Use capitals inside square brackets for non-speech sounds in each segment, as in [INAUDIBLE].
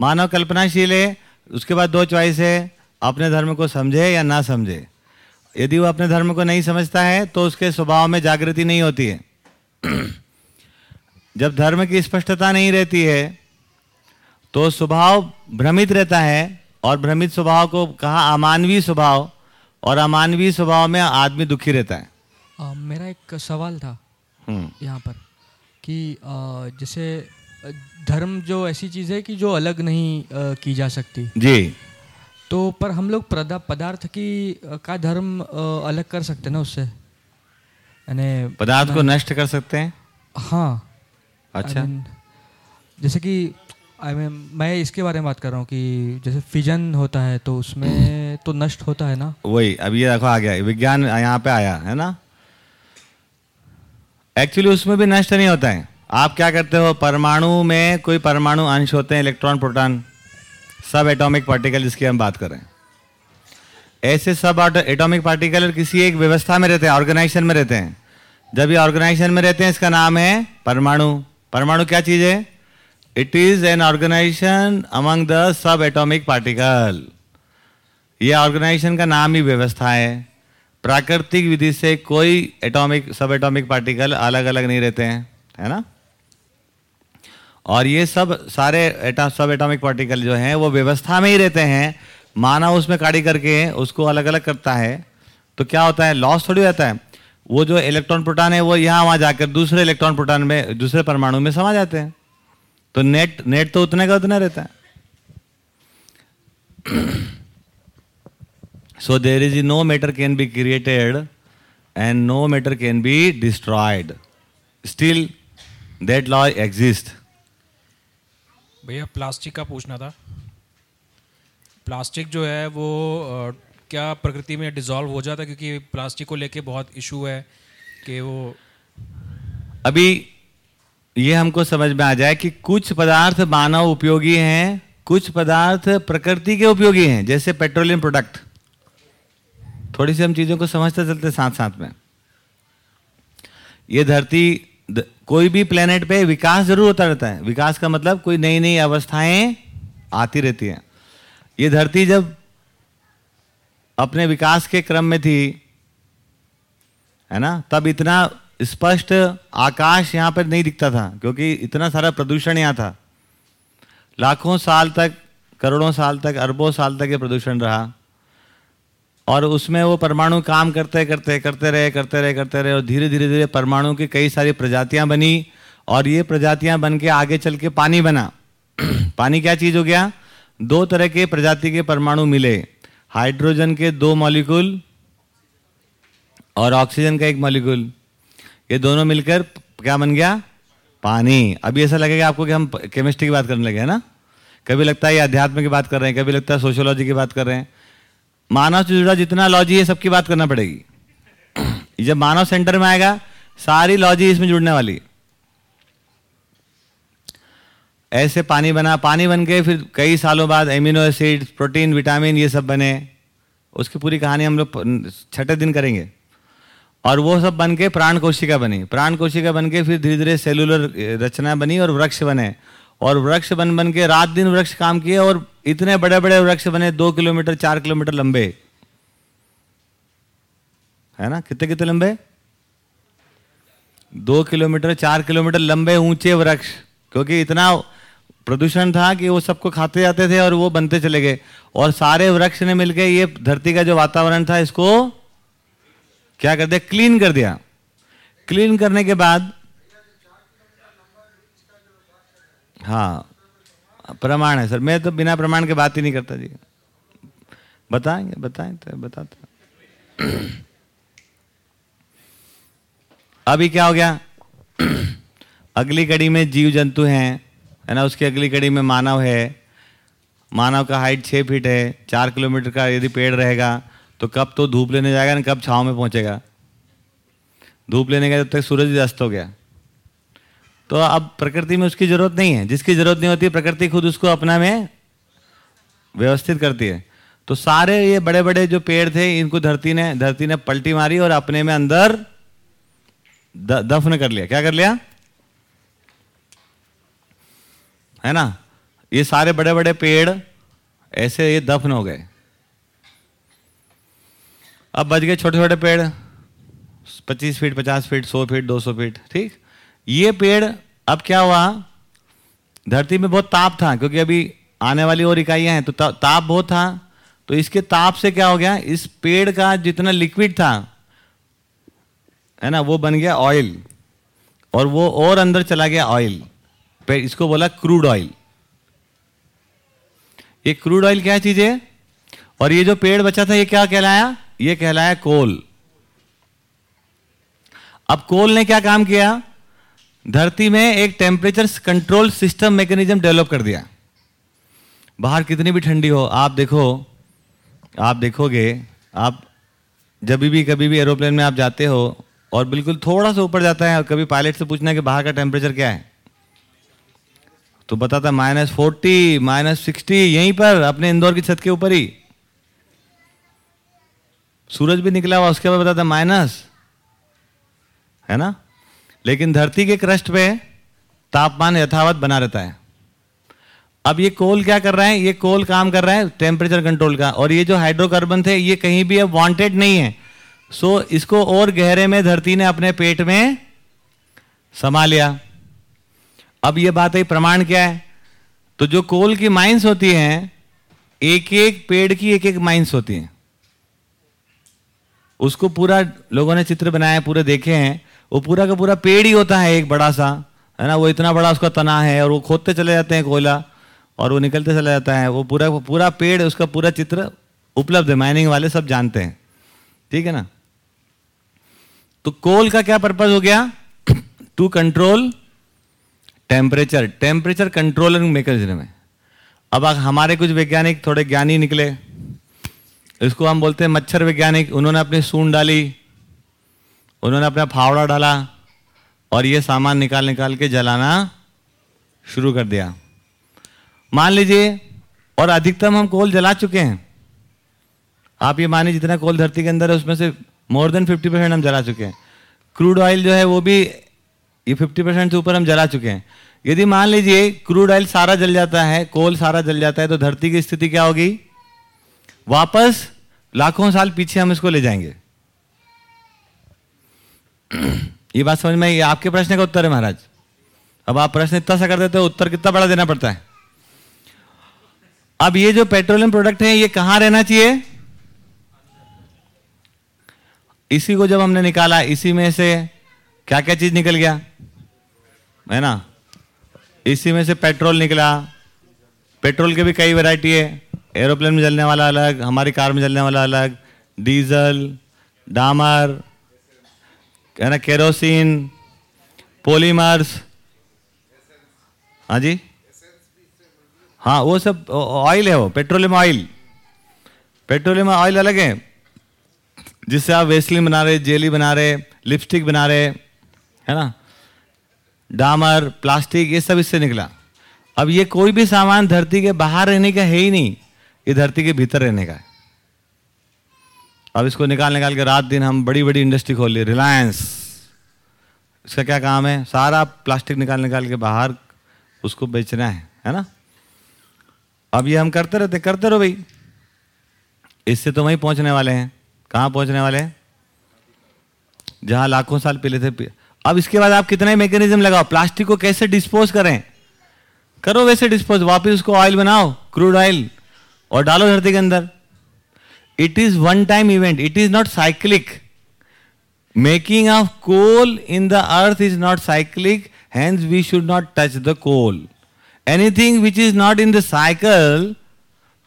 मानव कल्पनाशील है उसके बाद दो चॉइस है अपने धर्म को समझे या ना समझे। यदि वो अपने धर्म को नहीं समझता है तो उसके स्वभाव में जागृति नहीं होती है। [CLEARS THROAT] जब धर्म की स्पष्टता नहीं रहती है तो स्वभाव भ्रमित रहता है और भ्रमित स्वभाव को कहा अमानवीय स्वभाव और अमानवीय स्वभाव में आदमी दुखी रहता है। आ, मेरा एक सवाल था हम्म, यहाँ पर कि आ, जैसे धर्म जो ऐसी चीज़ है कि जो अलग नहीं आ, की जा सकती। जी। तो पर हम लोग पदार्थ की का धर्म अ, अलग कर सकते हैं ना उससे? यानी पदार्थ को नष्ट कर सकते हैं? हाँ। अच्छा। I mean, जैसे कि आई I मीन mean, मैं इसके बारे में बात कर रहा हूँ कि जैसे फिजन होता है तो उसमें तो नष्ट होता है ना? वही अब ये देखो आ गया विज्ञान यहाँ पे आया है ना? एक्चुअली उसमें भी नष्ट नहीं होता है। आप क्या करते हो? परमाणु में कोई परमाणु अंश होते हैं, इलेक्ट्रॉन, प्रोटॉन, सब एटॉमिक पार्टिकल जिसकी हम बात कर ऐसे सब एटॉमिक पार्टिकल किसी एक व्यवस्था में रहते हैं ऑर्गेनाइजेशन में रहते हैं। जब ये ऑर्गेनाइजेशन में रहते हैं, इसका नाम है परमाणु। परमाणु क्या चीज़ है? It is an organisation among the subatomic particle ये ऑर्गेनाइजेशन का नाम ही व्यवस्था है। प्राकृतिक विधि से कोई एटॉमिक सब एटॉमिक पार्टिकल अलग अलग नहीं रहते हैं, है ना? और ये सब सारे एटा, सब एटॉमिक पार्टिकल जो हैं वो व्यवस्था में ही रहते हैं। मानव उसमें काड़ी करके उसको अलग अलग करता है तो क्या होता है? लॉस थोड़ी होता है। वो जो इलेक्ट्रॉन प्रोटॉन है वो यहाँ वहाँ जाकर दूसरे इलेक्ट्रॉन प्रोटॉन में दूसरे परमाणु में समा जाते हैं। तो नेट नेट तो उतने का उतना रहता है। So there is no matter can be created and no matter can be destroyed still that law exists. भैया, प्लास्टिक का पूछना था। प्लास्टिक जो है, वो क्या प्रकृति में डिसॉल्व हो जाता है? क्योंकि प्लास्टिक को लेके बहुत इशू है कि वो अभी ये हमको समझ में आ जाए कि कुछ पदार्थ मानव उपयोगी हैं, कुछ पदार्थ प्रकृति के उपयोगी हैं, जैसे पेट्रोलियम प्रोडक्ट थोड़ी सी हम चीज़ों को समझते चलते साथ साथ में। ये धरती कोई भी प्लेनेट पे विकास ज़रूर होता रहता है। विकास का मतलब कोई नई नई अवस्थाएँ आती रहती हैं। ये धरती जब अपने विकास के क्रम में थी, है ना, तब इतना स्पष्ट आकाश यहाँ पर नहीं दिखता था, क्योंकि इतना सारा प्रदूषण यहाँ था। लाखों साल तक, करोड़ों साल तक, अरबों साल तक ये प्रदूषण रहा। और उसमें वो परमाणु काम करते करते करते रहे करते रहे करते रहे और धीरे धीरे धीरे परमाणु की कई सारी प्रजातियाँ बनी और ये प्रजातियाँ बन के आगे चल के पानी बना। [CLEARS THROAT] पानी क्या चीज़ हो गया? दो तरह के प्रजाति के परमाणु मिले। हाइड्रोजन के दो मॉलिक्यूल और ऑक्सीजन का एक मॉलिक्यूल। ये दोनों मिलकर क्या बन गया? पानी। अभी ऐसा लगेगा आपको कि हम केमिस्ट्री की बात करने लगे हैं ना? कभी लगता है ये अध्यात्म की बात कर रहे हैं, कभी लगता है सोशोलॉजी की बात कर रहे हैं। मानव से जुड़ा जितना लॉजी है, सबकी बात करना पड़ेगी। [CLEARS THROAT] जब मानव सेंटर में आएगा, सारी लॉजी इसमें जुड़ने वाली। ऐसे पानी बना, पानी बन के फिर कई सालों बाद एमिनो एसिड प्रोटीन विटामिन ये सब बने। उसकी पूरी कहानी हम लोग छठे दिन करेंगे। और वो सब बन के प्राण कोशिका बनी। प्राण कोशिका बन के फिर धीरे धीरे सेलुलर रचना बनी और वृक्ष बने। और वृक्ष बन बन के रात दिन वृक्ष काम किए और इतने बड़े बड़े वृक्ष बने, दो किलोमीटर, चार किलोमीटर लंबे। है ना? कितने कितने लंबे? दो किलोमीटर, चार किलोमीटर लंबे ऊँचे वृक्ष, क्योंकि इतना प्रदूषण था कि वो सबको खाते जाते थे और वो बनते चले गए। और सारे वृक्ष ने मिलकर ये धरती का जो वातावरण था, इसको क्या कर दिया? क्लीन कर दिया। क्लीन करने के बाद हाँ प्रमाण है सर। मैं तो बिना प्रमाण के बात ही नहीं करता जी। बताएँगे बताएँ तो बताते अभी क्या हो गया? अगली कड़ी में जीव जंतु हैं, है ना? उसकी अगली कड़ी में मानव है। मानव का हाइट छः फीट है, चार किलोमीटर का यदि पेड़ रहेगा तो कब तो धूप लेने जाएगा ना कब छाँव में पहुंचेगा। धूप लेने गया जब तक सूरज अस्त हो गया। तो अब प्रकृति में उसकी ज़रूरत नहीं है। जिसकी ज़रूरत नहीं होती प्रकृति खुद उसको अपना में व्यवस्थित करती है। तो सारे ये बड़े बड़े जो पेड़ थे इनको धरती ने धरती ने पलटी मारी और अपने में अंदर द, दफन कर लिया। क्या कर लिया? है ना? ये सारे बड़े बड़े पेड़ ऐसे ये दफन हो गए। अब बच गए छोटे छोटे पेड़ पच्चीस फीट पचास फीट सौ फीट दो सौ फीट ठीक? ये पेड़ अब क्या हुआ? धरती में बहुत ताप था क्योंकि अभी आने वाली और इकाइयाँ हैं तो ता, ताप बहुत था। तो इसके ताप से क्या हो गया? इस पेड़ का जितना लिक्विड था है ना वो बन गया ऑयल और वो और अंदर चला गया ऑयल इसको बोला क्रूड ऑयल ये क्रूड ऑयल क्या चीज़? है और ये जो पेड़ बचा था ये क्या कहलाया? ये कहलाया कोल अब कोल ने क्या काम किया? धरती में एक temperature control system mechanism develop कर दिया। बाहर कितनी भी ठंडी हो, आप देखो, आप देखोगे, आप जब भी, कभी भी एरोप्लेन में आप जाते हो और बिल्कुल थोड़ा सा ऊपर जाता है और कभी पायलट से पूछना है कि बाहर का टेम्परेचर क्या है तो बताता माइनस फोर्टी माइनस सिक्सटी यहीं पर, अपने इंदौर की छत के ऊपर ही। सूरज भी निकला हुआ, उसके बाद बताता माइनस है ना? लेकिन धरती के क्रस्ट पे तापमान यथावत बना रहता है। अब ये कोल क्या कर रहा है? ये कोल काम कर रहा है टेम्परेचर कंट्रोल का। और ये जो हाइड्रोकार्बन थे, ये कहीं भी अब वांटेड नहीं है। सो इसको और गहरे में धरती ने अपने पेट में समा लिया। अब ये बात है, प्रमाण क्या है? तो जो कोल की माइंस होती हैं एक एक पेड़ की एक एक माइंस होती हैं। उसको पूरा, लोगों ने चित्र बनाया, पूरे देखे हैं। वो पूरा का पूरा पेड़ ही होता है एक बड़ा सा, है ना? वो इतना बड़ा उसका तना है और वो खोदते चले जाते हैं कोयला और वो निकलते चला जाता है। वो पूरा पूरा पेड़, उसका पूरा चित्र उपलब्ध है, माइनिंग वाले सब जानते हैं। ठीक है ना? तो कोल का क्या पर्पज हो गया? To control temperature temperature controlling mechanism है। अब हमारे कुछ वैज्ञानिक, थोड़े ज्ञानी निकले। इसको हम बोलते हैं मच्छर वैज्ञानिक। उन्होंने अपनी सून डाली। उन्होंने अपना फावड़ा डाला और ये सामान निकाल निकाल के जलाना शुरू कर दिया। मान लीजिए, और अधिकतम हम कोल जला चुके हैं। आप ये मानिए जितना कोल धरती के अंदर है, उसमें से मोर देन फिफ्टी परसेंट हम जला चुके हैं। क्रूड ऑयल जो है, वो भी ये फिफ्टी परसेंट से ऊपर हम जला चुके हैं। यदि मान लीजिए क्रूड ऑयल सारा जल जाता है, कोल सारा जल जाता है तो धरती की स्थिति क्या होगी? वापस लाखों साल पीछे हम इसको ले जाएँगे। [CLEARS THROAT] ये बात समझ में ये आपके प्रश्न का उत्तर है महाराज। अब आप प्रश्न इतना सा कर देते हो, उत्तर कितना बड़ा देना पड़ता है? अब ये जो पेट्रोलियम प्रोडक्ट है, ये कहाँ रहना चाहिए? इसी को जब हमने निकाला, इसी में से क्या क्या चीज़ निकल गया? है ना? इसी में से पेट्रोल निकला। पेट्रोल के भी कई वैरायटी है। एरोप्लेन में जलने वाला अलग, हमारी कार में जलने वाला अलग, डीजल, डामर है ना केरोसिन पोलीमर्स हाँ जी हाँ वो सब ऑयल है वो पेट्रोलियम ऑयल पेट्रोलियम ऑयल अलग है जिससे आप वेस्लिन बना रहे जेली बना रहे लिपस्टिक बना रहे है ना डामर प्लास्टिक ये सब इससे निकला अब ये कोई भी सामान धरती के बाहर रहने का है ही नहीं ये धरती के भीतर रहने का है अब इसको निकाल निकाल के रात दिन हम बड़ी बड़ी इंडस्ट्री खोल ली रिलायंस इसका क्या काम है? सारा प्लास्टिक निकाल निकाल के बाहर उसको बेचना है है ना? अब ये हम करते रहते, करते रहो भाई। इससे तो वहीं पहुँचने वाले हैं। कहाँ पहुँचने वाले हैं? जहाँ लाखों साल पहले थे। अब इसके बाद आप कितना ही मैकेनिज्म लगाओ, प्लास्टिक को कैसे डिस्पोज करें? करो वैसे डिस्पोज वापिस उसको ऑयल बनाओ क्रूड ऑयल और डालो धरती के अंदर। It is one time event it is not cyclic making of coal in the earth is not cyclic hence we should not touch the coal anything which is not in the cycle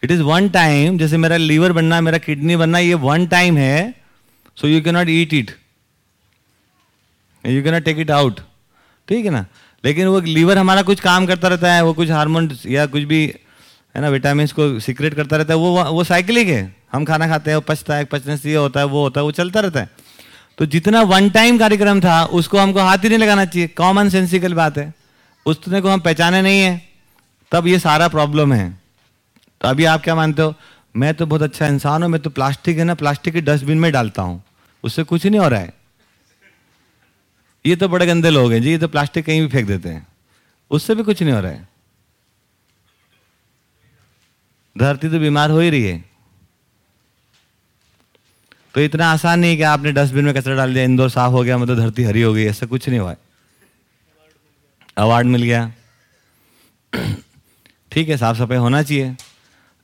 it is one time जैसे मेरा liver बनना, मेरा kidney बनना, ये one time है so you can not eat it you can not take it out ठीक है ना? लेकिन वो लीवर हमारा कुछ काम करता रहता है, वो कुछ हार्मोन या कुछ भी, है ना विटामिन को सिक्रेट करता रहता है, वो वो साइकिलिक है। हम खाना खाते हैं पचता है पचने से ये होता है, वो होता है, वो चलता रहता है। तो जितना वन टाइम कार्यक्रम था, उसको हमको हाथ ही नहीं लगाना चाहिए। कॉमन सेंसिकल बात है। उसने को हम पहचाने नहीं है। तब ये सारा प्रॉब्लम है। तो अभी आप क्या मानते हो? मैं तो बहुत अच्छा इंसान हूँ, मैं तो प्लास्टिक है ना, प्लास्टिक के डस्टबिन में डालता हूँ। उससे कुछ नहीं हो रहा है। ये तो बड़े गंदे लोग हैं जी, ये तो प्लास्टिक कहीं भी फेंक देते हैं। उससे भी कुछ नहीं हो रहा है। धरती तो बीमार हो ही रही है। तो इतना आसान नहीं कि आपने डस्टबिन में कचरा डाल दिया, इंदौर साफ़ हो गया मतलब धरती हरी हो गई, ऐसा कुछ नहीं हुआ अवार्ड मिल गया। [CLEARS THROAT] ठीक है साफ़ सफ़ाई होना चाहिए,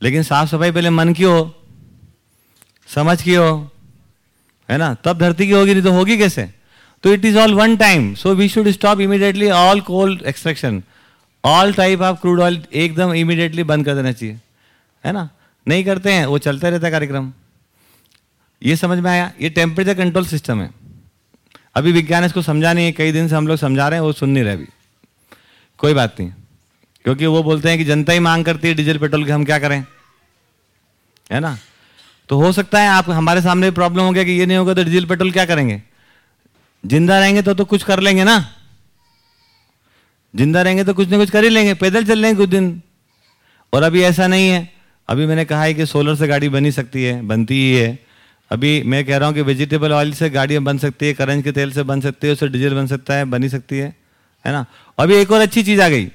लेकिन साफ़ सफ़ाई पहले मन की हो, समझ की हो, है ना? तब धरती की होगी, नहीं तो होगी कैसे? तो it is all one time so we should stop immediately all coal extraction all type of crude oil एकदम इमीडिएटली बंद कर देना चाहिए, है ना? नहीं करते हैं, वो चलता रहता है कार्यक्रम। ये समझ में आया? ये टेम्परेचर कंट्रोल सिस्टम है। अभी विज्ञान इसको समझा नहीं है, कई दिन से हम लोग समझा रहे हैं, वो सुन नहीं रहे अभी। कोई बात नहीं। क्योंकि वो बोलते हैं कि जनता ही मांग करती है डीजल, पेट्रोल की हम क्या करें? है ना? तो हो सकता है आप, हमारे सामने प्रॉब्लम हो गया कि ये नहीं होगा तो डीजल, पेट्रोल क्या करेंगे? ज़िंदा रहेंगे तो तो कुछ कर लेंगे ना? ज़िंदा रहेंगे तो कुछ ना कुछ कर ही लेंगे, पैदल चल लेंगे कुछ दिन। और अभी ऐसा नहीं है। अभी मैंने कहा है कि सोलर से गाड़ी बनी सकती है, बनती ही है। अभी मैं कह रहा हूँ कि वेजिटेबल ऑयल से गाड़ियाँ बन सकती है, करंज के तेल से बन सकती है, उससे डीजल बन सकता है, बनी सकती है है ना? अभी एक और अच्छी चीज़ आ गई।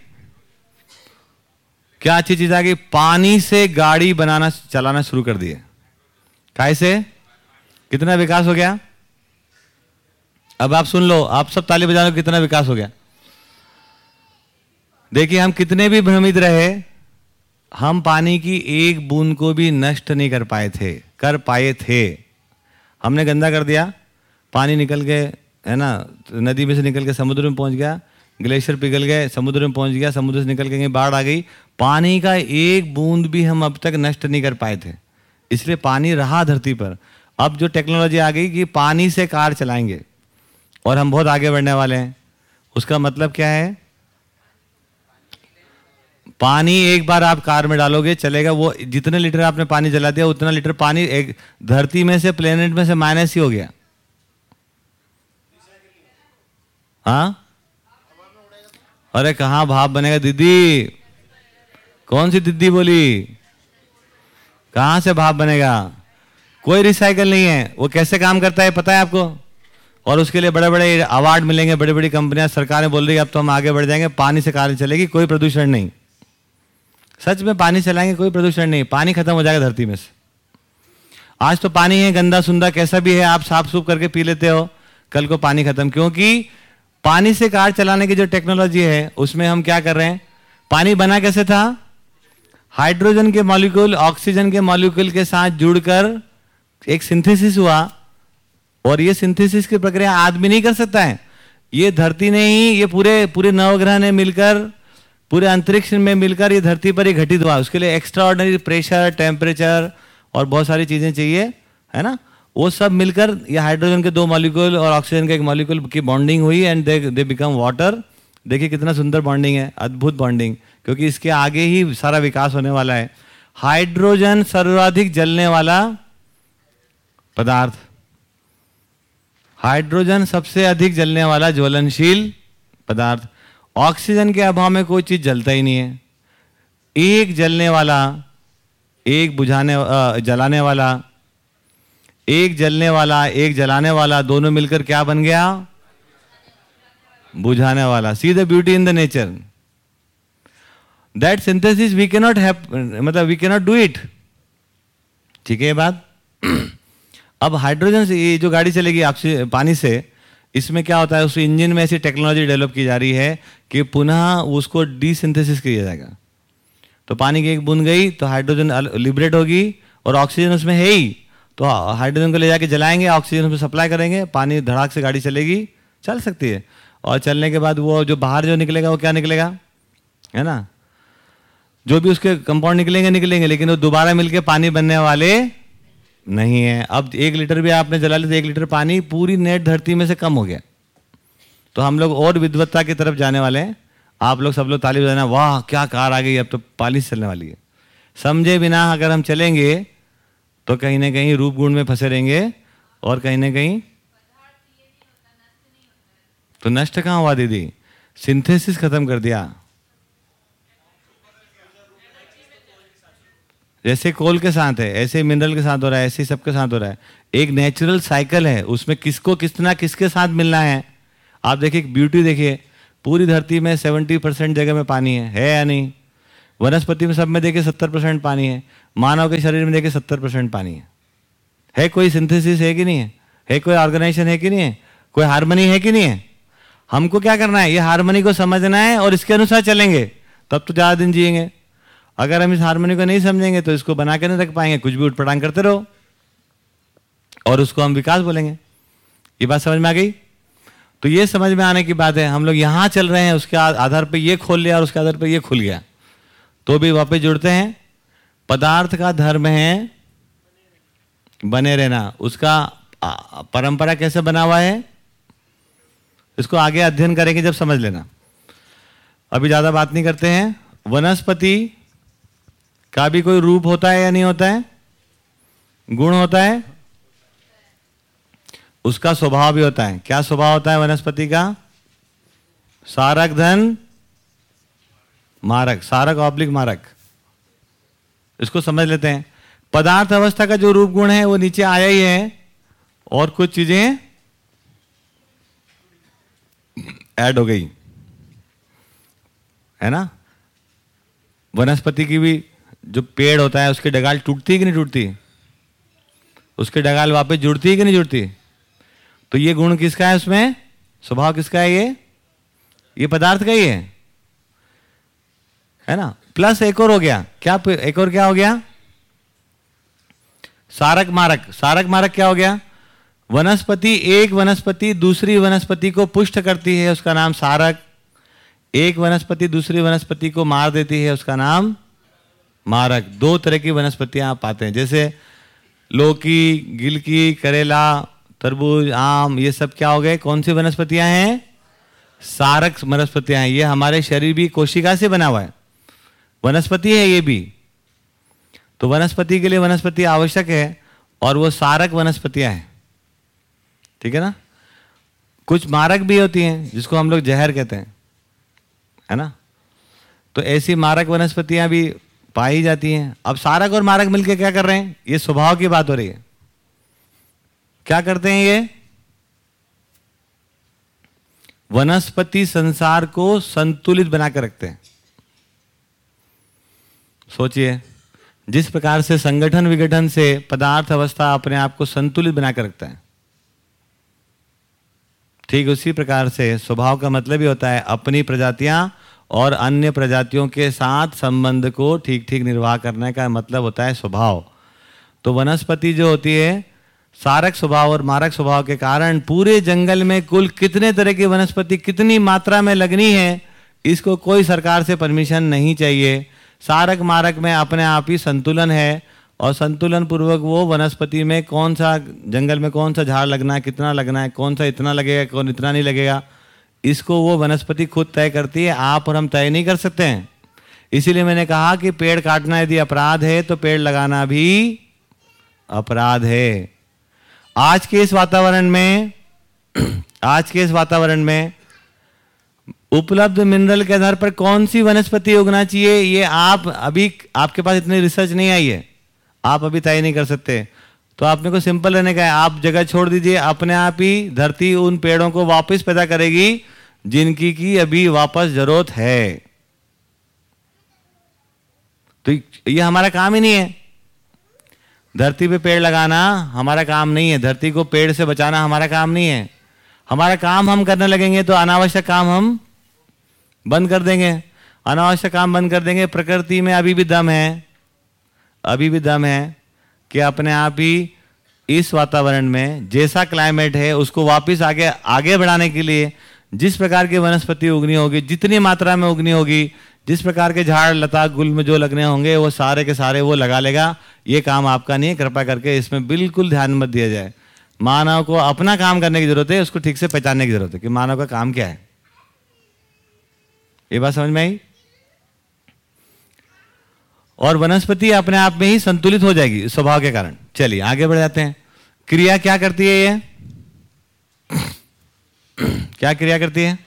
क्या अच्छी चीज़ आ गई? पानी से गाड़ी बनाना, चलाना शुरू कर दिए। कैसे कितना विकास हो गया? अब आप सुन लो, आप सब ताली बजा लो कितना विकास हो गया। देखिए, हम कितने भी भ्रमित रहे, हम पानी की एक बूंद को भी नष्ट नहीं कर पाए थे, कर पाए थे। हमने गंदा कर दिया। पानी निकल के है ना? नदी में से निकल के समुद्र में पहुँच गया, ग्लेशियर पिघल गए, समुद्र में पहुँच गया, समुद्र से निकल के कहीं बाढ़ आ गई। पानी का एक बूंद भी हम अब तक नष्ट नहीं कर पाए थे। इसलिए पानी रहा धरती पर। अब जो टेक्नोलॉजी आ गई कि पानी से कार चलाएँगे और हम बहुत आगे बढ़ने वाले हैं। उसका मतलब क्या है? पानी एक बार आप कार में डालोगे, चलेगा वो जितने लीटर आपने पानी जला दिया, उतना लीटर पानी एक धरती में से प्लेनेट में से माइनस ही हो गया। हाँ? अरे कहा भाप बनेगा दीदी? कौन सी दीदी बोली? कहाँ से भाप बनेगा? कोई रिसाइकल नहीं है। वो कैसे काम करता है, पता है आपको? और उसके लिए बड़े बड़े अवार्ड मिलेंगे बड़ी बड़ी कंपनियाँ सरकारें बोल रही है, अब तो हम आगे बढ़ जाएँगे, पानी से कार चलेगी, कोई प्रदूषण नहीं। सच में पानी चलाएँगे, कोई प्रदूषण नहीं। पानी खत्म हो जाएगा धरती में से। आज तो पानी है, गंदा सुंदर कैसा भी है, आप साफ़ सूफ करके पी लेते हो, कल को पानी खत्म। क्योंकि पानी से कार चलाने की जो टेक्नोलॉजी है, उसमें हम क्या कर रहे हैं? पानी बना कैसे था? हाइड्रोजन के मॉलिक्यूल, ऑक्सीजन के मॉलिक्यूल के साथ जुड़कर एक सिंथेसिस हुआ। और ये सिंथेसिस की प्रक्रिया आदमी नहीं कर सकता है। ये धरती ने ही, ये पूरे पूरे नवग्रह ने मिलकर पूरे अंतरिक्ष में मिलकर ये धरती पर ही घटित हुआ। उसके लिए एक्स्ट्रा ऑर्डनरी प्रेशर टेम्परेचर और बहुत सारी चीज़ें चाहिए, है ना? वो सब मिलकर ये हाइड्रोजन के दो मॉलिक्यूल और ऑक्सीजन के एक मॉलिक्यूल की बॉन्डिंग हुई and they they become water देखिए कितना सुंदर बॉन्डिंग है, अद्भुत बॉन्डिंग क्योंकि इसके आगे ही सारा विकास होने वाला है। हाइड्रोजन सर्वाधिक जलने वाला पदार्थ। हाइड्रोजन सबसे अधिक जलने वाला ज्वलनशील पदार्थ। ऑक्सीजन के अभाव में कोई चीज़ जलता ही नहीं है। एक जलने वाला, एक बुझाने जलाने वाला, एक जलने वाला, एक जलाने वाला, दोनों मिलकर क्या बन गया? बुझाने वाला। See the beauty in the nature that synthesis we can not have मतलब we can not do it ठीक है ये बात? [CLEARS THROAT] अब हाइड्रोजन से ये जो गाड़ी चलेगी आपसे, पानी से इसमें क्या होता है, उस इंजन में ऐसी टेक्नोलॉजी डेवलप की जा रही है कि पुनः उसको डिसिंथेसिस किया जाएगा। तो पानी की एक बूंद गई तो हाइड्रोजन लिबरेट होगी और ऑक्सीजन उसमें है ही। तो हाइड्रोजन को ले जाके जलाएँगे ऑक्सीजन उसमें सप्लाई करेंगे, पानी धड़ाक से गाड़ी चलेगी, चल सकती है। और चलने के बाद वो जो बाहर जो निकलेगा, वो क्या निकलेगा? है ना? जो भी उसके कंपाउंड निकलेंगे निकलेंगे, लेकिन वो दोबारा मिलके पानी बनने वाले नहीं है। अब एक लीटर भी आपने जला लिया तो एक लीटर पानी पूरी नेट धरती में से कम हो गया। तो हम लोग और विद्वत्ता की तरफ़ जाने वाले हैं। आप लोग सब लोग ताली बजाना वाह, क्या कार आ गई, अब तो पाली चलने वाली है। समझे बिना अगर हम चलेंगे तो कहीं ना कहीं रूप गुण में फंसे रहेंगे और कहीं ना कहीं तो नष्ट कहाँ हुआ दीदी? सिंथेसिस खत्म कर दिया। जैसे कोल के साथ है, ऐसे मिनरल के साथ हो रहा है, ऐसे ही सबके साथ हो रहा है। एक नेचुरल साइकिल है, उसमें किसको कितना किसके साथ मिलना है। आप देखिए ब्यूटी देखिए, पूरी धरती में सेवेंटी परसेंट जगह में पानी है है या नहीं? वनस्पति में सब में देखिए सत्तर परसेंट पानी है, मानव के शरीर में देखिए सत्तर परसेंट पानी है। है कोई सिंथेसिस है कि नहीं है? है कोई ऑर्गेनाइजेशन है कि नहीं है? कोई हारमोनी है कि नहीं है? हमको क्या करना है? ये हारमोनी को समझना है और इसके अनुसार चलेंगे। तब तो ज़्यादा दिन जिएँगे। अगर हम इस हारमोनी को नहीं समझेंगे तो इसको बना के नहीं रख पाएँगे। कुछ भी उठपटांग करते रहो। और उसको हम विकास बोलेंगे। ये बात समझ में आ गई? तो ये समझ में आने की बात है, हम लोग यहाँ चल रहे हैं, उसके आधार पर ये खोल लिया और उसके आधार पर ये खुल गया। तो भी वापस जुड़ते हैं। पदार्थ का धर्म है बने रहना। उसका परंपरा कैसे बना हुआ है? इसको आगे अध्ययन करेंगे जब समझ लेना। अभी ज़्यादा बात नहीं करते हैं। वनस्पति का भी कोई रूप होता है या नहीं होता है? गुण होता है? उसका स्वभाव भी होता है। क्या स्वभाव होता है वनस्पति का? सारक धन, मारक। सारक ऑब्लिक मारक। इसको समझ लेते हैं। पदार्थ अवस्था का जो रूप गुण है, वो नीचे आया ही है। और कुछ चीज़ें ऐड हो गई। है ना? वनस्पति की भी जो पेड़ होता है, उसकी डगाल टूटती है कि नहीं टूटती? उसकी डगाल वापस जुड़ती है कि नहीं जुड़ती? तो ये गुण किसका है उसमें? स्वभाव किसका है ये? ये पदार्थ का ही है। है ना? प्लस एक और हो गया। क्या एक और क्या हो गया? सारक मारक। सारक मारक क्या हो गया? वनस्पति एक वनस्पति दूसरी वनस्पति को पुष्ट करती है, उसका नाम सारक। एक वनस्पति दूसरी वनस्पति को मार देती है, उसका नाम मारक, दो तरह की वनस्पतियाँ आप पाते हैं। जैसे लौकी, गिलकी, करेला, तरबूज, आम, ये सब क्या हो गए? कौन सी वनस्पतियाँ हैं? सारक वनस्पतियाँ हैं। ये हमारे शरीर भी कोशिका से बना हुआ है। वनस्पति है ये भी। तो वनस्पति के लिए वनस्पति आवश्यक है और वो सारक वनस्पतियाँ हैं। ठीक है ना? कुछ मारक भी होती हैं, जिसको हम लोग जहर कहते हैं। है ना? तो ऐसी मारक वनस्पतियाँ भी पाई जाती हैं। अब सारक और मारक मिलकर क्या कर रहे हैं? ये स्वभाव की बात हो रही है। क्या करते हैं ये? वनस्पति संसार को संतुलित बनाकर रखते हैं। सोचिए, जिस प्रकार से संगठन विघटन से पदार्थ अवस्था अपने आप को संतुलित बनाकर रखता है, ठीक उसी प्रकार से स्वभाव का मतलब ही होता है अपनी प्रजातियाँ और अन्य प्रजातियों के साथ संबंध को ठीक ठीक निर्वाह करने का मतलब होता है स्वभाव। तो वनस्पति जो होती है, सारक स्वभाव और मारक स्वभाव के कारण पूरे जंगल में कुल कितने तरह की वनस्पति, कितनी मात्रा में लगनी है, इसको कोई सरकार से परमिशन नहीं चाहिए। सारक मारक में अपने आप ही संतुलन है और संतुलन पूर्वक वो वनस्पति में कौन सा जंगल में कौन सा झाड़ लगना है, कितना लगना है, कौन सा इतना लगेगा, कौन इतना नहीं लगेगा इसको वो वनस्पति खुद तय करती है, आप और हम तय नहीं कर सकते हैं। इसीलिए मैंने कहा कि पेड़ काटना यदि अपराध है तो पेड़ लगाना भी अपराध है। आज के इस वातावरण में, [CLEARS THROAT] आज के इस वातावरण में उपलब्ध मिनरल के आधार पर कौन सी वनस्पति उगना चाहिए, ये आप अभी, आपके पास इतनी रिसर्च नहीं आई है। आप अभी तय नहीं कर सकते। तो आपने को सिंपल रहने का है, आप जगह छोड़ दीजिए, अपने आप ही धरती उन पेड़ों को वापस पैदा करेगी जिनकी की अभी वापस ज़रूरत है। तो ये हमारा काम ही नहीं है। धरती पे पेड़ लगाना हमारा काम नहीं है। धरती को पेड़ से बचाना हमारा काम नहीं है। हमारा काम हम करने लगेंगे तो अनावश्यक काम हम बंद कर देंगे। अनावश्यक काम बंद कर देंगे। प्रकृति में अभी भी दम है। अभी भी दम है कि अपने आप ही इस वातावरण में जैसा क्लाइमेट है, उसको वापस आगे आगे बढ़ाने के लिए जिस प्रकार की वनस्पति उगनी होगी, जितनी मात्रा में उगनी होगी, जिस प्रकार के झाड़, लता, गुल में जो लगने होंगे, वो सारे के सारे वो लगा लेगा। ये काम आपका नहीं है, कृपा करके इसमें बिल्कुल ध्यान मत दिया जाए। मानव को अपना काम करने की ज़रूरत है, उसको ठीक से पहचानने की ज़रूरत है कि मानव का काम क्या है। ये बात समझ में आई? और वनस्पति अपने आप में ही संतुलित हो जाएगी, स्वभाव के कारण। चलिए, आगे बढ़ जाते हैं। क्रिया क्या करती है ये? [CLEARS THROAT] क्या क्रिया करती है?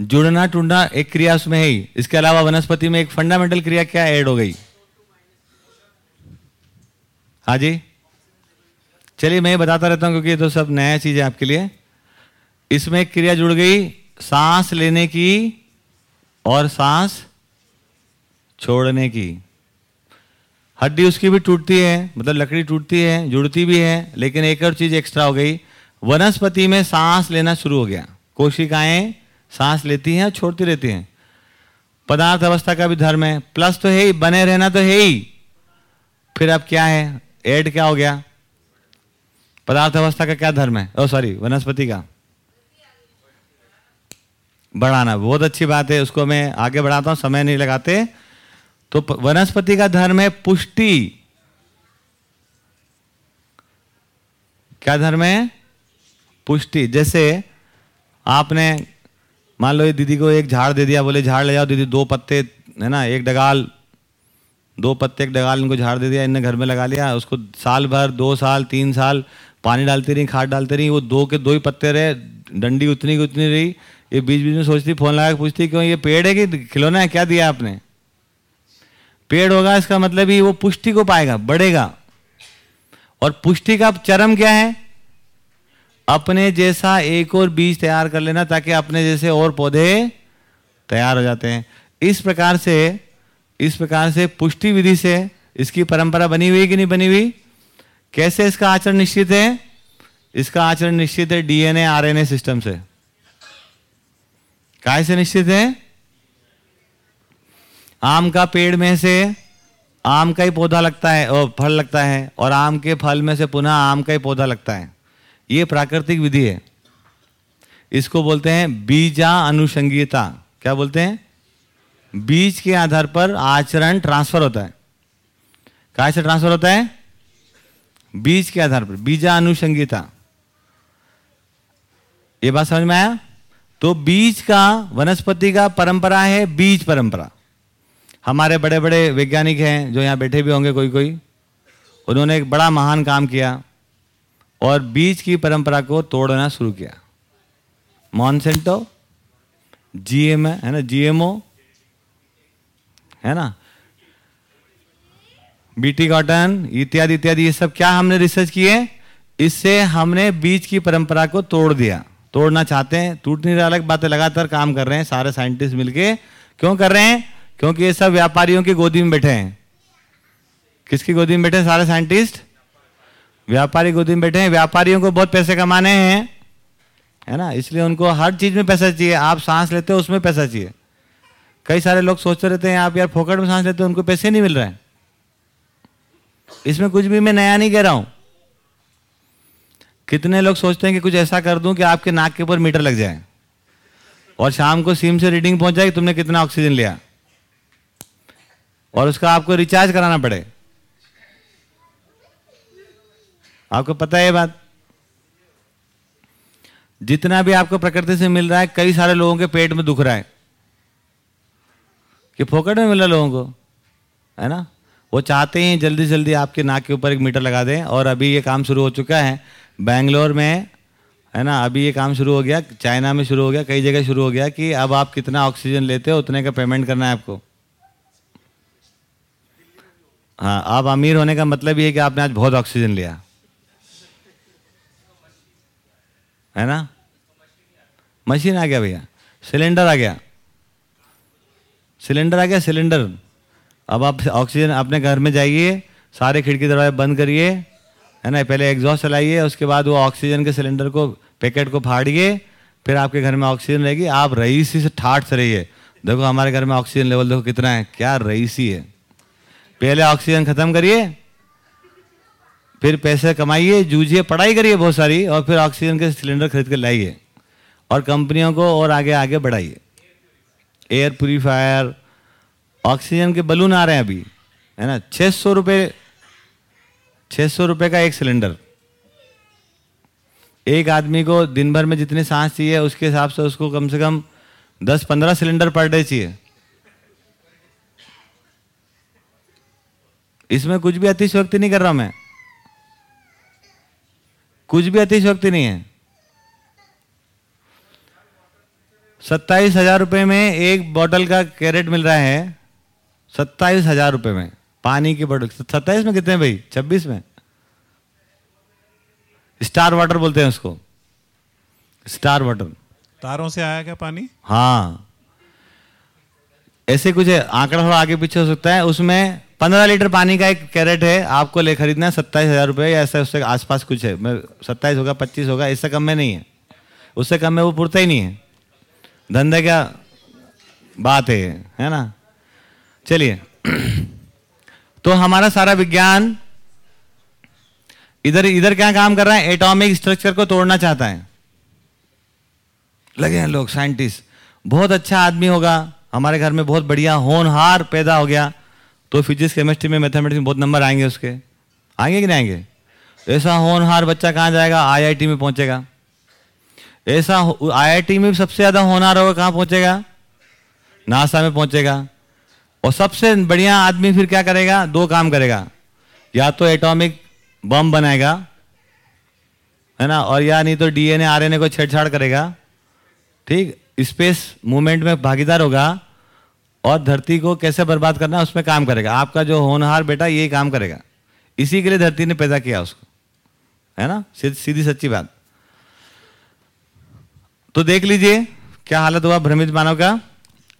जुड़ना टूटना एक क्रिया उसमें है ही। इसके अलावा वनस्पति में एक फंडामेंटल क्रिया क्या ऐड हो गई? हाँ जी। चलिए मैं बताता रहता हूँ क्योंकि ये तो सब नया चीज़ है आपके लिए। इसमें एक क्रिया जुड़ गई, सांस लेने की और सांस छोड़ने की। हड्डी उसकी भी टूटती है मतलब लकड़ी टूटती है, जुड़ती भी है, लेकिन एक और चीज़ एक्स्ट्रा हो गई, वनस्पति में सांस लेना शुरू हो गया। कोशिकाएँ सांस लेती हैं और छोड़ती रहती हैं। पदार्थ अवस्था का भी धर्म है। प्लस तो है ही, बने रहना तो है ही। फिर अब क्या है? एड क्या हो गया? पदार्थ अवस्था का क्या धर्म है? ओ सॉरी वनस्पति का। बढ़ाना, बहुत अच्छी बात है। उसको मैं आगे बढ़ाता हूँ, समय नहीं लगाते। तो वनस्पति का धर्म है पुष्टि। क्या धर्म है? पुष्टि। जैसे आपने, मान लो ये दीदी को एक झाड़ दे दिया, बोले झाड़ ले जाओ दीदी, दो पत्ते, है ना, एक डगाल, दो पत्ते, एक डगाल, इनको झाड़ दे दिया, इनने घर में लगा लिया, उसको साल भर, दो साल, तीन साल, पानी डालती रही, खाद डालती रही, वो दो के दो ही पत्ते रहे, डंडी उतनी की उतनी रही, ये बीच बीच में सोचती, फ़ोन लगा पूछती, क्यों, ये पेड़ है कि खिलौना है? क्या दिया आपने? पेड़ होगा, इसका मतलब ही वो पुष्टि को पाएगा, बढ़ेगा। और पुष्टि का चरम क्या है? अपने जैसा एक और बीज तैयार कर लेना, ताकि अपने जैसे और पौधे तैयार हो जाते हैं। इस प्रकार से, इस प्रकार से पुष्टि विधि से इसकी परंपरा बनी हुई कि नहीं बनी हुई? कैसे इसका आचरण निश्चित है? इसका आचरण निश्चित है डीएनए, आरएनए सिस्टम से। काय से निश्चित है? आम का पेड़ में से आम का ही पौधा लगता है और फल लगता है, और आम के फल में से पुनः आम का ही पौधा लगता है। ये प्राकृतिक विधि है। इसको बोलते हैं बीजा अनुषंगीयता क्या बोलते हैं? बीज के आधार पर आचरण ट्रांसफ़र होता है। कहा से ट्रांसफ़र होता है? बीज के आधार पर बीजा अनुषंगीयता ये बात समझ में आया? तो बीज का वनस्पति का परंपरा है, बीज परंपरा। हमारे बड़े बड़े वैज्ञानिक हैं जो यहाँ बैठे भी होंगे कोई कोई उन्होंने एक बड़ा महान काम किया और बीज की परंपरा को तोड़ना शुरू किया। मॉन्सेंटो जीएम है ना जीएमओ है ना? बीटी कॉटन इत्यादि इत्यादि, ये सब क्या हमने रिसर्च किए? इससे हमने बीज की परंपरा को तोड़ दिया। तोड़ना चाहते हैं टूट नहीं रहा अलग बातें लगातार काम कर रहे हैं, सारे साइंटिस्ट मिलके। क्यों कर रहे हैं? क्योंकि ये सब व्यापारियों की गोदी में बैठे हैं। किसकी गोदी में बैठे हैं? सारे साइंटिस्ट? व्यापारी गोदी में बैठे हैं। व्यापारियों को बहुत पैसे कमाने हैं, है ना? इसलिए उनको हर चीज़ में पैसा चाहिए। आप सांस लेते हो, उसमें पैसा चाहिए। कई सारे लोग सोचते रहते हैं, आप यार फोकट में सांस लेते हो, उनको पैसे नहीं मिल रहे हैं। इसमें कुछ भी मैं नया नहीं कह रहा हूँ। कितने लोग सोचते हैं कि कुछ ऐसा कर दूँ कि आपके नाक के ऊपर मीटर लग जाए और शाम को सिम से रीडिंग पहुँच जाए तुमने कितना ऑक्सीजन लिया? और उसका आपको रिचार्ज कराना पड़े। आपको पता है ये बात? जितना भी आपको प्रकृति से मिल रहा है, कई सारे लोगों के पेट में दुख रहा है। कि फोकट में मिल रहा लोगों को, है ना? वो चाहते हैं जल्दी जल्दी आपके नाक के ऊपर एक मीटर लगा दें, और अभी ये काम शुरू हो चुका है। बैंगलोर में, है ना? अभी ये काम शुरू हो गया, चाइना में शुरू हो गया, कई जगह शुरू हो गया कि अब आप कितना ऑक्सीजन लेते हो, उतने का पेमेंट करना है आपको। हाँ आप अमीर होने का मतलब ये है कि आपने आज बहुत ऑक्सीजन लिया। है ना? मशीन आ गया भैया। सिलेंडर आ गया। सिलेंडर आ गया सिलेंडर अब आप ऑक्सीजन अपने घर में जाइए, सारे खिड़की दरवाजे बंद करिए, है ना? पहले एग्जॉस्ट चलाइए, उसके बाद वो ऑक्सीजन के सिलेंडर को पैकेट को फाड़िए, फिर आपके घर में ऑक्सीजन रहेगी। आप रईसी से ठाठ से रहिए। देखो, हमारे घर में ऑक्सीजन लेवल देखो कितना है, क्या रईसी है। पहले ऑक्सीजन खत्म करिए, फिर पैसे कमाइए, जूझिए, पढ़ाई करिए बहुत सारी, और फिर ऑक्सीजन के सिलेंडर खरीद कर लाइए, और कंपनियों को और आगे आगे बढ़ाइए। एयर प्यूरिफायर ऑक्सीजन के बलून आ रहे हैं अभी, है ना? छह सौ रुपये छह सौ रुपये का एक सिलेंडर एक आदमी को दिन भर में जितनी सांस चाहिए, उसके हिसाब से उसको कम से कम दस पंद्रह सिलेंडर पर डे चाहिए। इसमें कुछ भी अतिशयोक्ति नहीं कर रहा मैं। कुछ भी अतिशयोक्ति नहीं है। सत्ताईस हज़ार रुपये में एक बॉटल का कैरेट मिल रहा है। सत्ताईस हज़ार रुपए में। पानी की बोतल सत्ताईस में कितने भाई? छब्बीस में। स्टार वाटर बोलते हैं उसको। Star water. तारों से आया क्या पानी? हाँ। ऐसे कुछ है आंकड़ा थोड़ा आगे पीछे हो सकता है। उसमें पंद्रह लीटर पानी का एक कैरेट है, आपको ले खरीदना है सत्ताईस हज़ार रुपये या ऐसा उससे आसपास कुछ है। मैं सत्ताईस होगा, पच्चीस होगा, इससे कम में नहीं है। उससे कम में वो पुरता ही नहीं है। धंधे क्या बात है है ना? चलिए। तो हमारा सारा विज्ञान इधर इधर क्या काम कर रहा है? एटॉमिक स्ट्रक्चर को तोड़ना चाहता है। लगे हैं लोग, साइंटिस्ट। बहुत अच्छा आदमी होगा। हमारे घर में बहुत बढ़िया होनहार पैदा हो गया। तो फिजिक्स केमिस्ट्री में मैथमेटिक्स में बहुत नंबर आएँगे उसके। आएँगे कि नहीं आएँगे? ऐसा होनहार बच्चा कहाँ जाएगा? आईआईटी में पहुंचेगा। ऐसा आईआईटी में सबसे ज़्यादा होनहार होगा कहाँ पहुंचेगा? नासा में पहुंचेगा। और सबसे बढ़िया आदमी फिर क्या करेगा? दो काम करेगा। या तो एटॉमिक बम बनाएगा, है ना? और या नहीं तो डीएनए आरएनए को छेड़छाड़ करेगा। ठीक? स्पेस मूवमेंट में भागीदार होगा। और धरती को कैसे बर्बाद करना है, उसमें काम करेगा। आपका जो होनहार बेटा, यही काम करेगा। इसी के लिए धरती ने पैदा किया उसको। है ना? सीधी सच्ची बात। तो देख लीजिए, क्या हालत हुआ भ्रमित मानव का?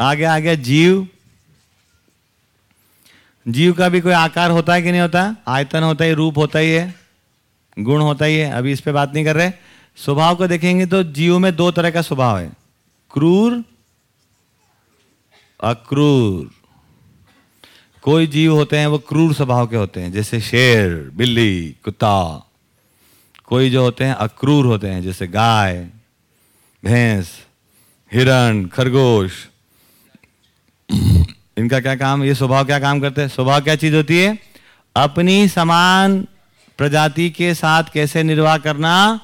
आगे आ गया जीव। जीव का भी कोई आकार होता है कि नहीं होता? आयतन होता है, रूप होता ही है, गुण होता ही है। अभी इस पर बात नहीं कर रहे। स्वभाव को देखेंगे तो जीव में दो तरह का स्वभाव है। क्रूर अक्रूर। कोई जीव होते हैं, वो क्रूर स्वभाव के होते हैं, जैसे शेर, बिल्ली, कुत्ता। कोई जो होते हैं, अक्रूर होते हैं, जैसे गाय, भैंस, हिरण, खरगोश। इनका क्या काम, ये स्वभाव क्या काम करते हैं? स्वभाव क्या चीज़ होती है? अपनी समान प्रजाति के साथ कैसे निर्वाह करना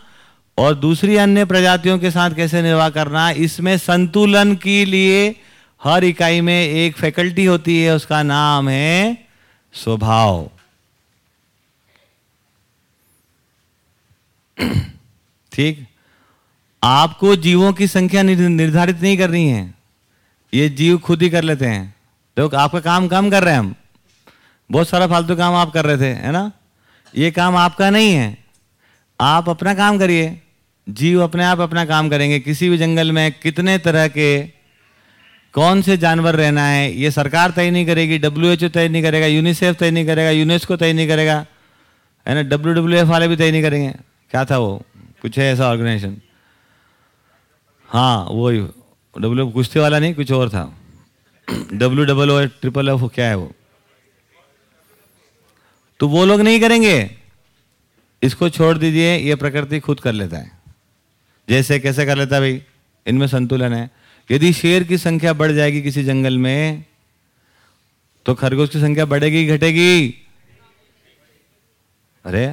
और दूसरी अन्य प्रजातियों के साथ कैसे निर्वाह करना, इसमें संतुलन के लिए हर इकाई में एक फैकल्टी होती है, उसका नाम है स्वभाव। [CLEARS THROAT] ठीक? आपको जीवों की संख्या निर्धारित नहीं करनी है। ये जीव खुद ही कर लेते हैं। देखो, आपका काम कम कर रहे हैं हम। बहुत सारा फालतू काम आप कर रहे थे, है ना? ये काम आपका नहीं है। आप अपना काम करिए। जीव अपने आप अपना काम करेंगे। किसी भी जंगल में कितने तरह के कौन से जानवर रहना है? ये सरकार तय नहीं करेगी डब्ल्यू एच ओ तय नहीं करेगा यूनिसेफ तय नहीं करेगा यूनेस्को तय नहीं करेगा, है ना? डब्ल्यू डब्ल्यू एफ़ वाले भी तय नहीं करेंगे। क्या था वो? कुछ है ऐसा ऑर्गेनाइजेशन हाँ वो डब्ल्यू एफ़ कुश्ती वाला नहीं, कुछ और था। W double O triple F क्या है वो? तो वो लोग नहीं करेंगे। इसको छोड़ दीजिए, ये प्रकृति खुद कर लेता है। जैसे कैसे कर लेता भाई? इनमें संतुलन है। यदि शेर की संख्या बढ़ जाएगी किसी जंगल में तो खरगोश की संख्या बढ़ेगी घटेगी। अरे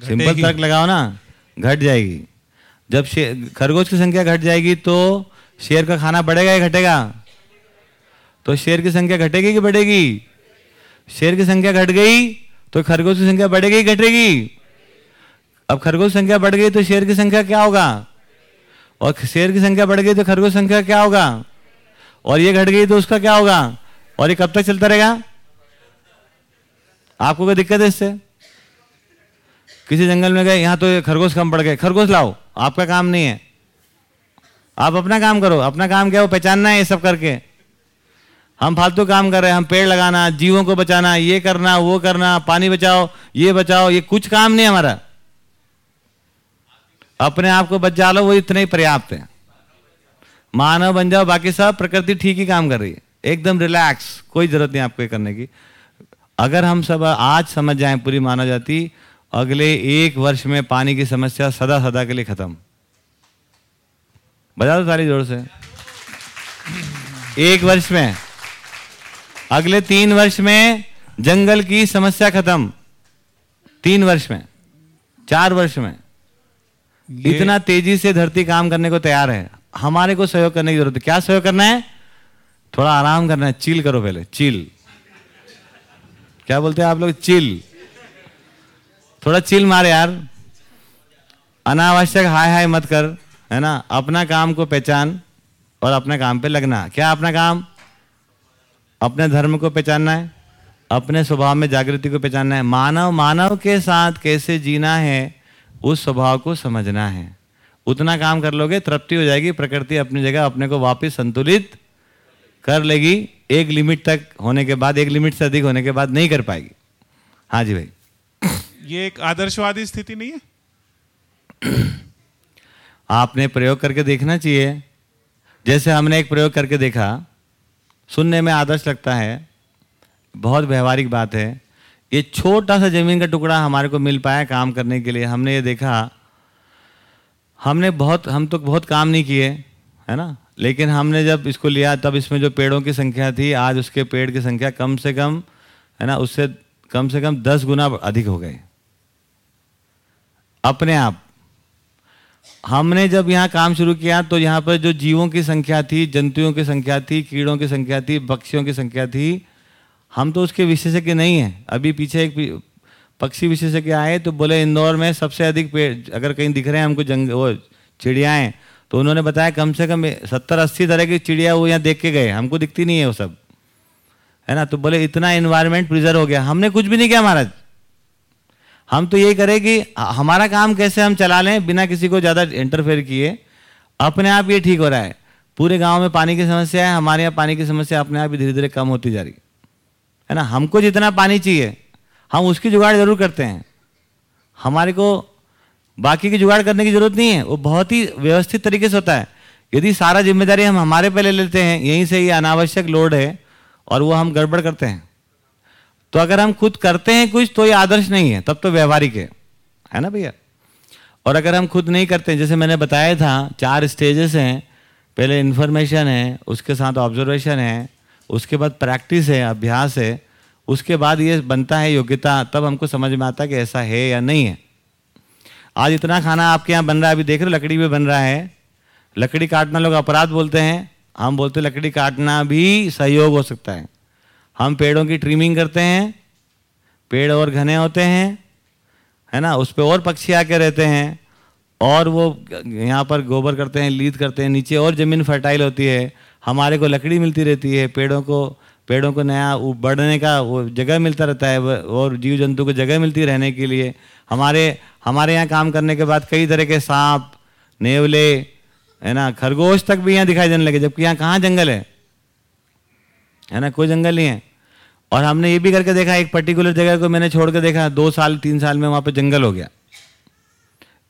सिंपल तर्क लगाओ ना घट जाएगी। जब खरगोश की संख्या घट जाएगी तो शेर का खाना बढ़ेगा या घटेगा? तो शेर की संख्या घटेगी कि बढ़ेगी? शेर की संख्या घट गई तो खरगोश की संख्या बढ़ेगी घटेगी। अब खरगोश संख्या बढ़ गई तो शेर की संख्या क्या होगा? और शेर की संख्या बढ़ गई तो खरगोश संख्या क्या होगा? और ये घट गई तो उसका क्या होगा? और ये कब तक चलता रहेगा? आपको कोई दिक्कत है इससे? किसी जंगल में गए, यहाँ तो खरगोश कम पड़ गए। खरगोश लाओ, आपका काम नहीं है। आप अपना काम करो, अपना काम क्या हो? पहचानना है ये सब करके। हम फालतू काम कर रहे हैं, हम पेड़ लगाना, जीवों को बचाना, ये करना, वो करना, पानी बचाओ, ये बचाओ, ये कुछ काम नहीं हमारा। अपने आप को बचा लो, वो इतने ही पर्याप्त है। मानव बन जाओ, बाकी सब प्रकृति ठीक ही काम कर रही है। एकदम रिलैक्स कोई ज़रूरत नहीं आपको करने की। अगर हम सब आज समझ जाएँ पूरी मानव जाति, अगले एक वर्ष में पानी की समस्या सदा सदा के लिए खत्म। बजा दो सारी ज़ोर से। एक वर्ष में, अगले तीन वर्ष में जंगल की समस्या खत्म। तीन वर्ष में, चार वर्ष में। इतना तेज़ी से धरती काम करने को तैयार है। हमारे को सहयोग करने की ज़रूरत है। क्या सहयोग करना है? थोड़ा आराम करना है। चिल करो पहले। चिल। क्या बोलते हैं आप लोग? चिल। थोड़ा चिल मारे यार। अनावश्यक हाय हाय मत कर, है ना? अपना काम को पहचान और अपने काम पे लगना। क्या अपना काम? अपने धर्म को पहचानना है। अपने स्वभाव में जागृति को पहचानना है। मानव मानव के साथ कैसे जीना है? उस स्वभाव को समझना है। उतना काम कर लोगे तृप्ति हो जाएगी प्रकृति अपनी जगह अपने को वापस संतुलित कर लेगी। एक लिमिट तक होने के बाद एक लिमिट से अधिक होने के बाद नहीं कर पाएगी। हाँ जी भाई। ये एक आदर्शवादी स्थिति नहीं है? [CLEARS THROAT] आपने प्रयोग करके देखना चाहिए। जैसे हमने एक प्रयोग करके देखा सुनने में आदर्श लगता है बहुत व्यवहारिक बात है। ये छोटा सा ज़मीन का टुकड़ा हमारे को मिल पाया काम करने के लिए। हमने ये देखा, हमने बहुत, हम तो बहुत काम नहीं किए, है ना? लेकिन हमने जब इसको लिया, तब इसमें जो पेड़ों की संख्या थी, आज उसके पेड़ की संख्या कम से कम, है ना, उससे कम से कम दस गुना अधिक हो गए अपने आप। हमने जब यहाँ काम शुरू किया तो यहाँ पर जो जीवों की संख्या थी, जंतुओं की संख्या थी, कीड़ों की संख्या थी, पक्षियों की संख्या थी हम तो उसके विशेषज्ञ नहीं हैं। अभी पीछे एक पक्षी विशेषज्ञ आए तो बोले, इंदौर में सबसे अधिक पेड़, अगर कहीं दिख रहे हैं हमको जंग, वो चिड़ियाएँ तो उन्होंने बताया कम से कम सत्तर अस्सी तरह की चिड़िया वो यहाँ देख के गए। हमको दिखती नहीं है वो सब। है ना? तो बोले, इतना इन्वायरमेंट प्रिजर्व हो गया। हमने कुछ भी नहीं किया महाराज। हम तो यही करें कि हमारा काम कैसे हम चला लें बिना किसी को ज़्यादा इंटरफेयर किए। अपने आप ये ठीक हो रहा है। पूरे गाँव में पानी की समस्या है, हमारे यहाँ पानी की समस्या अपने आप ही धीरे धीरे कम होती जा रही है। ना? हमको जितना पानी चाहिए, हम उसकी जुगाड़ ज़रूर करते हैं। हमारे को बाकी की जुगाड़ करने की ज़रूरत नहीं है, वो बहुत ही व्यवस्थित तरीके से होता है। यदि सारा ज़िम्मेदारी हम हमारे पे ले लेते हैं, यहीं से ये अनावश्यक लोड है और वो हम गड़बड़ करते हैं। तो अगर हम खुद करते हैं कुछ तो ये आदर्श नहीं है, तब तो व्यवहारिक है। है ना भैया? और अगर हम खुद नहीं करते जैसे मैंने बताया था, चार स्टेजेस हैं, पहले इन्फॉर्मेशन है, उसके साथ ऑब्जर्वेशन है उसके बाद प्रैक्टिस है, अभ्यास है, उसके बाद ये बनता है योग्यता, तब हमको समझ में आता है कि ऐसा है या नहीं है। आज इतना खाना आपके यहाँ बन रहा है, अभी देख रहे हो, लकड़ी में बन रहा है। लकड़ी काटना लोग अपराध बोलते हैं। हम बोलते हैं, लकड़ी काटना भी सहयोग हो सकता है। हम पेड़ों की ट्रिमिंग करते हैं, पेड़ और घने होते हैं, है ना? उस पर और पक्षी आके रहते हैं, और वो यहाँ पर गोबर करते हैं, लीद करते हैं, नीचे और ज़मीन फर्टाइल होती है। हमारे को लकड़ी मिलती रहती है, पेड़ों को पेड़ों को नया बढ़ने का वो जगह मिलता रहता है और जीव जंतु को जगह मिलती रहने के लिए। हमारे हमारे यहाँ काम करने के बाद कई तरह के सांप, नेवले, है ना, खरगोश तक भी यहाँ दिखाई देने लगे, जबकि यहाँ कहाँ जंगल है? है ना, कोई जंगल नहीं है। और हमने ये भी करके देखा, एक पर्टिकुलर जगह को मैंने छोड़ कर देखा, दो साल, तीन साल में वहाँ पे जंगल हो गया।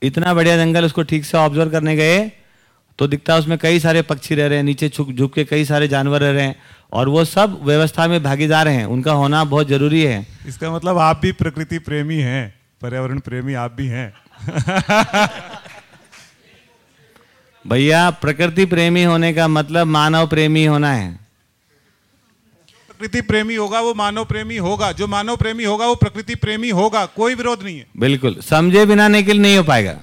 इतना बढ़िया जंगल उसको ठीक से ऑब्ज़र्व करने गए तो दिखता है उसमें कई सारे पक्षी रह रहे हैं नीचे छुक झुक के कई सारे जानवर रह रहे हैं और वो सब व्यवस्था में भागीदार हैं। उनका होना बहुत ज़रूरी है। इसका मतलब आप भी प्रकृति प्रेमी हैं पर्यावरण प्रेमी आप भी हैं। [LAUGHS] भैया प्रकृति प्रेमी होने का मतलब मानव प्रेमी होना है। प्रकृति प्रेमी होगा वो मानव प्रेमी होगा। जो मानव प्रेमी होगा वो प्रकृति प्रेमी होगा। कोई विरोध नहीं है। बिल्कुल समझे बिना निकल नहीं हो पाएगा।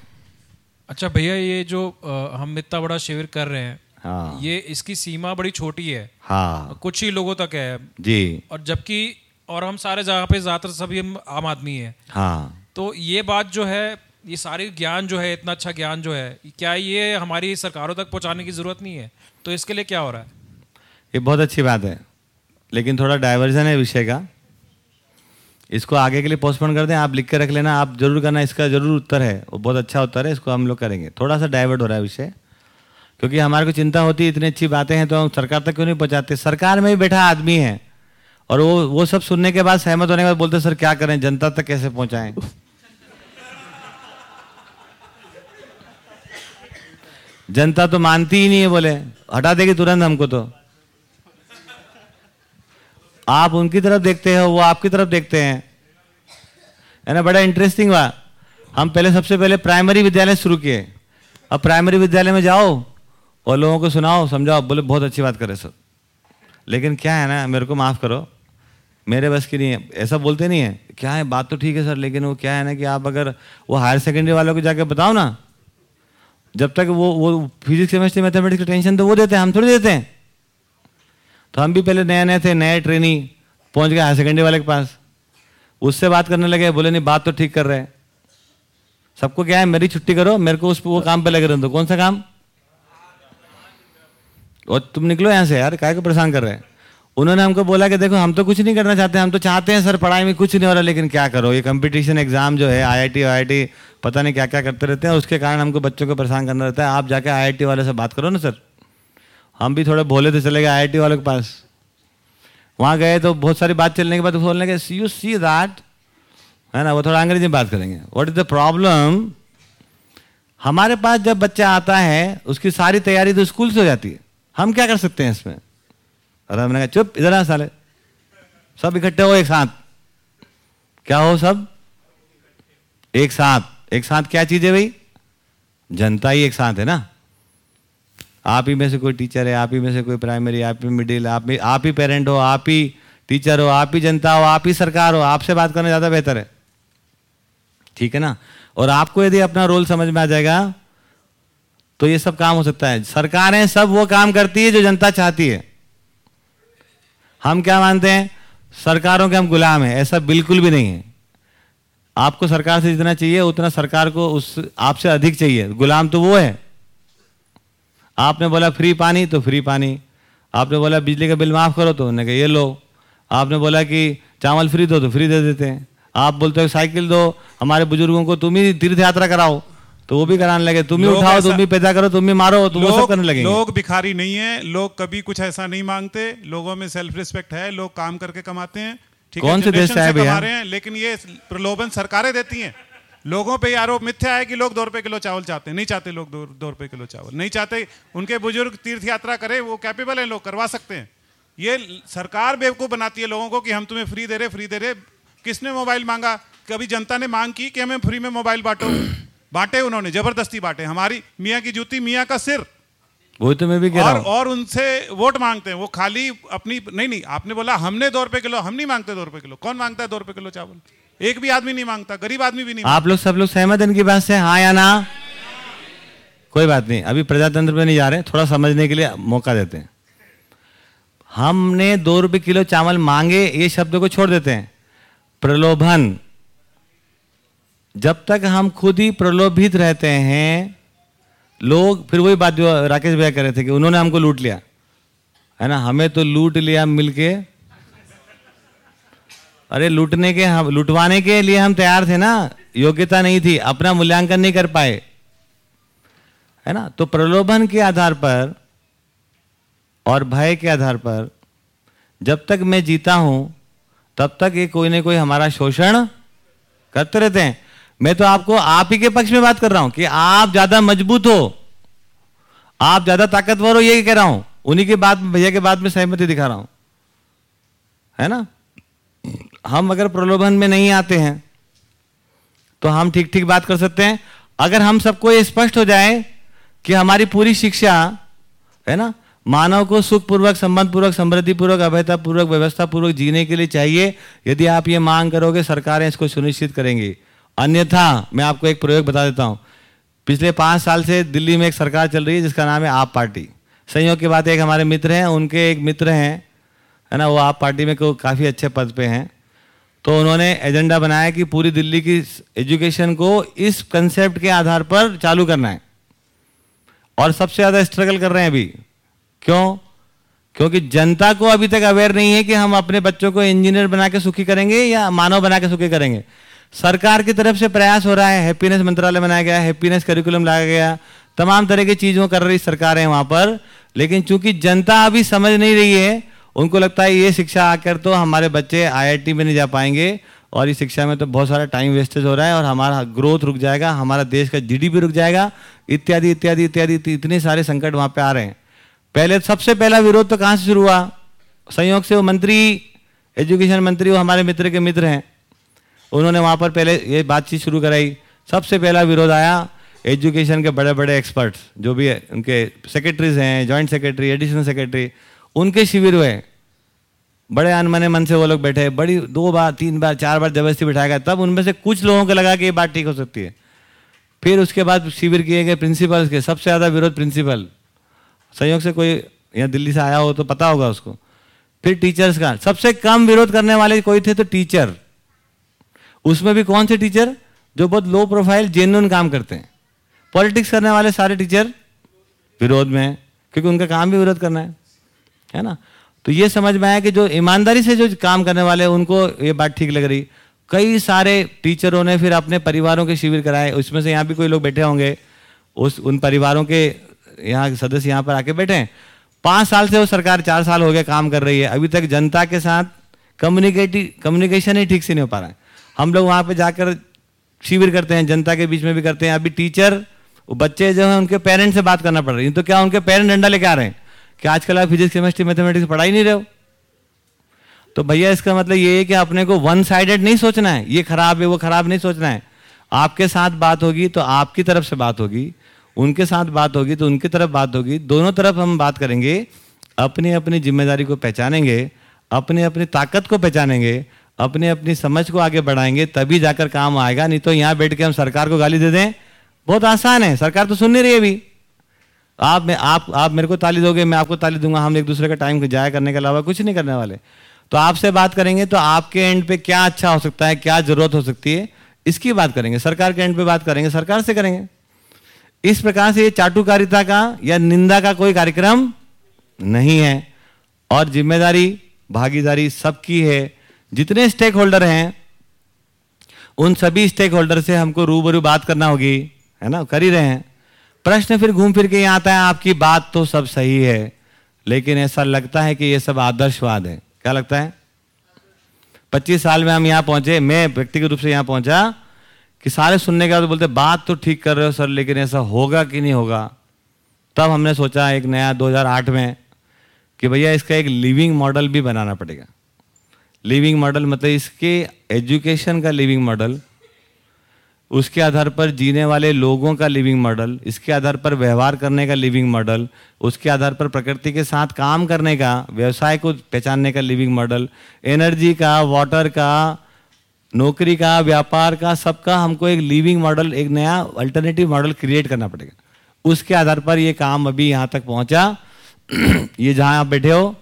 अच्छा भैया ये जो आ, हम इतना बड़ा शिविर कर रहे हैं हाँ। ये इसकी सीमा बड़ी छोटी है। हाँ। कुछ ही लोगों तक है। जी। और जबकि और हम सारे जगह पे ज़्यादातर सभी हम आम आदमी है। हाँ। तो ये बात जो है ये सारी ज्ञान जो है इतना अच्छा ज्ञान जो है क्या ये हमारी सरकारों तक पहुँचाने की ज़रूरत नहीं है? तो इसके लिए क्या हो रहा है? ये बहुत अच्छी बात है। लेकिन थोड़ा डाइवर्जन है विषय का। इसको आगे के लिए पोस्टपोन कर दें, आप लिख के रख लेना, आप ज़रूर करना, इसका ज़रूर उत्तर है। वो बहुत अच्छा उत्तर है, इसको हम लोग करेंगे। थोड़ा सा डाइवर्ट हो रहा है विषय, क्योंकि हमारे को चिंता होती है, इतनी अच्छी बातें हैं तो हम सरकार तक क्यों नहीं पहुंचाते? सरकार में ही बैठा आदमी है, और वो वो सब सुनने के बाद, सहमत होने के बाद बोलते सर, क्या करें? जनता तक कैसे पहुंचाएँ? जनता तो मानती ही नहीं है, बोले। हटा देगी तुरंत हमको तो। आप उनकी तरफ़ देखते हो, वो आपकी तरफ़ देखते हैं। है ना, बड़ा इंटरेस्टिंग हुआ हम पहले, सबसे पहले प्राइमरी विद्यालय शुरू किए। अब प्राइमरी विद्यालय में जाओ और लोगों को सुनाओ, समझाओ, बोले, बहुत अच्छी बात करे सर। लेकिन क्या है ना, मेरे को माफ़ करो। मेरे बस की नहीं है। ऐसा बोलते नहीं है। क्या है, बात तो ठीक है सर, लेकिन वो क्या है ना कि आप अगर वो हायर सेकेंडरी वालों को जाके बताओ ना, जब तक वो वो फिजिक्स केमिस्ट्री मैथमेटिक्स की टेंशन तो वो देते हैं, हम थोड़ी देते हैं। तो हम भी पहले नए नए थे नए ट्रेनी पहुँच गए हायर सेकेंडरी वाले के पास। उससे बात करने लगे, बोले, नहीं, बात तो ठीक कर रहे हैं। सबको क्या है, मेरी छुट्टी करो, मेरे को उस वो काम पे लगे रहने दो। कौन सा काम? और तुम निकलो यहाँ से यार, काय को परेशान कर रहे हैं? उन्होंने हमको बोला कि देखो, हम तो कुछ नहीं करना चाहते, हम तो चाहते हैं सर, पढ़ाई में कुछ नहीं हो रहा, लेकिन क्या करो? ये कंपटीशन एग्ज़ाम जो है आईआईटी आईआईटी पता नहीं क्या क्या करते रहते हैं उसके कारण हमको बच्चों को परेशान करना रहता है। आप जाके आईआईटी वाले से बात करो ना, सर। हम भी थोड़े भोले थे, चले गए आईआईटी वालों के पास। वहाँ गए तो बहुत सारी बात चलने के बाद बोलने लगे यू सी दैट है ना, वो थोड़ा अंग्रेज़ी में बात करेंगे। व्हाट इज़ द प्रॉब्लम हमारे पास जब बच्चा आता है, उसकी सारी तैयारी तो स्कूल से हो जाती है। हम क्या कर सकते हैं इसमें? अरे हमने कहा, चुप, इधर आ साले। सब इकट्ठे हो एक साथ। क्या हो सब? एक साथ। एक साथ क्या चीज़ है भाई? जनता ही एक साथ है ना। आप ही में से कोई टीचर है, आप ही में से कोई प्राइमरी आप ही मिडिल आप ही आप ही पेरेंट हो, आप ही टीचर हो, आप ही जनता हो, आप ही सरकार हो, आपसे बात करना ज़्यादा बेहतर है। ठीक है ना? और आपको यदि अपना रोल समझ में आ जाएगा तो ये सब काम हो सकता है। सरकारें सब वो काम करती है जो जनता चाहती है। हम क्या मानते हैं? सरकारों के हम गुलाम हैं, ऐसा बिल्कुल भी नहीं है। आपको सरकार से जितना चाहिए, उतना सरकार को उस, आपसे अधिक चाहिए। गुलाम तो वो है। आपने बोला फ्री पानी तो फ्री पानी। आपने बोला बिजली का बिल माफ़ करो तो उन्होंने कहा ये लो। आपने बोला कि चावल फ्री दो तो फ्री दे देते हैं। आप बोलते हो साइकिल दो हमारे बुज़ुर्गों को तुम ही तीर्थ यात्रा कराओ। तो वो भी कराने लगे तुम ही उठाओ तुम ही पैदा करो तुम ही मारो तो वो सब करने लगे लोग भिखारी नहीं है लोग कभी कुछ ऐसा नहीं मांगते लोगों में सेल्फ रिस्पेक्ट है लोग काम करके कमाते हैं कौन से देश से कमा भैया? रहे हैं लेकिन ये प्रलोभन सरकारें देती हैं। लोगों पे आरोप मिथ्या है कि लोग दो रुपए किलो चावल चाहते हैं। नहीं चाहते लोग दो दो रुपए किलो चावल। नहीं चाहते उनके बुज़ुर्ग तीर्थ यात्रा करें वो कैपेबल है लोग करवा सकते हैं। ये सरकार बेवकूफ़ बनाती है लोगों को कि हम तुम्हें फ्री दे रहे फ्री दे रहे। किसने मोबाइल मांगा? कभी जनता ने मांग की कि हमें फ्री में मोबाइल बांटो। बांटे उन्होंने ज़बरदस्ती बांटे। हमारी मियाँ की जूती मियाँ का सिर। वो तो मैं भी कह रहा और और उनसे वोट मांगते हैं। वो खाली अपनी नहीं नहीं आपने बोला हमने दो रुपए किलो हम नहीं मांगते दो रुपए किलो। कौन माँगता है दो रुपए किलो चावल? एक भी आदमी नहीं माँगता, गरीब आदमी भी नहीं आप लोग सब लोग सहमत इनकी बात से? हाँ या ना? कोई बात नहीं, अभी प्रजातंत्र पे नहीं जा रहे थोड़ा समझने के लिए मौका देते हैं। हमने दो रुपए किलो चावल मांगे, ये शब्द को छोड़ देते हैं। प्रलोभन। जब तक हम खुद ही प्रलोभित रहते हैं, लोग, फिर वही बात जो राकेश भैया कह रहे थे कि उन्होंने हमको लूट लिया। है ना? हमें तो लूट लिया मिलके। अरे लूटने के, हम लुटवाने के लिए हम तैयार थे ना। योग्यता नहीं थी, अपना मूल्यांकन नहीं कर पाए। है ना? तो प्रलोभन के आधार पर और भय के आधार पर जब तक मैं जीता हूँ, तब तक ये कोई ना कोई हमारा शोषण करते रहते हैं। मैं तो आपको आप ही के पक्ष में बात कर रहा हूँ कि आप ज़्यादा मज़बूत हो, आप ज़्यादा ताकतवर हो, ये कह रहा हूँ। उन्हीं के बाद, भैया के बाद में सहमति दिखा रहा हूँ। है ना? हम अगर प्रलोभन में नहीं आते हैं तो हम ठीक ठीक बात कर सकते हैं। अगर हम सबको ये स्पष्ट हो जाए कि हमारी पूरी शिक्षा, है ना, मानव को सुख पूर्वक संबंध पूर्वक समृद्धि पूर्वक अभयता पूर्वक व्यवस्था पूर्वक जीने के लिए चाहिए, यदि आप ये मांग करोगे, सरकारें इसको सुनिश्चित करेंगी। अन्यथा, मैं आपको एक प्रयोग बता देता हूँ। पिछले पाँच साल से दिल्ली में एक सरकार चल रही है, जिसका नाम है आप पार्टी। संयोग की बात एक हमारे मित्र हैं, उनके एक मित्र हैं है ना, वो आप पार्टी में काफ़ी अच्छे पद पे हैं। तो उन्होंने एजेंडा बनाया कि पूरी दिल्ली की एजुकेशन को इस कंसेप्ट के आधार पर चालू करना है। और सबसे ज़्यादा स्ट्रगल कर रहे हैं अभी। क्यों? क्योंकि जनता को अभी तक अवेयर नहीं है कि हम अपने बच्चों को इंजीनियर बना के सुखी करेंगे या मानव बना के सुखी करेंगे। सरकार की तरफ़ से प्रयास हो रहा है हैप्पीनेस मंत्रालय बनाया गया हैप्पीनेस करिकुलम लाया गया, तमाम तरह की चीज़ों कर रही सरकारें वहाँ पर। लेकिन चूँकि जनता अभी समझ नहीं रही है उनको लगता है ये शिक्षा आकर तो हमारे बच्चे आईआईटी में नहीं जा पाएँगे और इस शिक्षा में तो बहुत सारा टाइम वेस्टेज हो रहा है और हमारा ग्रोथ रुक जाएगा, हमारा देश का जीडीपी रुक जाएगा, इत्यादि इत्यादि इत्यादि, इतने- सारे संकट वहाँ पे आ रहे हैं। पहले, सबसे पहला विरोध तो कहाँ से शुरू हुआ? संयोग से वो मंत्री एजुकेशन मंत्री, वो हमारे मित्र के मित्र हैं। उन्होंने वहाँ पर पहले ये बातचीत शुरू कराई। सबसे पहला विरोध आया एजुकेशन के बड़े बड़े एक्सपर्ट्स जो भी उनके सेक्रेटरीज हैं जॉइंट सेक्रेटरी एडिशनल सेक्रेटरी उनके शिविर हुए। बड़े अनमने मन से वो लोग बैठे। बड़ी दो बार, तीन बार, चार बार ज़बरदस्ती बिठाया गया। तब उनमें से कुछ लोगों को लगा कि ये बात ठीक हो सकती है। फिर उसके बाद शिविर किए गए प्रिंसिपल्स के। सबसे ज़्यादा विरोध प्रिंसिपल। संयोग से कोई यहाँ दिल्ली से आया हो तो पता होगा उसको। फिर टीचर्स का। सबसे कम विरोध करने वाले कोई थे तो टीचर। उसमें भी कौन से टीचर? जो बहुत लो प्रोफ़ाइल जेन्यून काम करते हैं। पॉलिटिक्स करने वाले सारे टीचर विरोध में क्योंकि उनका काम भी विरोध करना है। है ना? तो ये समझ में आया कि जो ईमानदारी से जो काम करने वाले उनको ये बात ठीक लग रही। कई सारे टीचरों ने फिर अपने परिवारों के शिविर कराए। उसमें से यहाँ भी कोई लोग बैठे होंगे। उस, उन परिवारों के यहाँ सदस्य यहाँ पर आके बैठे हैं। पाँच साल से वो सरकार चार साल हो गया काम कर रही है। अभी तक जनता के साथ कम्युनिकेटिव कम्युनिकेशन ही ठीक से नहीं हो पा रहा है। हम लोग वहाँ पे जाकर शिविर करते हैं, जनता के बीच में भी करते हैं। अभी टीचर, बच्चे जो हैं, उनके पेरेंट्स से बात करना पड़ रही है। तो क्या उनके पेरेंट डंडा लेके आ रहे हैं? कि आजकल आप फिजिक्स केमिस्ट्री मैथमेटिक्स पढ़ा ही नहीं रहे हो। तो भैया, इसका मतलब ये है कि अपने को वन साइडेड नहीं सोचना है। ये खराब है, वो खराब नहीं सोचना है। आपके साथ बात होगी तो आपकी तरफ़ से बात होगी, उनके साथ बात होगी तो उनकी तरफ़ बात होगी। दोनों तरफ़ हम बात करेंगे अपनी अपनी ज़िम्मेदारी को पहचानेंगे अपनी अपनी ताकत को पहचानेंगे अपनी अपनी समझ को आगे बढ़ाएँगे, तभी जाकर काम आएगा। नहीं तो यहाँ बैठ के हम सरकार को गाली दे दें। बहुत आसान है, सरकार तो सुन नहीं रही है अभी। आप मैं, आप आप मेरे को ताली दोगे, मैं आपको ताली दूँगा, हम एक दूसरे का टाइम जाया करने के अलावा कुछ नहीं करने वाले। तो आपसे बात करेंगे तो आपके एंड पे क्या अच्छा हो सकता है, क्या ज़रूरत हो सकती है, इसकी बात करेंगे। सरकार के एंड पे बात करेंगे, सरकार से करेंगे। इस प्रकार से ये चाटुकारिता का या निंदा का कोई कार्यक्रम नहीं है, और ज़िम्मेदारी, भागीदारी सबकी है। जितने स्टेक होल्डर हैं, उन सभी स्टेक होल्डर से हमको रूबरू बात करना होगी, है ना? कर ही रहे हैं। प्रश्न फिर घूम फिर के आता है, आपकी बात तो सब सही है, लेकिन ऐसा लगता है कि ये सब आदर्शवाद है। क्या लगता है? पच्चीस साल में हम यहाँ पहुँचे, मैं व्यक्तिगत रूप से यहाँ पहुँचा कि सारे सुनने के बाद बोलते, बात तो ठीक कर रहे हो सर, लेकिन ऐसा होगा कि नहीं होगा? तब हमने सोचा एक नया 2008 में कि भैया इसका एक लिविंग मॉडल भी बनाना पड़ेगा। लिविंग मॉडल मतलब इसके एजुकेशन का लिविंग मॉडल उसके आधार पर जीने वाले लोगों का लिविंग मॉडल इसके आधार पर व्यवहार करने का लिविंग मॉडल उसके आधार पर प्रकृति के साथ काम करने का, व्यवसाय को पहचानने का लिविंग मॉडल एनर्जी का वाटर का, नौकरी का, व्यापार का, सबका हमको एक लिविंग मॉडल एक नया अल्टरनेटिव मॉडल क्रिएट करना पड़ेगा। उसके आधार पर ये काम अभी यहाँ तक पहुँचा। [CLEARS THROAT] ये जहाँ आप बैठे हो,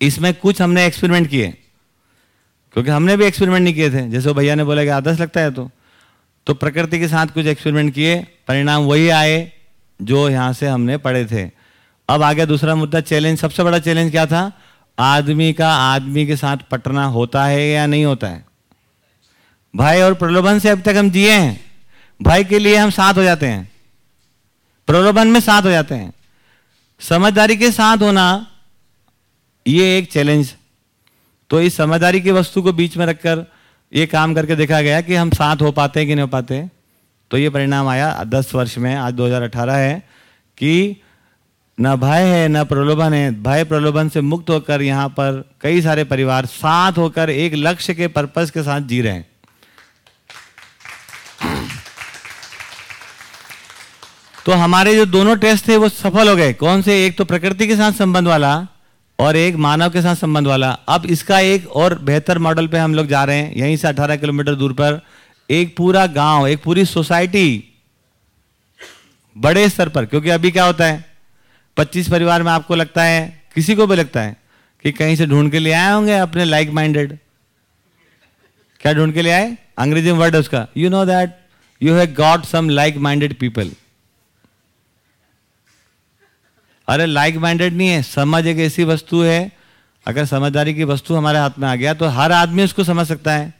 इसमें कुछ हमने एक्सपेरिमेंट किए। क्योंकि हमने भी एक्सपेरिमेंट नहीं किए थे। जैसे भैया ने बोला कि आदर्श लगता है तो। तो प्रकृति के साथ कुछ एक्सपेरिमेंट किए, परिणाम वही आए जो यहाँ से हमने पढ़े थे। अब आगे दूसरा मुद्दा चैलेंज सबसे बड़ा चैलेंज क्या था? आदमी का आदमी के साथ पटना होता है या नहीं होता है? भय और प्रलोभन से अब तक हम जिए हैं। भय के लिए हम साथ हो जाते हैं। प्रलोभन में साथ हो जाते हैं। समझदारी के साथ होना, ये एक चैलेंज तो इस समझदारी की वस्तु को बीच में रखकर ये काम करके देखा गया कि हम साथ हो पाते हैं कि नहीं हो पाते तो ये परिणाम आया दस वर्ष में, आज 2018 है कि न भय है, न प्रलोभन है। भय प्रलोभन से मुक्त होकर यहाँ पर कई सारे परिवार साथ होकर एक लक्ष्य के पर्पज के साथ जी रहे हैं। तो हमारे जो दोनों टेस्ट थे वो सफल हो गए। कौन से? एक तो प्रकृति के साथ संबंध वाला और एक मानव के साथ संबंध वाला। अब इसका एक और बेहतर मॉडल पे हम लोग जा रहे हैं, यहीं से 18 किलोमीटर दूर पर। एक पूरा गाँव, एक पूरी सोसाइटी बड़े स्तर पर, क्योंकि अभी क्या होता है 25 परिवार में आपको लगता है, किसी को भी लगता है, कि कहीं से ढूंढ के ले आए होंगे अपने लाइक माइंडेड क्या ढूंढ के ले आए? अंग्रेज़ी में वर्ड है उसका। You know that you have got some like minded people अरे लाइक माइंडेड नहीं है, समझ एक ऐसी वस्तु है, अगर समझदारी की वस्तु हमारे हाथ में आ गया तो हर आदमी उसको समझ सकता है।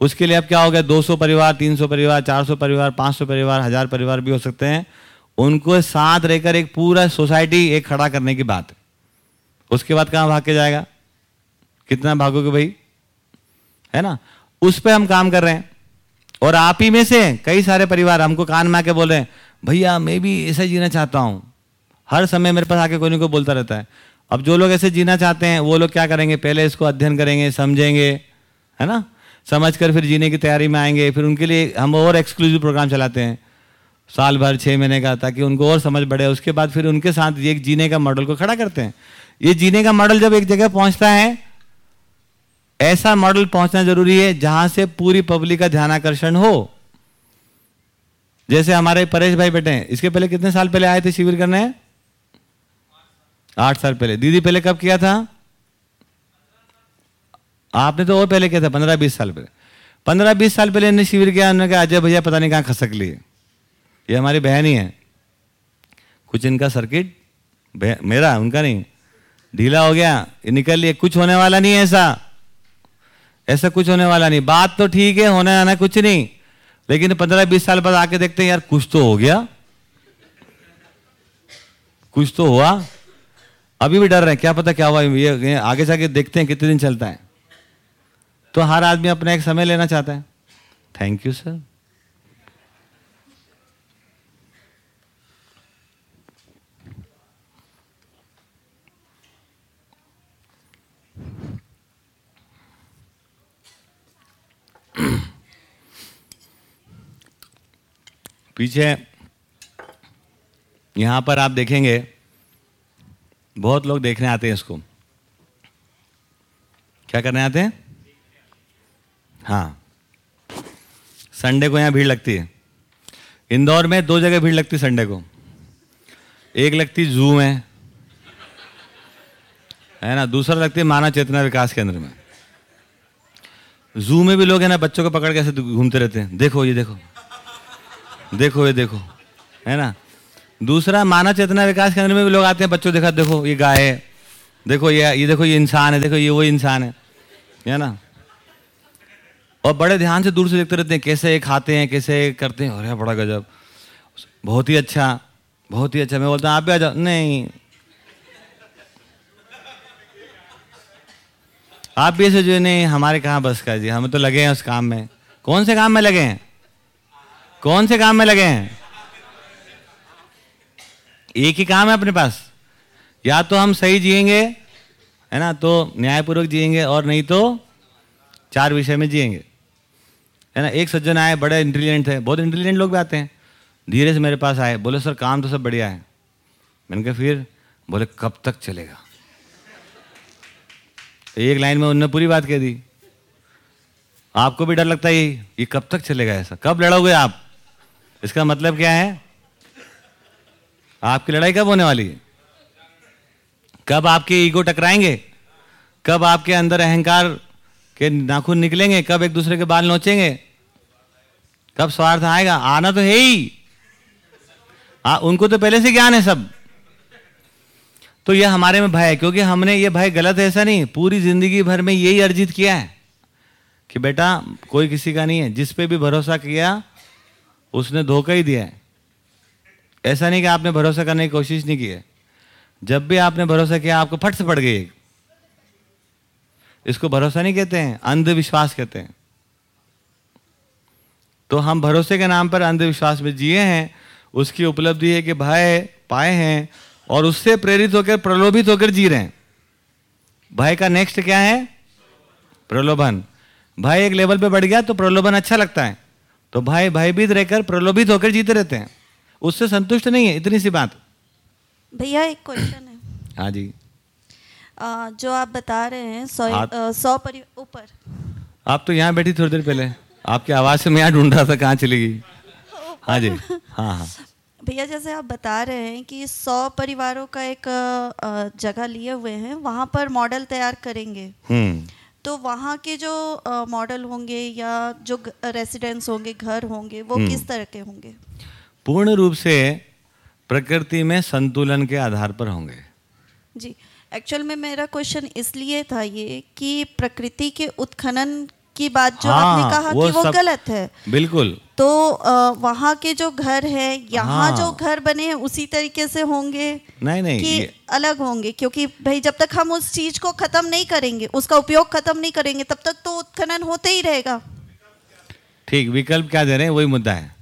उसके लिए अब क्या हो गया 200 परिवार 300 परिवार 400 परिवार 500 परिवार, हज़ार परिवार भी हो सकते हैं। उनको साथ रहकर एक पूरा सोसाइटी एक खड़ा करने की बात। उसके बाद कहाँ भाग के जाएगा? कितना भागोगे भाई? है ना? उस पर हम काम कर रहे हैं। और आप ही में से कई सारे परिवार हमको कान में आके बोल रहे हैं, भैया, मैं भी ऐसा जीना चाहता हूँ। हर समय मेरे पास आके कोई ना कोई बोलता रहता है। अब जो लोग ऐसे जीना चाहते हैं, वो लोग क्या करेंगे? पहले इसको अध्ययन करेंगे, समझेंगे, है ना? समझ कर फिर जीने की तैयारी में आएँगे, फिर उनके लिए हम और एक्सक्लूसिव प्रोग्राम चलाते हैं। साल भर छः महीने का, ताकि उनको और समझ बढ़े। उसके बाद फिर उनके साथ एक जीने का मॉडल को खड़ा करते हैं। ये जीने का मॉडल जब एक जगह पहुँचता है, ऐसा मॉडल पहुँचना ज़रूरी है जहाँ से पूरी पब्लिक का ध्यान आकर्षण हो। जैसे हमारे परेश भाई बैठे हैं, इसके पहले कितने साल पहले आए थे शिविर करने? आठ साल पहले। दीदी, पहले कब किया था? आपने तो और पहले किया था, पंद्रह बीस साल पहले। पंद्रह बीस साल पहले इन्हें शिविर किया, उन्होंने कहा, अजय भैया पता नहीं कहाँ खसक लिए। ये हमारी बहन ही है। कुछ इनका सर्किट? मेरा, उनका नहीं। ढीला हो गया, ये निकल लिए। कुछ होने वाला नहीं है ऐसा। ऐसा कुछ होने वाला नहीं। बात तो ठीक है, होने आना कुछ नहीं। लेकिन पंद्रह बीस साल बाद आके देखते हैं, यार, कुछ तो हो गया। कुछ तो हुआ। अभी भी डर रहे हैं, क्या पता क्या हुआ, ये आगे जाके देखते हैं कितने दिन चलता है। तो हर आदमी अपना एक समय लेना चाहता है। थैंक यू सर पीछे, यहाँ पर आप देखेंगे बहुत लोग देखने आते हैं इसको। क्या करने आते हैं? हाँ। संडे को यहाँ भीड़ लगती है। इंदौर में दो जगह भीड़ लगती है संडे को। एक लगती जू में। है ना? दूसरा लगती है मानव चेतना विकास केंद्र में। जू में भी लोग है ना, बच्चों को पकड़ के ऐसे घूमते रहते हैं। देखो, ये देखो। देखो, ये देखो। है ना? दूसरा, मानव चेतना विकास केंद्र में भी लोग आते हैं, बच्चों, देखा, देखो, ये गाय है। देखो, ये ये देखो, ये इंसान है, देखो, ये, वो इंसान है। है ना? और बड़े ध्यान से दूर से देखते रहते हैं, कैसे ये खाते हैं, कैसे करते हैं। अरे, बड़ा गजब। बहुत ही अच्छा बहुत ही अच्छा। मैं बोलता हूँ, आप भी आ जाओ। नहीं। आप भी ऐसे जो, नहीं, हमारे कहाँ बस का जी? हम तो लगे हैं उस काम में। कौन से काम में लगे हैं? कौन से काम में लगे हैं? एक ही काम है अपने पास। या तो हम सही जिएँगे, है ना तो न्यायपूर्वक जिएँगे और नहीं तो चार विषय में जिएँगे। है ना, एक सज्जन आए, बड़े इंटेलिजेंट है बहुत इंटेलिजेंट लोग भी आते हैं। धीरे से मेरे पास आए, बोले, सर, काम तो सब बढ़िया है। मैंने कहा, फिर? बोले, कब तक चलेगा? एक लाइन में उन्होंने पूरी बात कह दी। आपको भी डर लगता है ये कब तक चलेगा ऐसा? कब लड़ोगे आप? इसका मतलब क्या है? आपकी लड़ाई कब होने वाली है? कब आपके ईगो टकराएँगे? कब आपके अंदर अहंकार के नाखून निकलेंगे? कब एक दूसरे के बाल नोचेंगे? कब स्वार्थ आएगा? आना तो है ही। आ, उनको तो पहले से ज्ञान है सब। तो यह हमारे में भय है क्योंकि हमने ये भय गलत है ऐसा नहीं। पूरी ज़िंदगी भर में यही अर्जित किया है कि बेटा कोई किसी का नहीं है। जिस पे भी भरोसा किया उसने धोखा ही दिया है। ऐसा नहीं कि आपने भरोसा करने की कोशिश नहीं की है। जब भी आपने भरोसा किया, आपको फट से पड़ गई इसको भरोसा नहीं कहते हैं, अंधविश्वास कहते हैं। तो हम भरोसे के नाम पर अंधविश्वास में जिए हैं, उसकी उपलब्धि है कि भय पाए हैं और उससे प्रेरित होकर, प्रलोभित होकर जी रहे हैं। भय का नेक्स्ट क्या है? प्रलोभन। भय एक लेवल पे बढ़ गया तो प्रलोभन अच्छा लगता है। तो भय भयभीत रहकर प्रलोभित होकर जीते रहते हैं। उससे संतुष्ट नहीं है इतनी सी बात। भैया एक क्वेश्चन है। [CLEARS THROAT] हाँ जी। आ, जो आप बता रहे हैं सौ सौ परि ऊपर। आप तो यहाँ बैठी थोड़ी देर पहले। आपकी आवाज़ से मैं यहाँ ढूंढ रहा था कहाँ चली गई। हाँ जी। हाँ हाँ। भैया जैसे आप बता रहे हैं कि सौ परिवारों का एक जगह लिए हुए हैं वहाँ पर मॉडल तैयार करेंगे। हम्म। तो वहाँ के जो मॉडल होंगे या जो रेसिडेंस होंगे घर होंगे वो हम्म। किस तरह के होंगे? पूर्ण रूप से प्रकृति में संतुलन के आधार पर होंगे। जी एक्चुअल में मेरा क्वेश्चन इसलिए था ये कि प्रकृति के उत्खनन की बात जो हाँ, आपने कहा वो कि वो सब- गलत है। बिल्कुल। तो अ, वहाँ के जो घर है यहाँ हाँ। जो घर बने हैं उसी तरीके से होंगे नहीं नहीं कि अलग होंगे? क्योंकि भाई जब तक हम उस चीज़ को खत्म नहीं करेंगे उसका उपयोग खत्म नहीं करेंगे तब तक तो उत्खनन होते ही रहेगा। ठीक विकल्प क्या दे रहे हैं? वही मुद्दा है।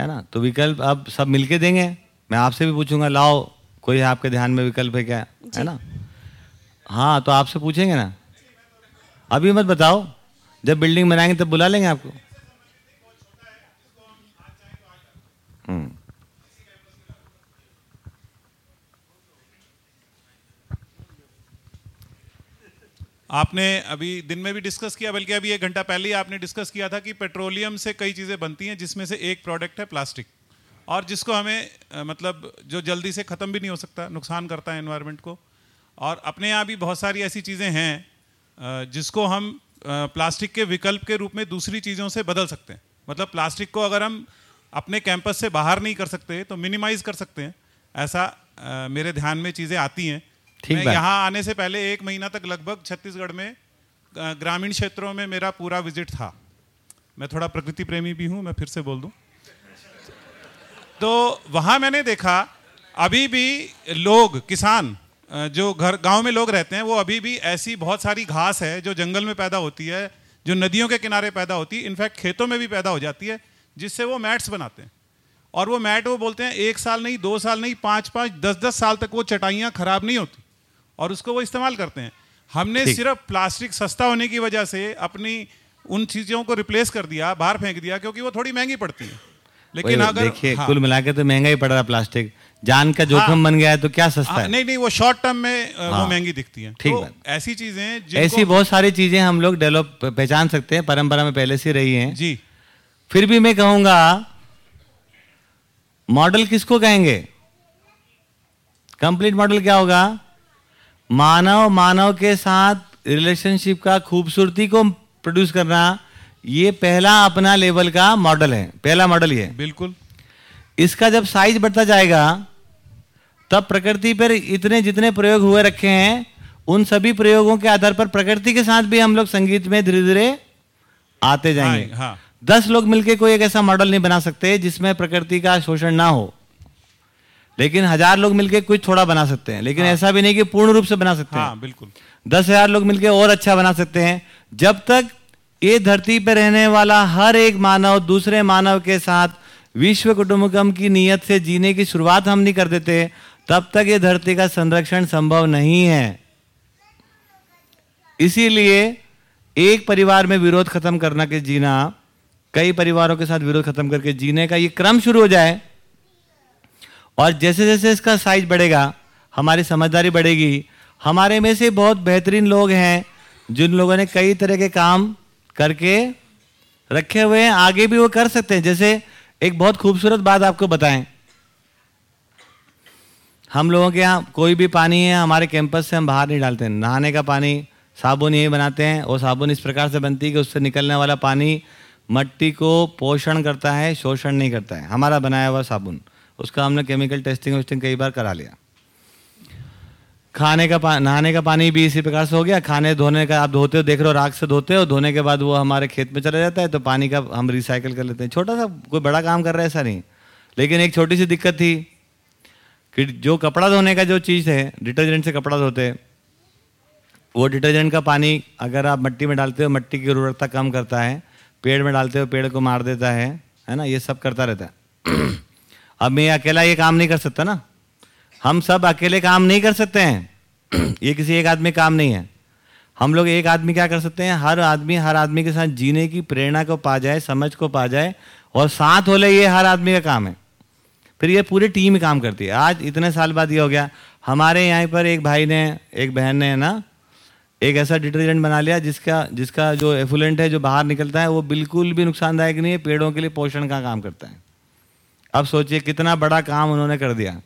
है ना? तो विकल्प अब सब मिलके देंगे। मैं आपसे भी पूछूँगा लाओ कोई है आपके ध्यान में विकल्प है क्या? है ना? हाँ तो आपसे पूछेंगे ना? अभी मत बताओ। जब बिल्डिंग बनाएँगे तब बुला लेंगे आपको। हम्म। आपने अभी दिन में भी डिस्कस किया, बल्कि अभी एक घंटा पहले ही आपने डिस्कस किया था कि पेट्रोलियम से कई चीज़ें बनती हैं, जिसमें से एक प्रोडक्ट है प्लास्टिक और जिसको हमें मतलब जो जल्दी से ख़त्म भी नहीं हो सकता, नुकसान करता है इन्वायरमेंट को। और अपने यहाँ भी बहुत सारी ऐसी चीज़ें हैं जिसको हम प्लास्टिक के विकल्प के रूप में दूसरी चीज़ों से बदल सकते हैं। मतलब प्लास्टिक को अगर हम अपने कैंपस से बाहर नहीं कर सकते तो मिनिमाइज कर सकते हैं। ऐसा मेरे ध्यान में चीज़ें आती हैं। ठीक मैं यहाँ आने से पहले एक महीना तक लगभग छत्तीसगढ़ में ग्रामीण क्षेत्रों में मेरा पूरा विज़िट था। मैं थोड़ा प्रकृति प्रेमी भी हूँ मैं फिर से बोल दूँ। तो वहाँ मैंने देखा अभी भी लोग किसान जो घर गाँव में लोग रहते हैं वो अभी भी ऐसी बहुत सारी घास है जो जंगल में पैदा होती है जो नदियों के किनारे पैदा होती है इनफैक्ट खेतों में भी पैदा हो जाती है जिससे वो मैट्स बनाते हैं। और वो मैट वो बोलते हैं एक साल नहीं दो साल नहीं पाँच पाँच दस दस साल तक वो चटाइयाँ खराब नहीं होती। और उसको वो इस्तेमाल करते हैं। हमने सिर्फ़ प्लास्टिक सस्ता होने की वजह से अपनी उन चीज़ों को रिप्लेस कर दिया बाहर फेंक दिया क्योंकि वो थोड़ी महँगी पड़ती है। लेकिन अगर देखिए हाँ, कुल मिला के तो महँगा ही पड़ रहा है प्लास्टिक। जान का जोखिम हाँ। बन गया है तो क्या सस्ता हाँ, है नहीं नहीं वो शॉर्ट टर्म में अ, वो हाँ। महँगी दिखती है। ठीक तो ऐसी चीज़ें ऐसी बहुत सारी चीज़ें हम लोग डेवलप पहचान सकते हैं परंपरा में पहले से रही हैं। जी। फिर भी मैं कहूँगा मॉडल किसको कहेंगे? कंप्लीट मॉडल क्या होगा? मानव मानव के साथ रिलेशनशिप का खूबसूरती को प्रोड्यूस करना ये पहला अपना लेवल का मॉडल है। पहला मॉडल ये है। बिल्कुल। इसका जब साइज़ बढ़ता जाएगा तब प्रकृति पर इतने जितने प्रयोग हुए रखे हैं उन सभी प्रयोगों के आधार पर प्रकृति के साथ भी हम लोग संगीत में धीरे धीरे आते जाएँगे। हाँ, हाँ। दस लोग मिलके कोई एक ऐसा मॉडल नहीं बना सकते जिसमें प्रकृति का शोषण ना हो। लेकिन हज़ार लोग मिलके कुछ थोड़ा बना सकते हैं। लेकिन हाँ। ऐसा भी नहीं कि पूर्ण रूप से बना सकते हाँ, हैं। बिल्कुल। दस हज़ार लोग मिलके और अच्छा बना सकते हैं। जब तक ये धरती पर रहने वाला हर एक मानव दूसरे मानव के साथ विश्व कुटुंबकम की नीयत से जीने की शुरुआत हम नहीं कर देते तब तक ये धरती का संरक्षण संभव नहीं है। इसीलिए एक परिवार में विरोध खत्म करना के जीना कई परिवारों के साथ विरोध खत्म करके जीने का ये क्रम शुरू हो जाए और जैसे जैसे इसका साइज़ बढ़ेगा, हमारी समझदारी बढ़ेगी। हमारे में से बहुत बेहतरीन लोग हैं, जिन लोगों ने कई तरह के काम करके रखे हुए हैं। आगे भी वो कर सकते हैं। जैसे एक बहुत खूबसूरत बात आपको बताएँ। हम लोगों के यहाँ कोई भी पानी है, हमारे कैंपस से हम बाहर नहीं डालते हैं। नहाने का पानी, साबुन यही बनाते हैं। और साबुन इस प्रकार से बनती है कि उससे निकलने वाला पानी मट्टी को पोषण करता है, शोषण नहीं करता है। हमारा बनाया हुआ साबुन। उसका हमने केमिकल टेस्टिंग वेस्टिंग कई बार करा लिया। खाने का पा, नहाने का पानी भी इसी प्रकार से हो गया। खाने धोने का आप धोते हो, देख रहे हो, राख से धोते हो, धोने के बाद वो हमारे खेत में चला जाता है तो पानी का हम रिसाइकिल कर लेते हैं। छोटा सा, कोई बड़ा काम कर रहा है, ऐसा नहीं। लेकिन एक छोटी सी दिक्कत थी कि जो कपड़ा धोने का जो चीज़ है डिटर्जेंट से कपड़ा धोते, वो डिटर्जेंट का पानी अगर आप मिट्टी में डालते हो, मिट्टी की उर्वरकता कम करता है, पेड़ में डालते हो, पेड़ को मार देता है है ना, ये सब करता रहता है। अब मैं अकेला ये काम नहीं कर सकता ना। हम सब अकेले काम नहीं कर सकते हैं। [CLEARS THROAT] ये किसी एक आदमी काम नहीं है। हम लोग एक आदमी क्या कर सकते हैं? हर आदमी हर आदमी के साथ जीने की प्रेरणा को पा जाए, समझ को पा जाए, और साथ हो ले ये हर आदमी का काम है। फिर ये पूरी टीम काम करती है। आज इतने साल बाद ये हो गया। हमारे यहाँ पर एक भाई ने, एक बहन ने ना, एक ऐसा डिटर्जेंट बना लिया जिसका जिसका जो एफुलेंट है, जो बाहर निकलता है, वो बिल्कुल भी नुकसानदायक नहीं है। पेड़ों के लिए पोषण का काम करता है। अब सोचिए कितना बड़ा काम उन्होंने कर दिया।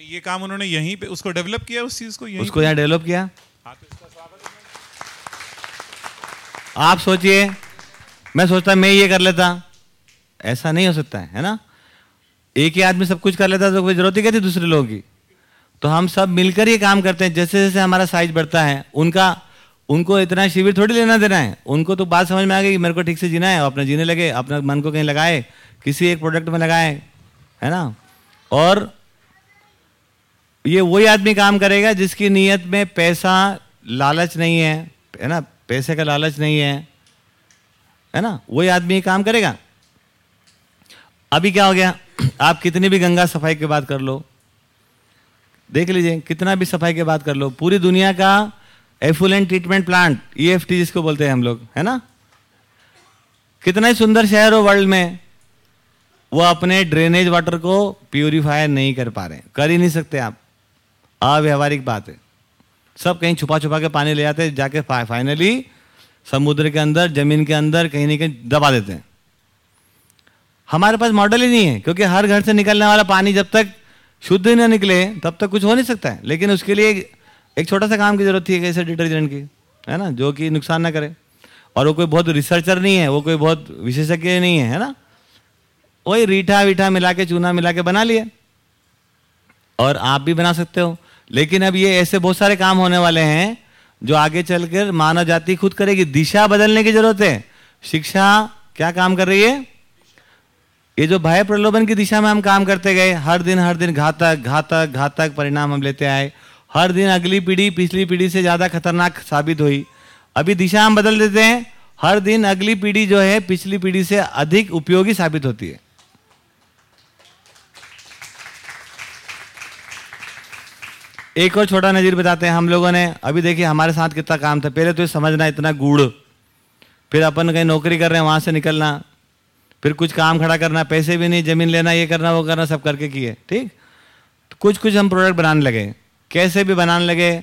ये काम उन्होंने यहीं पे उसको डेवलप किया उस चीज़ को यहीं उसको यहाँ डेवलप किया। हाँ, तो आप सोचिए मैं सोचता मैं ये कर लेता। ऐसा नहीं हो सकता है है ना? एक ही आदमी सब कुछ कर लेता तो कोई ज़रूरत ही क्या थी दूसरे लोगों की? तो हम सब मिलकर ये काम करते हैं जैसे जैसे हमारा साइज़ बढ़ता है उनका उनको इतना शिविर थोड़ी लेना देना है। उनको तो बात समझ में आ गई कि मेरे को ठीक से जीना है अपना जीने लगे अपना मन को कहीं लगाए किसी एक प्रोडक्ट में लगाए। है ना? और ये वही आदमी काम करेगा जिसकी नीयत में पैसा लालच नहीं है है ना? पैसे का लालच नहीं है है ना? वही आदमी काम करेगा। अभी क्या हो गया? आप कितनी भी गंगा सफ़ाई की बात कर लो, देख लीजिए, कितना भी सफ़ाई की बात कर लो, पूरी दुनिया का एफुलेंट ट्रीटमेंट प्लांट ईएफटी जिसको बोलते हैं हम लोग, है ना? कितना ही सुंदर शहर हो वर्ल्ड में वो अपने ड्रेनेज वाटर को प्यूरिफायर नहीं कर पा रहे कर ही नहीं सकते आप। अव्यवहारिक बात है। सब कहीं छुपा छुपा के पानी ले जाते हैं, जाके फाइनली समुद्र के अंदर, ज़मीन के अंदर कहीं ना कहीं दबा देते हैं। हमारे पास मॉडल ही नहीं है, क्योंकि हर घर से निकलने वाला पानी जब तक शुद्ध ही ना निकले, तब तक कुछ हो नहीं सकता है। लेकिन उसके लिए एक छोटा सा काम की ज़रूरत थी ऐसे डिटर्जेंट की, है ना, जो कि नुकसान ना करे। और वो कोई बहुत रिसर्चर नहीं है, वो कोई बहुत विशेषज्ञ नहीं है है ना? वही रीठा वीठा मिला के, चूना मिला के बना लिए। और आप भी बना सकते हो। लेकिन अब ये ऐसे बहुत सारे काम होने वाले हैं, जो आगे चलकर मानव जाति खुद करेगी। दिशा बदलने की ज़रूरत है। शिक्षा क्या काम कर रही है? ये जो भय प्रलोभन की दिशा में हम काम करते गए, हर दिन हर दिन घातक घातक घातक परिणाम हम लेते आए। हर दिन अगली पीढ़ी, पिछली पीढ़ी से ज़्यादा खतरनाक साबित हुई। अभी दिशा हम बदल देते हैं। हर दिन अगली पीढ़ी जो है, पिछली पीढ़ी से अधिक उपयोगी साबित होती है। एक और छोटा नजीर बताते हैं। हम लोगों ने, अभी देखिए हमारे साथ कितना काम था। पहले तो ये समझना इतना गुड़ फिर अपन कहीं नौकरी कर रहे हैं, वहाँ से निकलना। फिर कुछ काम खड़ा करना, पैसे भी नहीं, ज़मीन लेना, ये करना, वो करना, सब करके किए। ठीक? तो कुछ कुछ हम प्रोडक्ट बनाने लगे। कैसे भी बनाने लगे।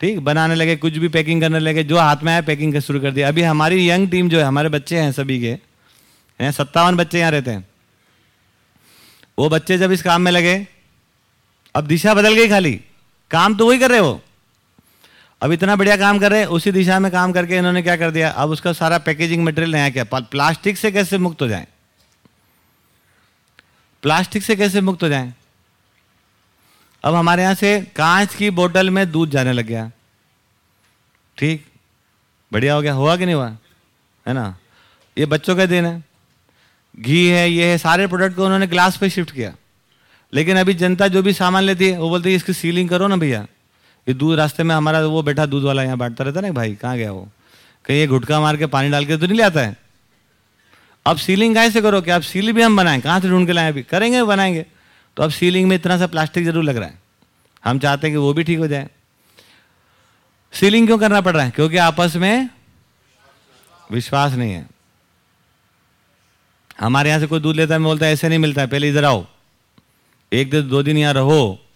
ठीक? बनाने लगे, कुछ भी पैकिंग करने लगे, जो हाथ में आया पैकिंग कर शुरू कर दिया। अभी हमारी यंग टीम जो है, हमारे बच्चे हैं सभी के, हैं, सत्तावन बच्चे यहाँ रहते हैं। वो बच्चे जब इस काम में लगे, अब दिशा बदल गई खाली। काम तो वही कर रहे हो। अब इतना बढ़िया काम कर रहे हैं, उसी दिशा में काम करके इन्होंने क्या कर दिया? अब उसका सारा पैकेजिंग मटेरियल नया क्या। प्लास्टिक से कैसे मुक्त हो जाए? प्लास्टिक से कैसे मुक्त हो जाए? अब हमारे यहाँ से कांच की बोतल में दूध जाने लग गया। ठीक? बढ़िया हो गया। हुआ कि नहीं हुआ? है ना? ये बच्चों का दिन है। घी है, ये है, सारे प्रोडक्ट को उन्होंने ग्लास पे शिफ्ट किया। लेकिन अभी जनता जो भी सामान लेती है, वो बोलती है, इसकी सीलिंग करो ना भैया। ये दूध रास्ते में हमारा वो बैठा दूध वाला यहाँ बांटता रहता ना भाई, कहाँ गया वो? कहीं ये घुटका मार के पानी डाल के तो नहीं लाता है। अब सीलिंग कहाँ से करो कि आप सीलिंग भी हम बनाएँ, कहाँ से ढूंढ के लाएँ अभी? करेंगे, बनाएँगे। तो अब सीलिंग में इतना सा प्लास्टिक ज़रूर लग रहा है। हम चाहते हैं कि वो भी ठीक हो जाए। सीलिंग क्यों करना पड़ रहा है? क्योंकि आपस में विश्वास नहीं है। हमारे यहाँ से कोई दूध लेता है बोलता है, ऐसे नहीं मिलता है, पहले इधर आओ। एक दिन, दो दिन यहाँ रहो,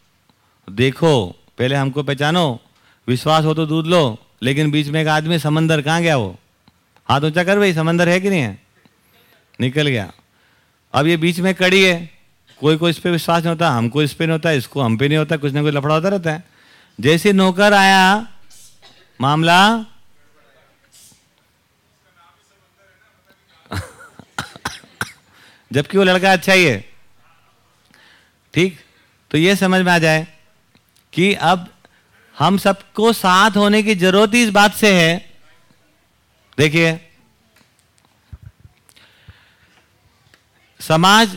देखो, पहले हमको पहचानो, विश्वास हो तो दूध लो, लेकिन बीच में एक आदमी, समंदर, कहाँ गया वो? हाथ ऊँचा कर भाई, समंदर है कि नहीं है? निकल गया। अब ये बीच में कड़ी है कोई को इस पर विश्वास नहीं होता, हमको इस पर नहीं होता, इसको हम पे नहीं होता, कुछ ना कुछ लफड़ा होता रहता है। जैसे नौकर आया, मामला? [LAUGHS] जबकि वो लड़का अच्छा ही है। ठीक? तो ये समझ में आ जाए कि अब हम सबको साथ होने की ज़रूरत ही इस बात से है। देखिए, समाज,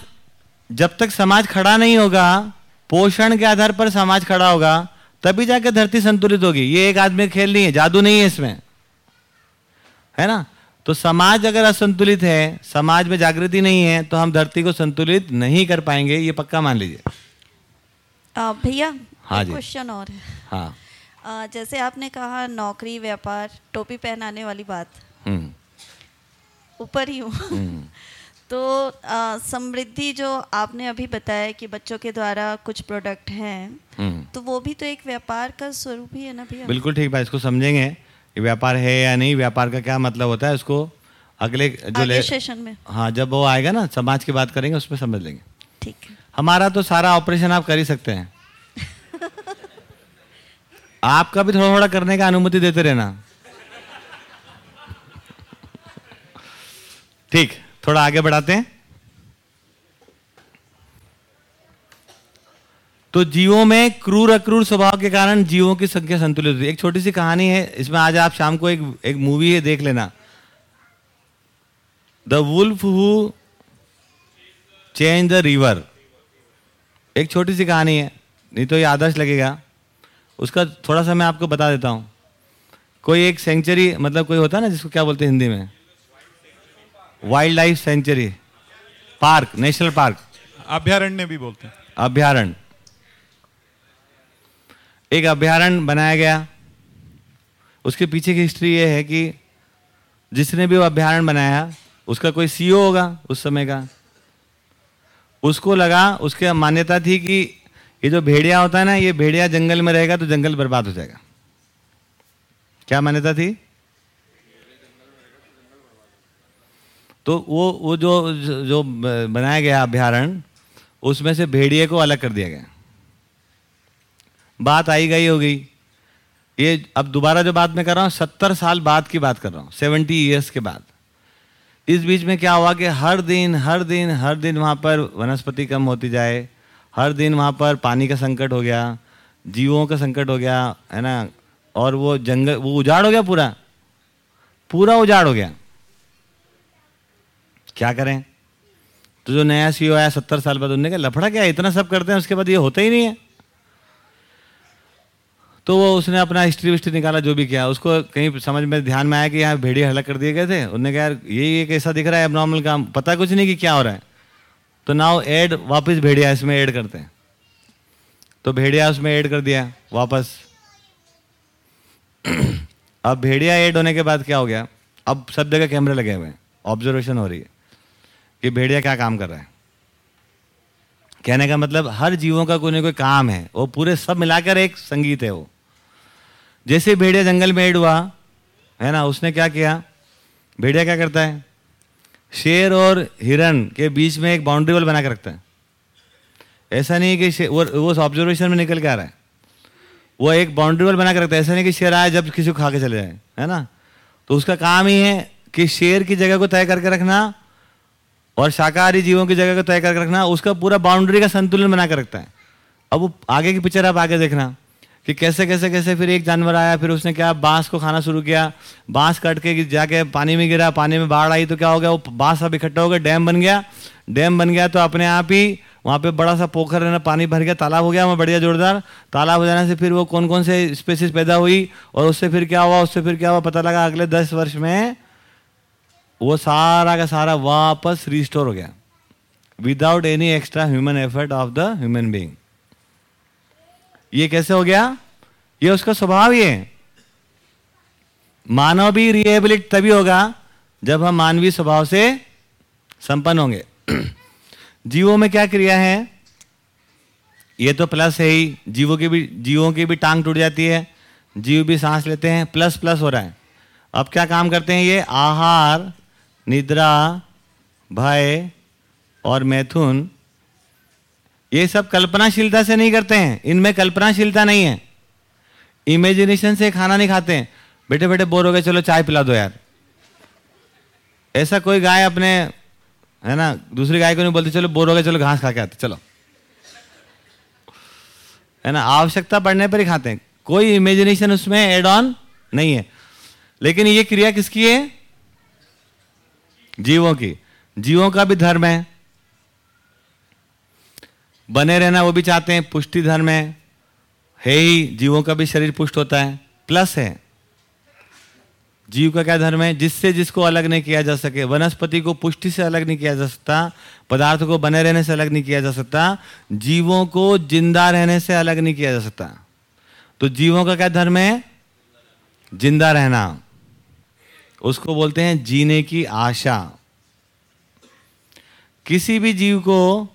जब तक समाज खड़ा नहीं होगा, पोषण के आधार पर समाज खड़ा होगा, तभी जाके धरती संतुलित होगी। ये एक आदमी खेल नहीं है, जादू नहीं है इसमें। है ना? तो समाज अगर असंतुलित है समाज में जागृति नहीं है तो हम धरती को संतुलित नहीं कर पाएँगे ये पक्का मान लीजिए। भैया हाँ जी। क्वेश्चन और है। हाँ। आ, जैसे आपने कहा नौकरी व्यापार टोपी पहनाने वाली बात। हम्म। ऊपर ही हूँ। हम्म। [LAUGHS] तो समृद्धि जो आपने अभी बताया कि बच्चों के द्वारा कुछ प्रोडक्ट हैं हम्म। तो वो भी तो एक व्यापार का स्वरूप ही है ना भैया? बिल्कुल ठीक बात इसको समझेंगे। व्यापार है या नहीं व्यापार का क्या मतलब होता है उसको? अगले जो ले सेशन में। हाँ जब वो आएगा ना समाज की बात करेंगे उसमें समझ लेंगे। ठीक है। हमारा तो सारा ऑपरेशन आप कर ही सकते हैं। [LAUGHS] आपका भी थोड़ा थोड़ा करने का अनुमति देते रहना। ठीक थोड़ा आगे बढ़ाते हैं। तो जीवों में क्रूर अक्रूर स्वभाव के कारण जीवों की संख्या संतुलित होती है। एक छोटी सी कहानी है इसमें आज आप शाम को एक एक मूवी है देख लेना। The wolf who change the river एक छोटी सी कहानी है नहीं तो ये आदर्श लगेगा। उसका थोड़ा सा मैं आपको बता देता हूँ। कोई एक सेंचुरी मतलब कोई होता है ना जिसको क्या बोलते हैं हिंदी में? Wildlife sanctuary park national park अभ्यारण्य भी बोलते हैं। अभ्यारण्य। एक अभ्यारण्य बनाया गया। उसके पीछे की हिस्ट्री ये है कि जिसने भी वो अभ्यारण्य बनाया, उसका कोई सीईओ होगा उस समय का। उसको लगा, उसके मान्यता थी कि ये जो भेड़िया होता है ना, ये भेड़िया जंगल में रहेगा तो जंगल बर्बाद हो जाएगा। क्या मान्यता थी? तो वो वो जो जो बनाया गया अभ्यारण, उसमें से भेड़िए को अलग कर दिया गया। बात आई गई हो गई ये अब दोबारा जो बात मैं कर रहा हूँ, सत्तर साल बाद की बात कर रहा हूँ, सेवेंटी ईयर्स के बाद। इस बीच में क्या हुआ कि हर दिन हर दिन हर दिन वहाँ पर वनस्पति कम होती जाए, हर दिन वहाँ पर पानी का संकट हो गया, जीवों का संकट हो गया, है ना? और वो जंगल, वो उजाड़ हो गया पूरा। पूरा उजाड़ हो गया। क्या करें? तो जो नया सीईओ आया सत्तर साल बाद उन्होंने कहा, लफड़ा क्या इतना सब करते हैं, उसके बाद ये होता ही नहीं है। तो वो उसने अपना हिस्ट्री विस्ट्री निकाला, जो भी किया। उसको कहीं समझ में, ध्यान में आया कि यहाँ भेड़िए हलक कर दिए गए थे। उन्होंने कहा, यार, ये एक ऐसा दिख रहा है नॉर्मल काम? पता कुछ नहीं कि क्या हो रहा है? तो नाउ ऐड वापस भेड़िया इसमें ऐड करते हैं। तो भेड़िया उसमें ऐड कर दिया, वापस। [CLEARS THROAT] अब भेड़िया ऐड होने के बाद क्या हो गया? अब सब जगह कैमरे लगे हुए हैं। ऑब्जर्वेशन हो रही है कि भेड़िया क्या काम कर रहा है। कहने का मतलब हर जीवों का कोई ना कोई काम है। वो पूरे सब मिलाकर एक संगीत है वो। जैसे भेड़िया जंगल में एड हुआ, है ना, उसने क्या किया? भेड़िया क्या करता है? शेर और हिरन के बीच में एक बाउंड्री वॉल बना के रखता है। ऐसा नहीं है कि वो वो ऑब्जर्वेशन में निकल के आ रहा है। वो एक बाउंड्री वॉल बना के रखता है। ऐसा नहीं कि शेर आए जब किसी को खा के चले जाए, है ना? तो उसका काम ही है कि शेर की जगह को तय करके रखना और शाकाहारी जीवों की जगह को तय करके रखना। उसका पूरा बाउंड्री का संतुलन बना कर रखता है। अब आगे की पिक्चर आप आगे देखना। कि कैसे कैसे कैसे फिर एक जानवर आया, फिर उसने क्या बाँस को खाना शुरू किया? बाँस कट के जाके पानी में गिरा, पानी में बाढ़ आई तो क्या हो गया? वो बाँस सब इकट्ठा हो गया, डैम बन गया। डैम बन गया तो अपने आप ही वहाँ पे बड़ा सा पोखर है ना, पानी भर गया, तालाब हो गया वहाँ बढ़िया जोरदार। तालाब हो जाने से फिर वो कौन कौन से स्पेसिस पैदा हुई और उससे फिर क्या हुआ, उससे फिर क्या हुआ, पता लगा अगले दस वर्ष में वो सारा का सारा वापस रिस्टोर हो गया। Without any extra human effort of the human being ये कैसे हो गया? ये उसका स्वभाव ही है। मानव भी रिहेबिलिट तभी होगा जब हम मानवीय स्वभाव से संपन्न होंगे। [CLEARS THROAT] जीवों में क्या क्रिया है? ये तो प्लस है ही। जीवों की भी, जीवों की भी टांग टूट जाती है। जीव भी सांस लेते हैं प्लस प्लस हो रहा है। अब क्या काम करते हैं ये? आहार, निद्रा, भय और मैथुन ये सब कल्पनाशीलता से नहीं करते हैं। इनमें कल्पनाशीलता नहीं है। इमेजिनेशन से खाना नहीं खाते हैं। बेटे बेटे, बोर हो गए, चलो चाय पिला दो यार। ऐसा कोई गाय अपने, है ना, दूसरी गाय को नहीं बोलती, चलो बोर हो गए, चलो घास खा के आते, चलो। है ना, आवश्यकता पड़ने पर ही खाते हैं। कोई इमेजिनेशन उसमें एड ऑन नहीं है। लेकिन ये क्रिया किसकी है? जीवों की। जीवों का भी धर्म है। बने रहना वो भी चाहते हैं, पुष्टि धर्म है है ही, जीवों का भी शरीर पुष्ट होता है। प्लस है। जीव का क्या धर्म है? जिससे जिसको अलग नहीं किया जा सके। वनस्पति को पुष्टि से अलग नहीं किया जा सकता। पदार्थ को बने रहने से अलग नहीं किया जा सकता। जीवों को ज़िंदा रहने से अलग नहीं किया जा सकता। तो जीवों का क्या धर्म है? ज़िंदा रहना। उसको बोलते हैं जीने की आशा। किसी भी जीव को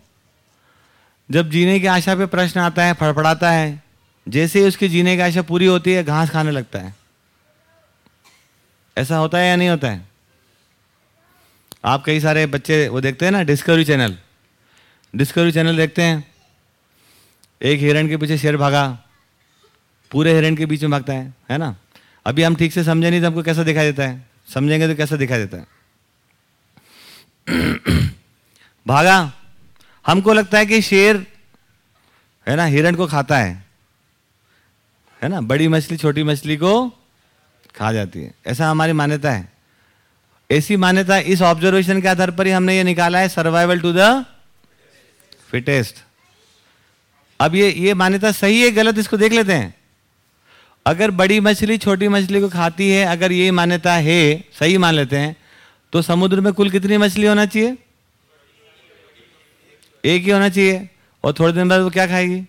जब जीने की आशा पे प्रश्न आता है, फड़फड़ाता है, जैसे ही उसकी जीने की आशा पूरी होती है, घास खाने लगता है। ऐसा होता है या नहीं होता है? आप कई सारे बच्चे, वो देखते हैं ना डिस्कवरी चैनल डिस्कवरी चैनल देखते हैं। एक हिरण के पीछे शेर भागा, पूरे हिरण के बीच में भागता है है ना? अभी हम ठीक से समझे नहीं तो हमको कैसा दिखाई देता है? समझेंगे तो कैसा दिखाई देता है? [CLEARS THROAT] भागा हमको लगता है कि शेर, है ना, हिरण को खाता है। है ना, बड़ी मछली, छोटी मछली को खा जाती है। ऐसा हमारी मान्यता है। ऐसी मान्यता इस ऑब्जर्वेशन के आधार पर ही हमने ये निकाला है सर्वाइवल टू द फिटेस्ट अब ये ये मान्यता सही है, गलत, इसको देख लेते हैं। अगर बड़ी मछली, छोटी मछली को खाती है, अगर ये मान्यता है, सही मान लेते हैं तो समुद्र में कुल कितनी मछली होना चाहिए? एक ही होना चाहिए। और थोड़े दिन बाद वो क्या खाएगी?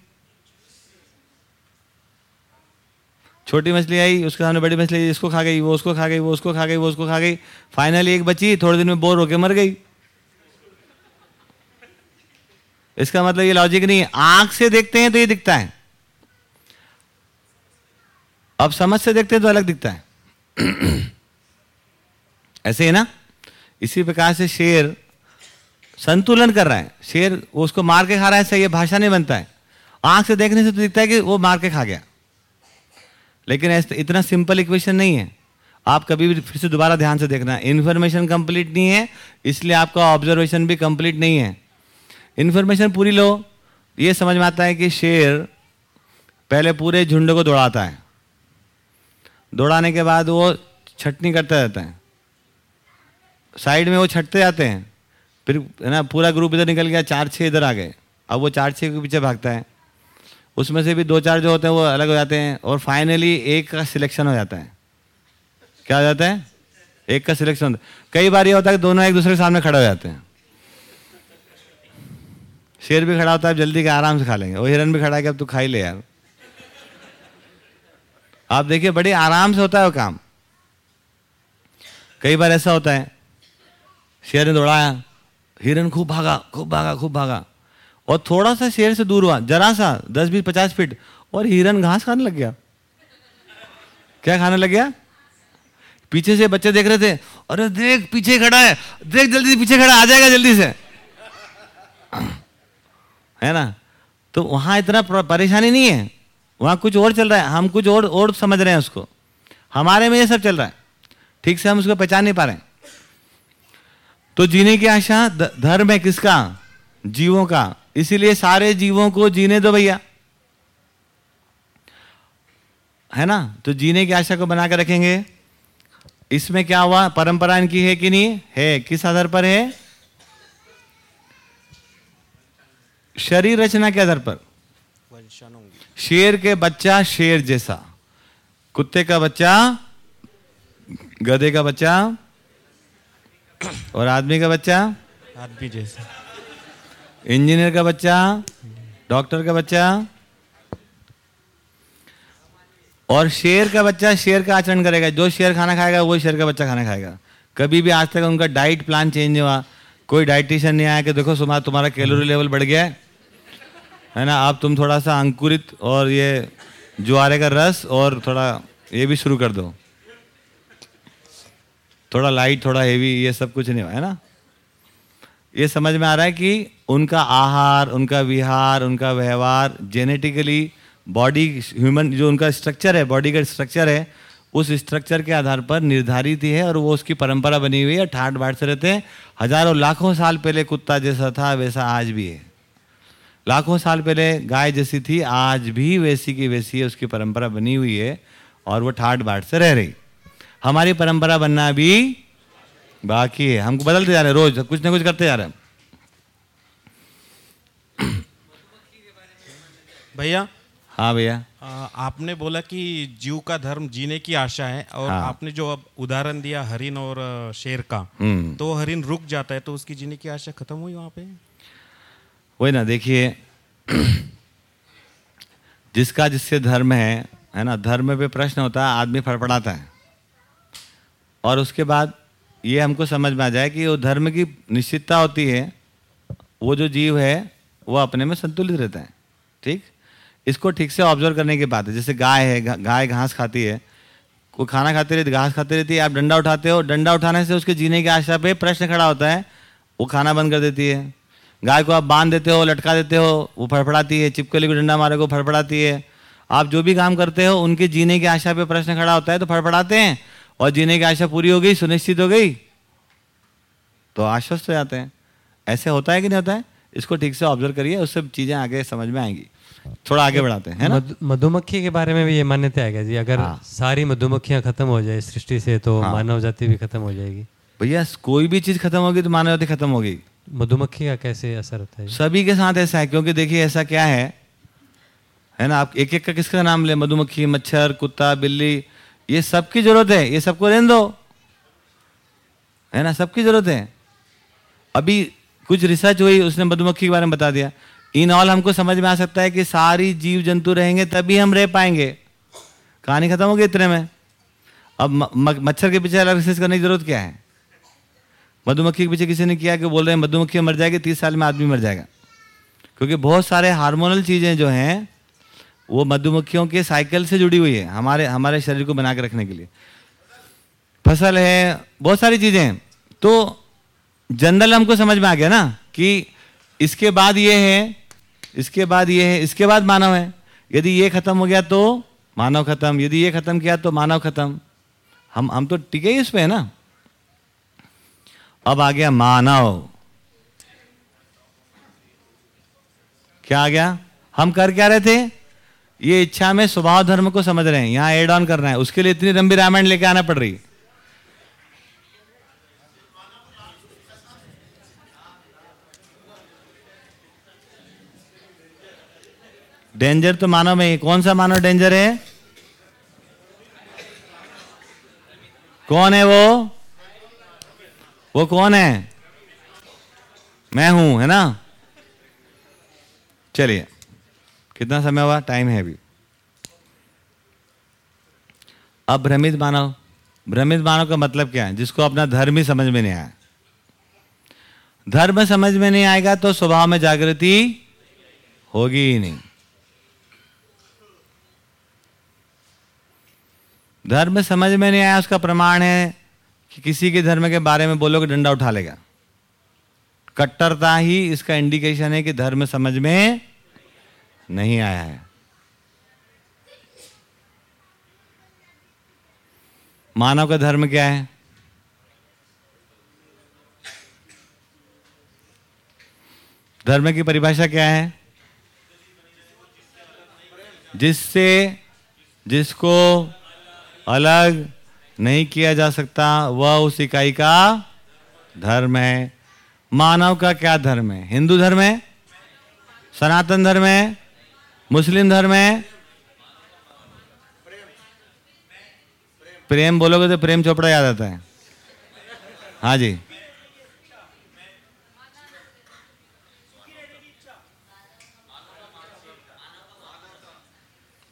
छोटी मछली आई, उसके सामने बड़ी मछली इसको खा गई, वो उसको खा गई, वो उसको खा गई, वो उसको खा गई। फाइनली एक बची, थोड़े दिन में बोर होके मर गई। इसका मतलब ये लॉजिक नहीं है। आँख से देखते हैं तो ये दिखता है। अब समझ से देखते हैं तो अलग दिखता है। [CLEARS THROAT] ऐसे है ना? इसी प्रकार से शेर संतुलन कर रहा है। शेर उसको मार के खा रहा है, सही भाषा नहीं बनता है। आँख से देखने से तो दिखता है कि वो मार के खा गया। लेकिन इतना सिंपल इक्वेशन नहीं है। आप कभी भी फिर से दोबारा ध्यान से देखना इन्फॉर्मेशन कंप्लीट नहीं है, इसलिए आपका ऑब्जर्वेशन भी कंप्लीट नहीं है। इन्फॉर्मेशन पूरी लो, ये समझ में आता है कि शेर पहले पूरे झुंड को दौड़ाता है। दौड़ाने के बाद वो छटनी करता रहता है। साइड में वो छटते जाते हैं। फिर, है ना, पूरा ग्रुप इधर निकल गया, चार छः इधर आ गए। अब वो चार छः के पीछे भागता है। उसमें से भी दो चार जो होते हैं, वो अलग हो जाते हैं और फाइनली एक का सिलेक्शन हो जाता है। क्या हो जाता है? एक का सिलेक्शन होता कई बार ये होता है कि दोनों एक दूसरे के सामने खड़े हो जाते हैं। शेर भी खड़ा होता है जल्दी के आराम से खा लेंगे। वो हिरन भी खड़ा है कि अब तू खा ही ले यार। आप देखिए, बड़े आराम से होता है वो काम। कई बार ऐसा होता है, शेर ने दौड़ाया। हिरन खूब भागा खूब भागा खूब भागा। और थोड़ा सा शेर से दूर हुआ, जरा सा, दस बीस, पचास फीट, और हिरन घास खाने लग गया। क्या खाने लग गया? पीछे से बच्चे देख रहे थे, अरे देख, पीछे खड़ा है, देख जल्दी से पीछे खड़ा, आ जाएगा जल्दी से। है ना? तो वहाँ इतना परेशानी नहीं है। वहाँ कुछ और चल रहा है, हम कुछ और और समझ रहे हैं उसको। हमारे में ये सब चल रहा है। ठीक से हम उसको पहचान नहीं पा रहे तो जीने की आशा धर्म है किसका? जीवों का। इसीलिए सारे जीवों को जीने दो भैया। है ना? तो जीने की आशा को बनाकर रखेंगे। इसमें क्या हुआ? परंपरा इनकी है कि नहीं? है। किस आधार पर है? शरीर रचना के आधार पर। शेर के बच्चा शेर जैसा। कुत्ते का बच्चा, गधे का बच्चा [COUGHS] और आदमी का बच्चा? आदमी जैसा। इंजीनियर का बच्चा? डॉक्टर का बच्चा? और शेर का बच्चा शेर का आचरण करेगा। जो शेर खाना खाएगा वो शेर का बच्चा खाना खाएगा। कभी भी आज तक उनका डाइट प्लान चेंज नहीं हुआ। कोई डाइटिशियन नहीं आया कि देखो सुमा तुम्हारा कैलोरी लेवल बढ़ गया है। है ना? आप तुम थोड़ा सा अंकुरित और ये जुआरे का रस और थोड़ा ये भी शुरू कर दो। थोड़ा लाइट थोड़ा हेवी ये सब कुछ नहीं है ना? ये समझ में आ रहा है कि उनका आहार, उनका विहार, उनका व्यवहार जेनेटिकली बॉडी ह्यूमन जो उनका स्ट्रक्चर है बॉडी का स्ट्रक्चर है, उस स्ट्रक्चर के आधार पर निर्धारित ही है और वो उसकी परंपरा बनी हुई है, ठाट बाट से रहते हैं। हज़ारों, लाखों साल पहले कुत्ता जैसा था, वैसा आज भी है। लाखों साल पहले गाय जैसी थी, आज भी वैसी की वैसी है, उसकी परंपरा बनी हुई है और वो ठाट बाट से रह रही। हमारी परंपरा बनना भी बाकी है। हमको बदलते जा रहे हैं रोज कुछ ना कुछ करते जा रहे हैं। भैया हाँ भैया। आपने बोला कि जीव का धर्म जीने की आशा है और हाँ। आपने जो अब उदाहरण दिया हरिन और शेर का हम्म। तो हरिन रुक जाता है तो उसकी जीने की आशा खत्म हुई वहाँ पे? वही ना देखिए जिसका जिससे धर्म है है ना धर्म पे प्रश्न होता है आदमी फड़फड़ाता है। और उसके बाद ये हमको समझ में आ जाए कि वो धर्म की निश्चितता होती है, वो जो जीव है, वो अपने में संतुलित रहता है। ठीक? इसको ठीक से ऑब्ज़र्व करने की बात है। जैसे गाय है गाय घास खाती है कोई खाना खाती रहती, घास खाती रहती है, आप डंडा उठाते हो, डंडा उठाने से उसके जीने की आशा पे प्रश्न खड़ा होता है, वो खाना बंद कर देती है। गाय को आप बाँध देते हो, लटका देते हो, वो फड़फड़ाती है, चिपकली को डंडा मारे को फड़फड़ाती है। आप जो भी काम करते हो, उनके जीने की आशा पे प्रश्न खड़ा होता है तो फड़फड़ाते हैं। और जीने की आशा पूरी हो गई सुनिश्चित हो गई तो आश्वस्त हो जाते हैं। ऐसे होता है कि नहीं होता है? इसको ठीक से ऑब्ज़र्व करिए उससे चीज़ें आगे समझ में आएँगी। थोड़ा आगे बढ़ाते हैं है ना? मधु- मधुमक्खी के बारे में भी ये मान्यता है जी? अगर हाँ। सारी मधुमक्खियाँ खत्म हो जाए सृष्टि से तो हाँ। मानव जाति भी खत्म हो जाएगी। भैया कोई भी चीज़ खत्म होगी तो मानव जाति खत्म होगी। मधुमक्खी का कैसे असर होता है? सभी के साथ ऐसा है क्योंकि देखिए ऐसा क्या है? है ना आप एक एक का किसका नाम ले? मधुमक्खी मच्छर कुत्ता बिल्ली ये सबकी ज़रूरत है, ये सबको रहने दो। है ना? सबकी ज़रूरत है। अभी कुछ रिसर्च हुई, उसने मधुमक्खी के बारे में बता दिया। इन ऑल हमको समझ में आ सकता है कि सारी जीव जंतु रहेंगे, तभी हम रह पाएँगे। कहानी खत्म हो गई इतने में। अब मच्छर के पीछे अलग रिसर्च करने की ज़रूरत क्या है? मधुमक्खी के पीछे किसी ने किया कि बोल रहे हैं, मधुमक्खी मर जाएगी, तीस साल में आदमी मर जाएगा। क्योंकि बहुत सारे हार्मोनल चीज़ें जो हैं वो मधुमक्खियों के साइकिल से जुड़ी हुई है, हमारे हमारे शरीर को बना के रखने के लिए। फ़सल है, बहुत सारी चीज़ें हैं। तो जनरल हमको समझ में आ गया ना कि इसके बाद ये है, इसके बाद ये है, इसके बाद मानव है। यदि ये खत्म हो गया तो मानव खत्म, यदि ये खत्म किया तो मानव खत्म। हम हम तो टिके ही इस है ना। अब आ गया मानव। क्या आ गया? हम कर क्या रहे थे? ये इच्छा में स्वभाव धर्म को समझ रहे हैं, यहाँ एड ऑन करना है। उसके लिए इतनी लंबी रामायण लेके आना पड़ रही। डेंजर तो मानव में कौन सा मानव डेंजर है? कौन है वो? वो कौन है? मैं हूँ, है ना? चलिए। कितना समय हुआ? टाइम है अभी। अब भ्रमित मानव। भ्रमित मानव का मतलब क्या है? जिसको अपना धर्म ही समझ में नहीं आया। धर्म समझ में नहीं आएगा तो स्वभाव में जागृति होगी ही नहीं। धर्म समझ में नहीं आया, उसका प्रमाण है कि किसी के धर्म के बारे में बोलोगे, डंडा उठा लेगा। कट्टरता ही इसका इंडिकेशन है कि धर्म समझ में नहीं आया है। मानव का धर्म क्या है? धर्म की परिभाषा क्या है? जिससे जिसको अलग नहीं किया जा सकता, वह उस इकाई का धर्म है। मानव का क्या धर्म है? हिंदू धर्म है? सनातन धर्म है? मुस्लिम धर्म है? प्रेम बोलोगे तो प्रेम चोपड़ा याद आता है। हाँ जी।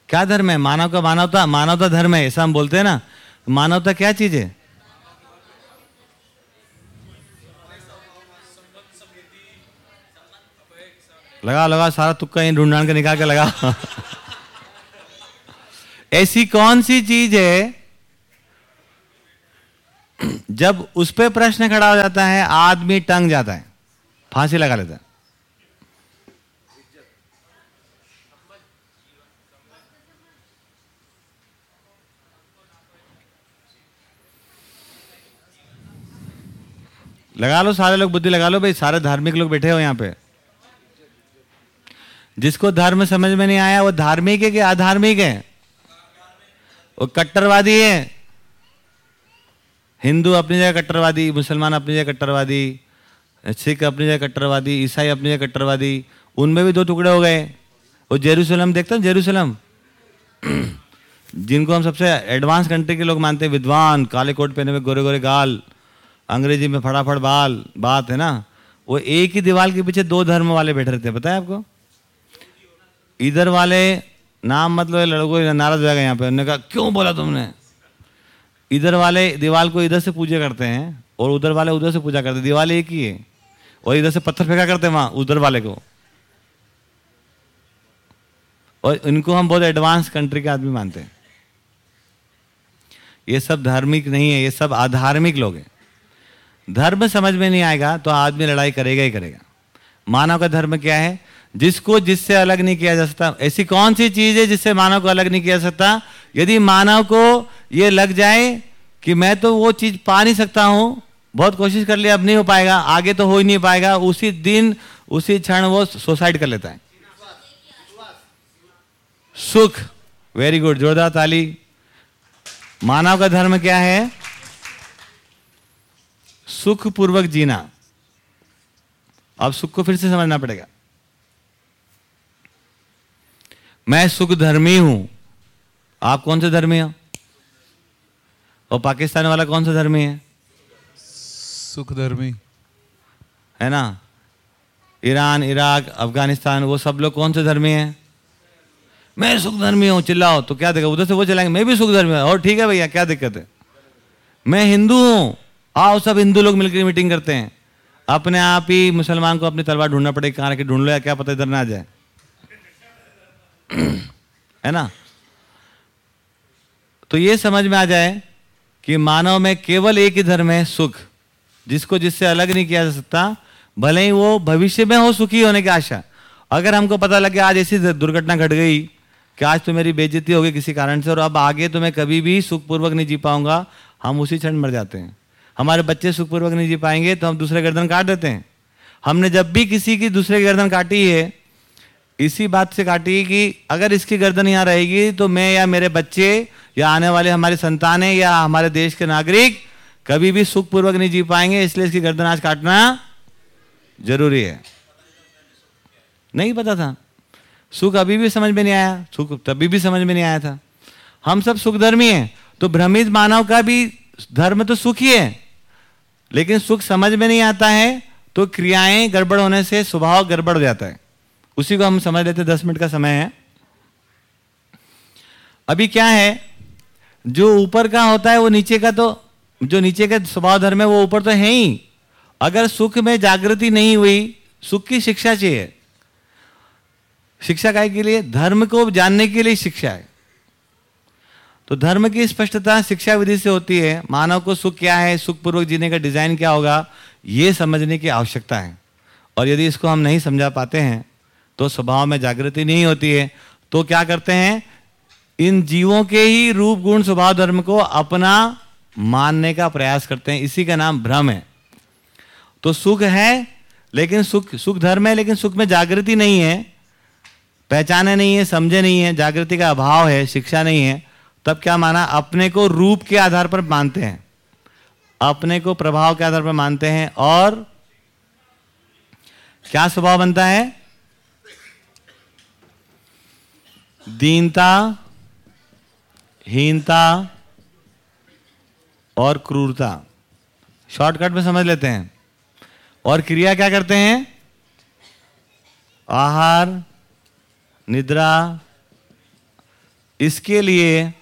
क्या धर्म है? मानव का मानवता मानवता धर्म है, ऐसा हम बोलते हैं ना। मानवता क्या चीज़ है? लगा लगा, सारा तुक्का इन ढूंढ के निकाल के लगा। ऐसी कौन सी चीज़ है, जब उस पर प्रश्न खड़ा हो जाता है, आदमी टंग जाता है, फांसी लगा लेता है। लगा लो, सारे लोग बुद्धि लगा लो भाई, सारे धार्मिक लोग बैठे हो यहाँ पे। जिसको धर्म समझ में नहीं आया, वो धार्मिक है कि अधार्मिक है? वो कट्टरवादी है। हिंदू अपनी जगह कट्टरवादी, मुसलमान अपनी जगह कट्टरवादी, सिख अपनी जगह कट्टरवादी, ईसाई अपनी जगह कट्टरवादी, उनमें भी दो टुकड़े हो गए। वो जेरूसलम देखते हो जेरूसलम? जिनको हम सबसे एडवांस कंट्री के लोग मानते हैं, विद्वान, काले कोट पहने हुए गोरे गोरे गाल, अंग्रेज़ी में फटाफट बाल, बात, है ना? वो एक ही दीवार के पीछे दो धर्म वाले बैठे रहते हैं है आपको? इधर वाले नाम मतलब लड़कों नाराज़ हो जाएगा यहाँ पे। उन्होंने कहा, क्यों बोला तुमने? इधर वाले दीवार को इधर से पूजा करते हैं और उधर वाले उधर से पूजा करते दीवार एक ही है और इधर से पत्थर फेंका करते हैं वहाँ, उधर वाले को। और इनको हम बहुत एडवांस कंट्री के आदमी मानते हैं। ये सब धार्मिक नहीं है, ये सब अधार्मिक लोग हैं। धर्म समझ में नहीं आएगा तो आदमी लड़ाई करेगा ही करेगा। मानव का धर्म क्या है? जिसको जिससे अलग नहीं किया जा सकता। ऐसी कौन सी चीज़ है जिससे मानव को अलग नहीं किया जा सकता? यदि मानव को यह लग जाए कि मैं तो वो चीज़ पा नहीं सकता हूँ, बहुत कोशिश कर लिया, अब नहीं हो पाएगा, आगे तो हो ही नहीं पाएगा, उसी दिन, उसी क्षण वो सुसाइड कर लेता है। सुख वेरी गुड जोरदार ताली। मानव का धर्म क्या है? सुख पूर्वक जीना। अब सुख को फिर से समझना पड़ेगा। मैं सुख धर्मी हूँ। आप कौन से धर्मी हो? और पाकिस्तान वाला कौन सा धर्मी है? सुख धर्मी है ना? ईरान इराक अफ़गानिस्तान वो सब लोग कौन से धर्मी हैं? मैं सुख धर्मी हूँ चिल्लाओ तो क्या दिक्कत? उधर से वो चलाएँगे मैं भी सुख धर्मी हूँ। और ठीक है भैया क्या दिक्कत है? मैं हिंदू हूँ। आओ सब हिंदू लोग मिलकर मीटिंग करते हैं। अपने आप ही मुसलमान को अपनी तलवार ढूंढना पड़ेगा कहाँ रखे ढूंढ लो या क्या पता इधर ना आ जाए। है ना? तो ये समझ में आ जाए कि मानव में केवल एक ही धर्म है, सुख। जिसको जिससे अलग नहीं किया जा सकता, भले ही वो भविष्य में हो सुखी होने की आशा। अगर हमको पता लगे आज ऐसी दुर्घटना घट गई कि आज तो मेरी बेइज्जती होगी किसी कारण से, और अब आगे तो मैं कभी भी सुखपूर्वक नहीं जी पाऊँगा, हम उसी क्षण मर जाते हैं। हमारे बच्चे सुखपूर्वक नहीं जी पाएँगे तो हम दूसरे गर्दन काट देते हैं। हमने जब भी किसी की दूसरे गर्दन काटी है इसी बात से काटी कि अगर इसकी गर्दन यहाँ रहेगी तो मैं या मेरे बच्चे, या आने वाले हमारे संतानें या हमारे देश के नागरिक, कभी भी सुखपूर्वक नहीं जी पाएँगे, इसलिए इसकी गर्दन आज काटना ज़रूरी है। नहीं पता था। सुख अभी भी समझ में नहीं आया। सुख तभी भी समझ में नहीं आया था। हम सब सुख धर्मी हैं तो भ्रमित मानव का भी धर्म तो सुख ही है। लेकिन सुख समझ में नहीं आता है तो क्रियाएँ गड़बड़ होने से, स्वभाव गड़बड़ हो जाता है। उसी को हम समझ लेते दस मिनट का समय है। अभी क्या है, जो ऊपर का होता है वो नीचे का तो जो नीचे का स्वभाव धर्म है वो ऊपर तो है ही। अगर सुख में जागृति नहीं हुई, सुख की शिक्षा चाहिए। शिक्षा काय के लिए? धर्म को जानने के लिए शिक्षा है। तो धर्म की स्पष्टता शिक्षा विधि से होती है। मानव को सुख क्या है, सुखपूर्वक जीने का डिज़ाइन क्या होगा, ये समझने की आवश्यकता है। और यदि इसको हम नहीं समझा पाते हैं तो स्वभाव में जागृति नहीं होती है। तो क्या करते हैं? इन जीवों के ही रूप, गुण, स्वभाव, धर्म को अपना मानने का प्रयास करते हैं। इसी का नाम भ्रम है। तो सुख है, लेकिन सुख सुख धर्म है, लेकिन सुख में जागृति नहीं है। पहचाने नहीं है, समझे नहीं है, जागृति का अभाव है, शिक्षा नहीं है। तब क्या माना? अपने को रूप के आधार पर मानते हैं। अपने को प्रभाव के आधार पर मानते हैं और क्या स्वभाव बनता है? दीनता, हीनता और क्रूरता। शॉर्टकट में समझ लेते हैं। और क्रिया क्या करते हैं? आहार, निद्रा। इसके लिए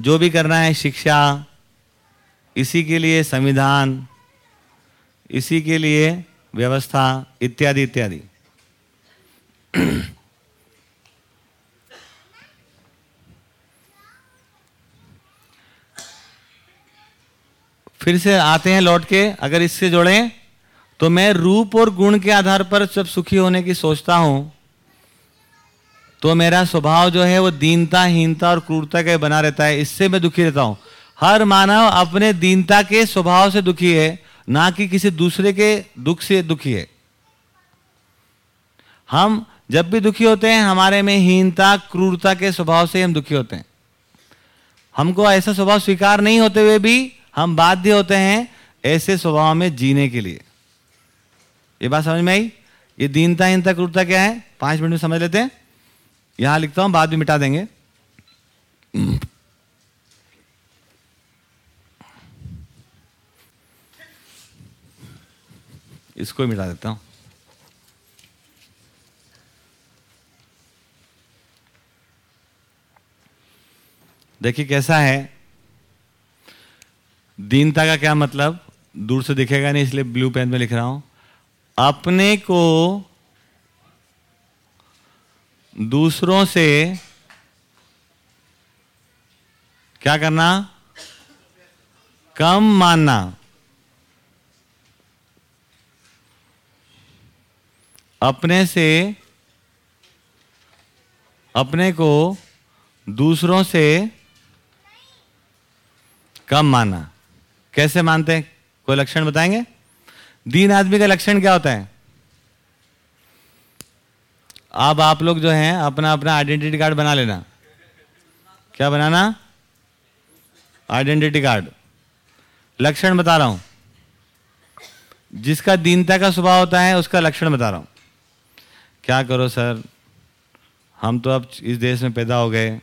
जो भी करना है, शिक्षा, इसी के लिए संविधान, इसी के लिए व्यवस्था, इत्यादि इत्यादि। [CLEARS THROAT] फिर से आते हैं लौट के, अगर इससे जोड़ें तो मैं रूप और गुण के आधार पर जब सुखी होने की सोचता हूँ तो मेरा स्वभाव जो है वो दीनता, हीनता और क्रूरता का बना रहता है। इससे मैं दुखी रहता हूँ। हर मानव अपने दीनता के स्वभाव से दुखी है, ना कि किसी दूसरे के दुख से दुखी है। हम जब भी दुखी होते हैं, हमारे में हीनता, क्रूरता के स्वभाव से हम दुखी होते हैं। हमको ऐसा स्वभाव स्वीकार नहीं होते हुए भी हम बाध्य होते हैं ऐसे स्वभाव में जीने के लिए। ये बात समझ में आई? ये दीनता, हीनता, क्रूरता क्या है? पाँच मिनट में समझ लेते हैं। यहाँ लिखता हूँ, बाद में मिटा देंगे। इसको मिटा देता हूँ। देखिए कैसा है दीनता का क्या मतलब? दूर से दिखेगा नहीं, इसलिए ब्लू पेन में लिख रहा हूँ। अपने को दूसरों से क्या करना? कम मानना। अपने से, अपने को दूसरों से कम मानना। कैसे मानते हैं? कोई लक्षण बताएँगे? दीन आदमी का लक्षण क्या होता है? अब आप लोग जो हैं, अपना अपना आइडेंटिटी कार्ड बना लेना। क्या बनाना? आइडेंटिटी कार्ड लक्षण बता रहा हूँ। जिसका दीनता का स्वभाव होता है, उसका लक्षण बता रहा हूँ। क्या करो सर? हम तो अब इस देश में पैदा हो गए।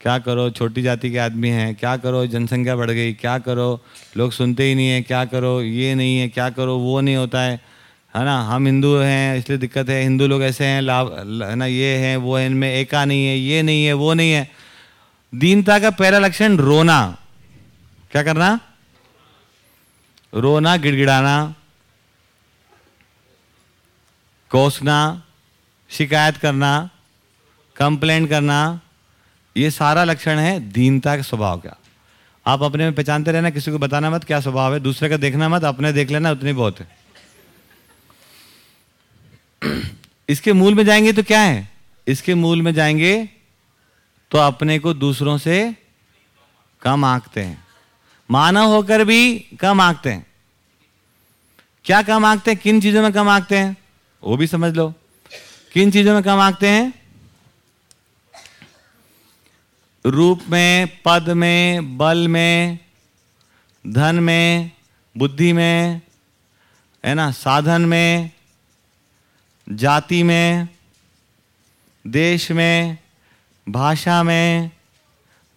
क्या करो? छोटी जाति के आदमी हैं। क्या करो? जनसंख्या बढ़ गई। क्या करो? लोग सुनते ही नहीं है। क्या करो? ये नहीं है। क्या करो? वो नहीं होता है। है ना? हम हिंदू हैं, इसलिए दिक्कत है। हिंदू लोग ऐसे हैं, लाभ, है ना, ये हैं, वो है, इनमें एका नहीं है, ये नहीं है, वो नहीं है। दीनता का पहला लक्षण रोना। क्या करना? रोना, गिड़गिड़ाना, कोसना, शिकायत करना, कंप्लेंट करना ये सारा लक्षण है दीनता के स्वभाव का। आप अपने में पहचानते रहना, किसी को बताना मत क्या स्वभाव है, दूसरे का देखना मत, अपने देख लेना, उतनी बहुत है। [CLEARS THROAT] इसके मूल में जाएँगे तो क्या है? इसके मूल में जाएँगे तो अपने को दूसरों से कम आंकते हैं। मानव होकर भी कम आंकते हैं। क्या कम आंकते हैं? किन चीज़ों में कम आंकते हैं? वो भी समझ लो। किन चीज़ों में कम आंकते हैं? रूप में, पद में, बल में, धन में, बुद्धि में, है ना, साधन में, जाति में, देश में, भाषा में,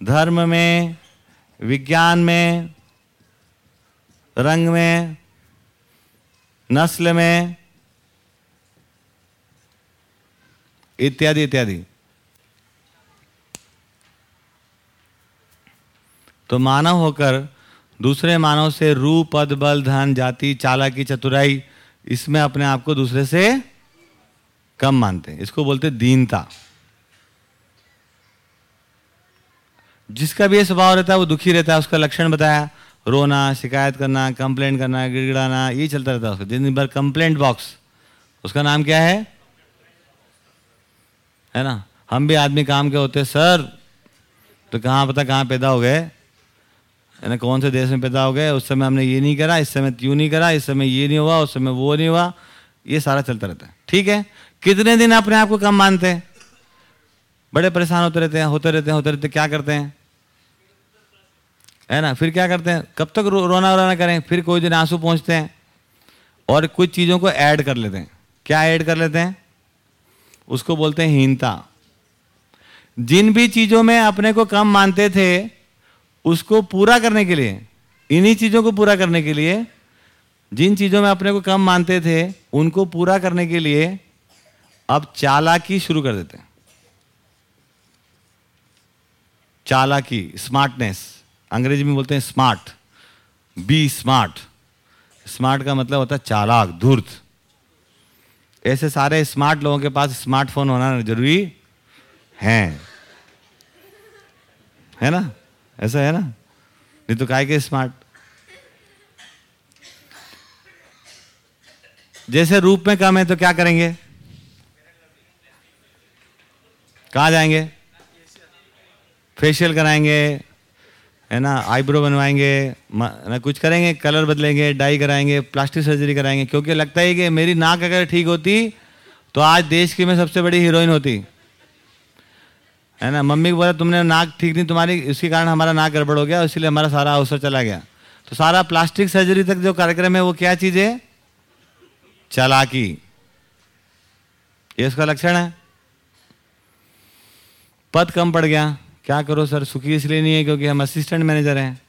धर्म में, विज्ञान में, रंग में, नस्ल में, इत्यादि इत्यादि। तो मानव होकर दूसरे मानव से रूप पद, बल, धन, जाति, चालाकी, चतुराई, इसमें अपने आप को दूसरे से कम मानते हैं। इसको बोलते दीनता। जिसका भी ये स्वभाव रहता है, वो दुखी रहता है, उसका लक्षण बताया, रोना, शिकायत करना कंप्लेंट करना, गिड़गिड़ाना, ये चलता रहता है उसका। दिन भर कंप्लेंट बॉक्स उसका नाम क्या है? है ना? हम भी आदमी काम के होते सर तो कहाँ पता कहाँ पैदा हो गए? है ना कौन से देश में पैदा हो गए उस समय हमने ये नहीं करा इस समय यूँ नहीं करा इस समय ये नहीं हुआ उस समय वो नहीं हुआ। ये सारा चलता रहता है। ठीक है? कितने दिन अपने आप को कम मानते हैं? बड़े परेशान होते रहते हैं होते रहते हैं होते रहते क्या करते हैं? है ना? फिर क्या करते हैं? कब तक रो, रोना रोना करें? फिर कोई दिन आँसू पहुँचते हैं और कुछ चीज़ों को ऐड कर लेते हैं। क्या ऐड कर लेते हैं? उसको बोलते हैं हीनता। जिन भी चीज़ों में अपने को कम मानते थे उसको पूरा करने के लिए, इन्हीं चीज़ों को पूरा करने के लिए, जिन चीज़ों में अपने को कम मानते थे, उनको पूरा करने के लिए अब चालाकी शुरू कर देते हैं। चालाकी स्मार्टनेस अंग्रेज़ी में बोलते हैं स्मार्ट बी स्मार्ट स्मार्ट का मतलब होता है चालाक, धूर्त। ऐसे सारे स्मार्ट लोगों के पास स्मार्टफ़ोन होना ज़रूरी है। है ना? ऐसा है ना? नहीं तो काय के स्मार्ट जैसे रूप में कम है तो क्या करेंगे? कहा जाएँगे? फेशियल कराएँगे, है ना? आईब्रो बनवाएँगे ना कुछ करेंगे कलर बदलेंगे डाई कराएँगे प्लास्टिक सर्जरी कराएँगे, क्योंकि लगता है कि मेरी नाक अगर ठीक होती तो आज देश की मैं सबसे बड़ी हीरोइन होती। है ना? मम्मी को बोला, तुमने नाक ठीक नहीं, तुम्हारी इसी कारण हमारा नाक गड़बड़ हो गया इसलिए हमारा सारा अवसर चला गया। तो सारा प्लास्टिक सर्जरी तक जो कार्यक्रम है, वो क्या चीज़ है? चालाकी। ये उसका लक्षण है। पद कम पड़ गया। क्या करो सर? सुखी इसलिए नहीं है क्योंकि हम असिस्टेंट मैनेजर हैं।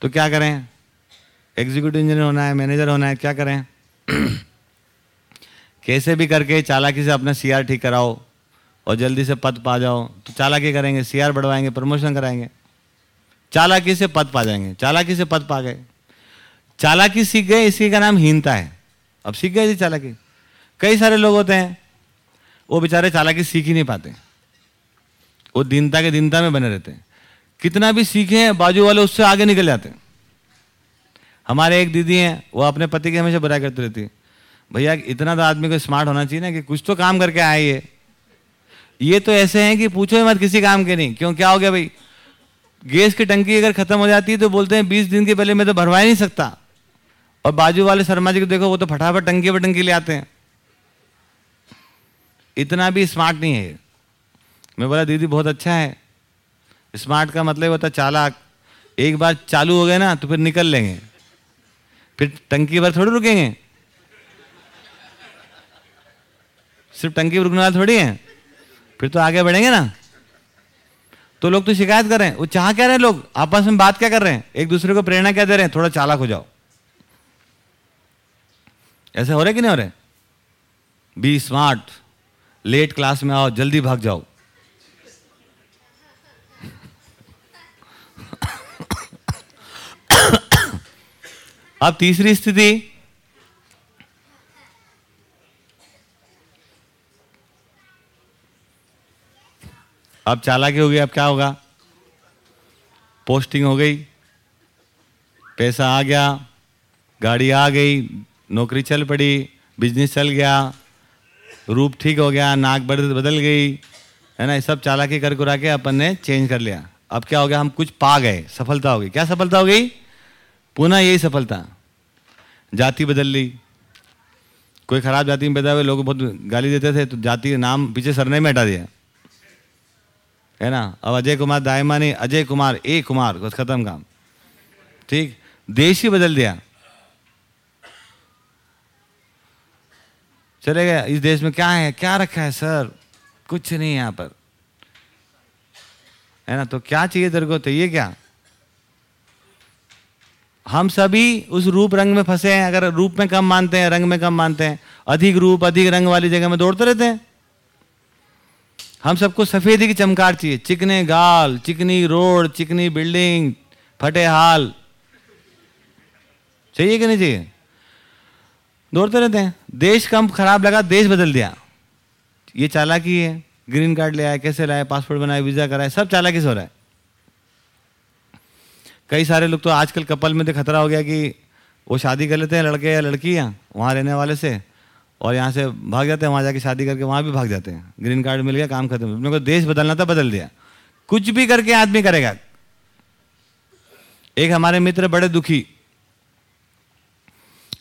तो क्या करें? एग्जीक्यूटिव इंजीनियर होना है मैनेजर होना है, क्या करें? [CLEARS THROAT] कैसे भी करके चालाकी से अपना सीआर ठीक कराओ। और जल्दी से पद पा जाओ। तो चालाकी करेंगे सीआर बढ़वाएँगे प्रमोशन कराएँगे। चालाकी से पद पा जाएँगे, चालाकी से पद पा गए। चालाकी सीख गए, इसी का नाम हीनता है। अब सीख गए जी चालाकी। कई सारे लोग होते हैं, वो बेचारे चालाकी सीख ही नहीं पाते। वो दीनता के दीनता में बने रहते हैं। कितना भी सीखे हैं बाजू वाले उससे आगे निकल जाते हैं। हमारे एक दीदी हैं, वो अपने पति की हमेशा बुराई करती रहती है। भैया, इतना तो आदमी को स्मार्ट होना चाहिए ना कि कुछ तो काम करके आए ये। ये तो ऐसे हैं कि पूछो ही मत किसी काम के नहीं। क्यों, क्या हो गया भाई? गैस की टंकी अगर खत्म हो जाती है तो बोलते हैं, बीस दिन के पहले मैं तो भरवा ही नहीं सकता। और बाजू वाले शर्मा जी को देखो, वो तो फटाफट टंकी पर टंकी ले आते हैं। इतना भी स्मार्ट नहीं है मैं बोला, दीदी, बहुत अच्छा है। स्मार्ट का मतलब होता चालाक। एक बार चालू हो गए ना तो फिर निकल लेंगे। फिर टंकी पर थोड़ी रुकेंगे। सिर्फ़ टंकी पर रुकने वाला थोड़ी है। फिर तो आगे बढ़ेंगे ना। तो लोग तो शिकायत कर रहे हैं। वो चाह क्या रहे हैं लोग? आपस में बात क्या कर रहे हैं? एक दूसरे को प्रेरणा क्या दे रहे हैं? थोड़ा चालाक हो जाओ। ऐसे हो रहे कि नहीं हो रहे? बी स्मार्ट लेट क्लास में आओ, जल्दी भाग जाओ। [COUGHS] अब तीसरी स्थिति अब चालाकी हो गई, अब क्या होगा? पोस्टिंग हो गई, पैसा आ गया, गाड़ी आ गई, नौकरी चल पड़ी बिज़नेस चल गया, रूप ठीक हो गया, नाक बदल बदल गई, है ना? ये सब चालाकी कर कुरा के अपन ने चेंज कर लिया। अब क्या हो गया? हम कुछ पा गए। सफलता हो गई। क्या सफलता हो गई? पुनः यही सफलता। जाति बदल ली। कोई खराब जाति में पैदा हुए, लोग बहुत गाली देते थे तो जाति नाम पीछे सरने में हटा दिया। है ना? अब अजय कुमार दायमा ने अजय कुमार, ए कुमार बस खत्म काम। ठीक? देश ही बदल दिया। चले गए, इस देश में क्या है? क्या रखा है, सर? कुछ नहीं यहाँ पर। है ना? तो क्या चाहिए तेरे को? तो ये क्या? हम सभी उस रूप रंग में फंसे हैं। अगर रूप में कम मानते हैं, रंग में कम मानते हैं। अधिक रूप, अधिक रंग वाली जगह में दौड़ते रहते हैं। हम सबको सफेदी की चमकार चाहिए। चिकने गाल, चिकनी रोड, चिकनी बिल्डिंग, फटे हाल। चाहिए कि नहीं चाहिए? दौड़ते रहते हैं। देश कम खराब लगा, देश बदल दिया। ये चालाकी है। ग्रीन कार्ड ले आए, कैसे लाए, पासपोर्ट बनाए, वीज़ा कराए, सब चालाकी से हो रहा है। कई सारे लोग तो आजकल कपल में तो खतरा हो गया कि वो शादी कर लेते हैं, लड़के या लड़की या वहाँ रहने वाले से। और यहाँ से भाग जाते हैं, वहाँ जाके शादी करके वहाँ भी भाग जाते हैं। ग्रीन कार्ड मिल गया, काम खत्म। अपने को देश बदलना था, बदल दिया। कुछ भी करके आदमी करेगा। एक हमारे मित्र बड़े दुखी।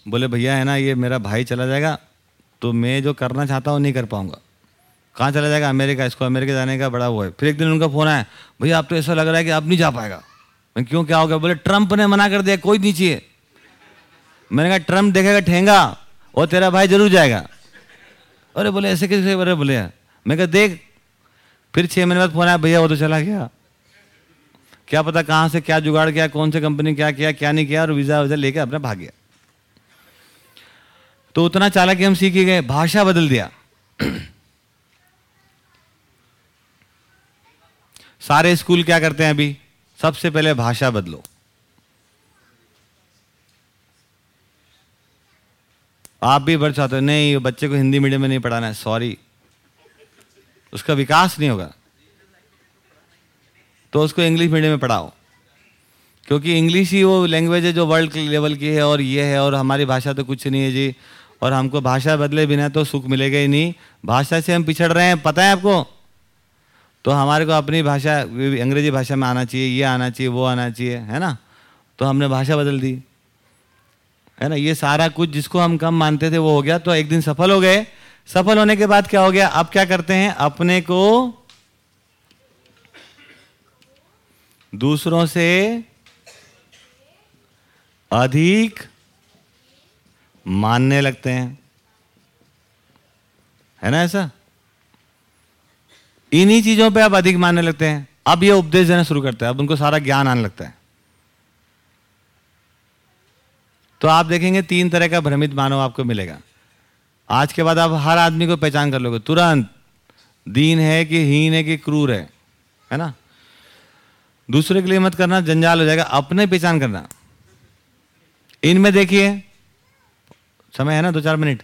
बोले, भैया, है ना, ये मेरा भाई चला जाएगा तो मैं जो करना चाहता हूँ, नहीं कर पाऊँगा। कहाँ चला जाएगा? अमेरिका, इसको अमेरिका जाने का बड़ा वो है। फिर एक दिन उनका फ़ोन आया, भैया, आप तो ऐसा लग रहा है कि आप नहीं जा पाएगा। मैं, क्यों, क्या हो गया? बोले, ट्रंप ने मना कर दिया, कोई नहीं चाहिए। मैंने कहा, ट्रंप देखेगा ठेंगा। और तेरा भाई ज़रूर जाएगा। अरे बोले, ऐसे कैसे अरे बोले, मैं कहा, देख, फिर छह महीने बाद फ़ोन आया, भैया, वो तो चला गया। क्या पता कहाँ से क्या जुगाड़ किया, कौन से कंपनी क्या किया, क्या नहीं किया, और वीज़ा वीज़ा लेके अपना भाग गया। तो उतना चालाकी हम सीखे गए, भाषा बदल दिया। सारे स्कूल क्या करते हैं अभी? सबसे पहले भाषा बदलो। आप भी बढ़ चाहते हो? नहीं बच्चे को हिंदी मीडियम में नहीं पढ़ाना है सॉरी उसका विकास नहीं होगा। तो उसको इंग्लिश मीडियम में पढ़ाओ। क्योंकि इंग्लिश ही वो लैंग्वेज है जो वर्ल्ड लेवल की है और ये है और हमारी भाषा तो कुछ नहीं है जी। और हमको भाषा बदले बिना तो सुख मिलेगा ही नहीं। भाषा से हम पिछड़ रहे हैं, पता है आपको? तो हमारे को अपनी भाषा, अंग्रेज़ी भाषा में आना चाहिए, ये आना चाहिए, वो आना चाहिए, है ना? तो हमने भाषा बदल दी। है ना, ये सारा कुछ जिसको हम कम मानते थे, वो हो गया। तो एक दिन सफल हो गए। सफल होने के बाद क्या हो गया? अब क्या करते हैं? अपने को दूसरों से अधिक मानने लगते हैं। है ना ऐसा? इन्हीं चीज़ों पे आप अधिक मानने लगते हैं। अब ये उपदेश देना शुरू करते हैं। अब उनको सारा ज्ञान आने लगता है। तो आप देखेंगे तीन तरह का भ्रमित मानव आपको मिलेगा। आज के बाद आप हर आदमी को पहचान कर लोगे। तुरंत, दीन है कि हीन है कि क्रूर है है ना? दूसरे के लिए मत करना, जंजाल हो जाएगा। अपने पहचान करना। इनमें देखिए, समय है ना दो चार मिनट।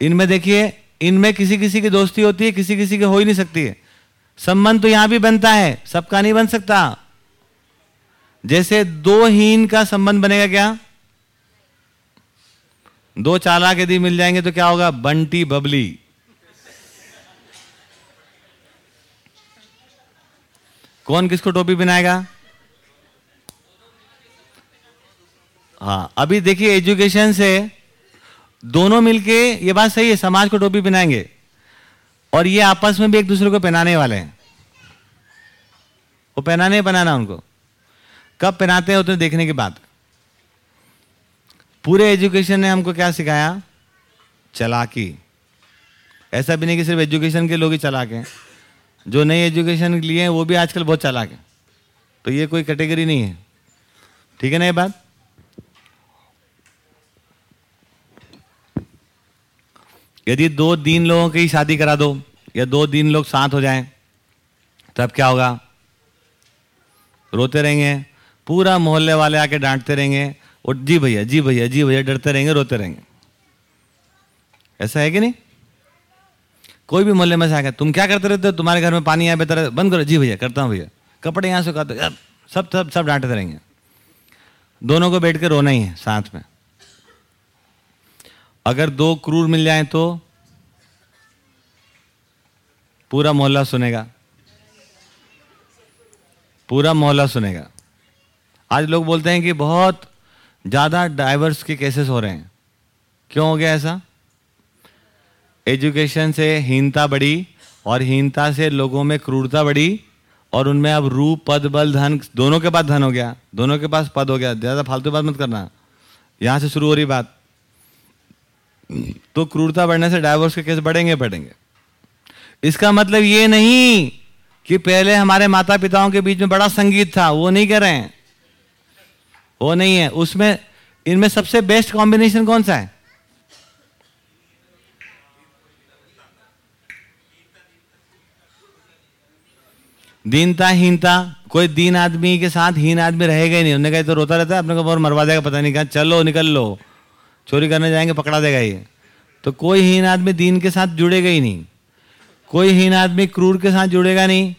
इनमें देखिए, इनमें किसी किसी की दोस्ती होती है किसी किसी की हो ही नहीं सकती है। संबंध तो यहाँ भी बनता है, सबका नहीं बन सकता। जैसे दो हीन का संबंध बनेगा क्या? दो चालाक यदि मिल जाएँगे तो क्या होगा? बंटी बबली। कौन किसको टोपी पहनाएगा? हाँ अभी देखिए, एजुकेशन से दोनों मिलके ये बात सही है, समाज को टोपी पहनाएँगे। और ये आपस में भी एक दूसरे को पहनाने वाले हैं। वो पहनाने बनाना उनको। कब पहनाते हैं उतने देखने के बाद। पूरे एजुकेशन ने हमको क्या सिखाया? चलाकी। ऐसा भी नहीं कि सिर्फ़ एजुकेशन के लोग ही चलाक हैं। जो नई एजुकेशन लिए हैं, वो भी आजकल बहुत चलाक हैं। तो ये कोई कैटेगरी नहीं है। ठीक है ना ये बात? यदि दो दीन लोगों की शादी करा दो, या दो दिन लोग साथ हो जाएँ तब क्या होगा? रोते रहेंगे, पूरा मोहल्ले वाले आके डांटते रहेंगे और जी भैया जी भैया जी भैया, डरते रहेंगे, रोते रहेंगे। ऐसा है कि नहीं? कोई भी मोहल्ले में से आकर तुम क्या करते रहते हो? तुम्हारे घर में पानी आए बेहतर बंद करो। जी भैया, करता हूँ भैया। कपड़े यहाँ सुखाते सब सब सब डांटते रहेंगे। दोनों को बैठ के रोना ही है, साथ में। अगर दो क्रूर मिल जाए तो पूरा मोहल्ला सुनेगा। पूरा मोहल्ला सुनेगा। आज लोग बोलते हैं कि बहुत ज़्यादा डाइवर्स के केसेस हो रहे हैं। क्यों हो गया ऐसा? एजुकेशन से हीनता बढ़ी और हीनता से लोगों में क्रूरता बढ़ी और उनमें अब रूप पद, बल, धन दोनों के पास धन हो गया। दोनों के पास पद हो गया। ज़्यादा फालतू बात मत करना। यहाँ से शुरू हो रही बात। तो क्रूरता बढ़ने से डाइवोर्स के केस बढ़ेंगे बढ़ेंगे। इसका मतलब ये नहीं कि पहले हमारे माता पिताओं के बीच में बड़ा संगीत था। वो नहीं कह रहे हैं। वो नहीं है। उसमें, इनमें सबसे बेस्ट कॉम्बिनेशन कौन सा है? दीनता, हीनता, कोई दीन आदमी के साथ हीन आदमी रहेगा ही नहीं। उन्होंने कहा तो रोता रहता है, अपने को और मरवा देगा, पता नहीं कहा। चलो, निकल लो। चोरी करने जाएँगे, पकड़ा देगा ये। तो कोई हीन आदमी दीन के साथ जुड़ेगा ही नहीं। कोई हीन आदमी क्रूर के साथ जुड़ेगा नहीं,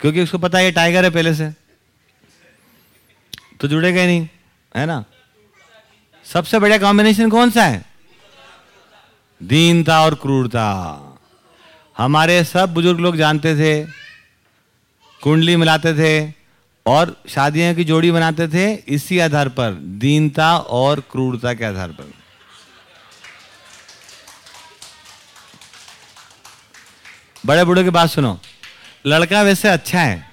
क्योंकि उसको पता है ये टाइगर है पहले से। तो जुड़ेगा नहीं, है ना? सबसे बढ़िया कॉम्बिनेशन कौन सा है? दीनता और क्रूरता। हमारे सब बुज़ुर्ग लोग जानते थे, कुंडली मिलाते थे और शादियों की जोड़ी बनाते थे इसी आधार पर, दीनता और क्रूरता के आधार पर। बड़े बूढ़े की बात सुनो, लड़का वैसे अच्छा है,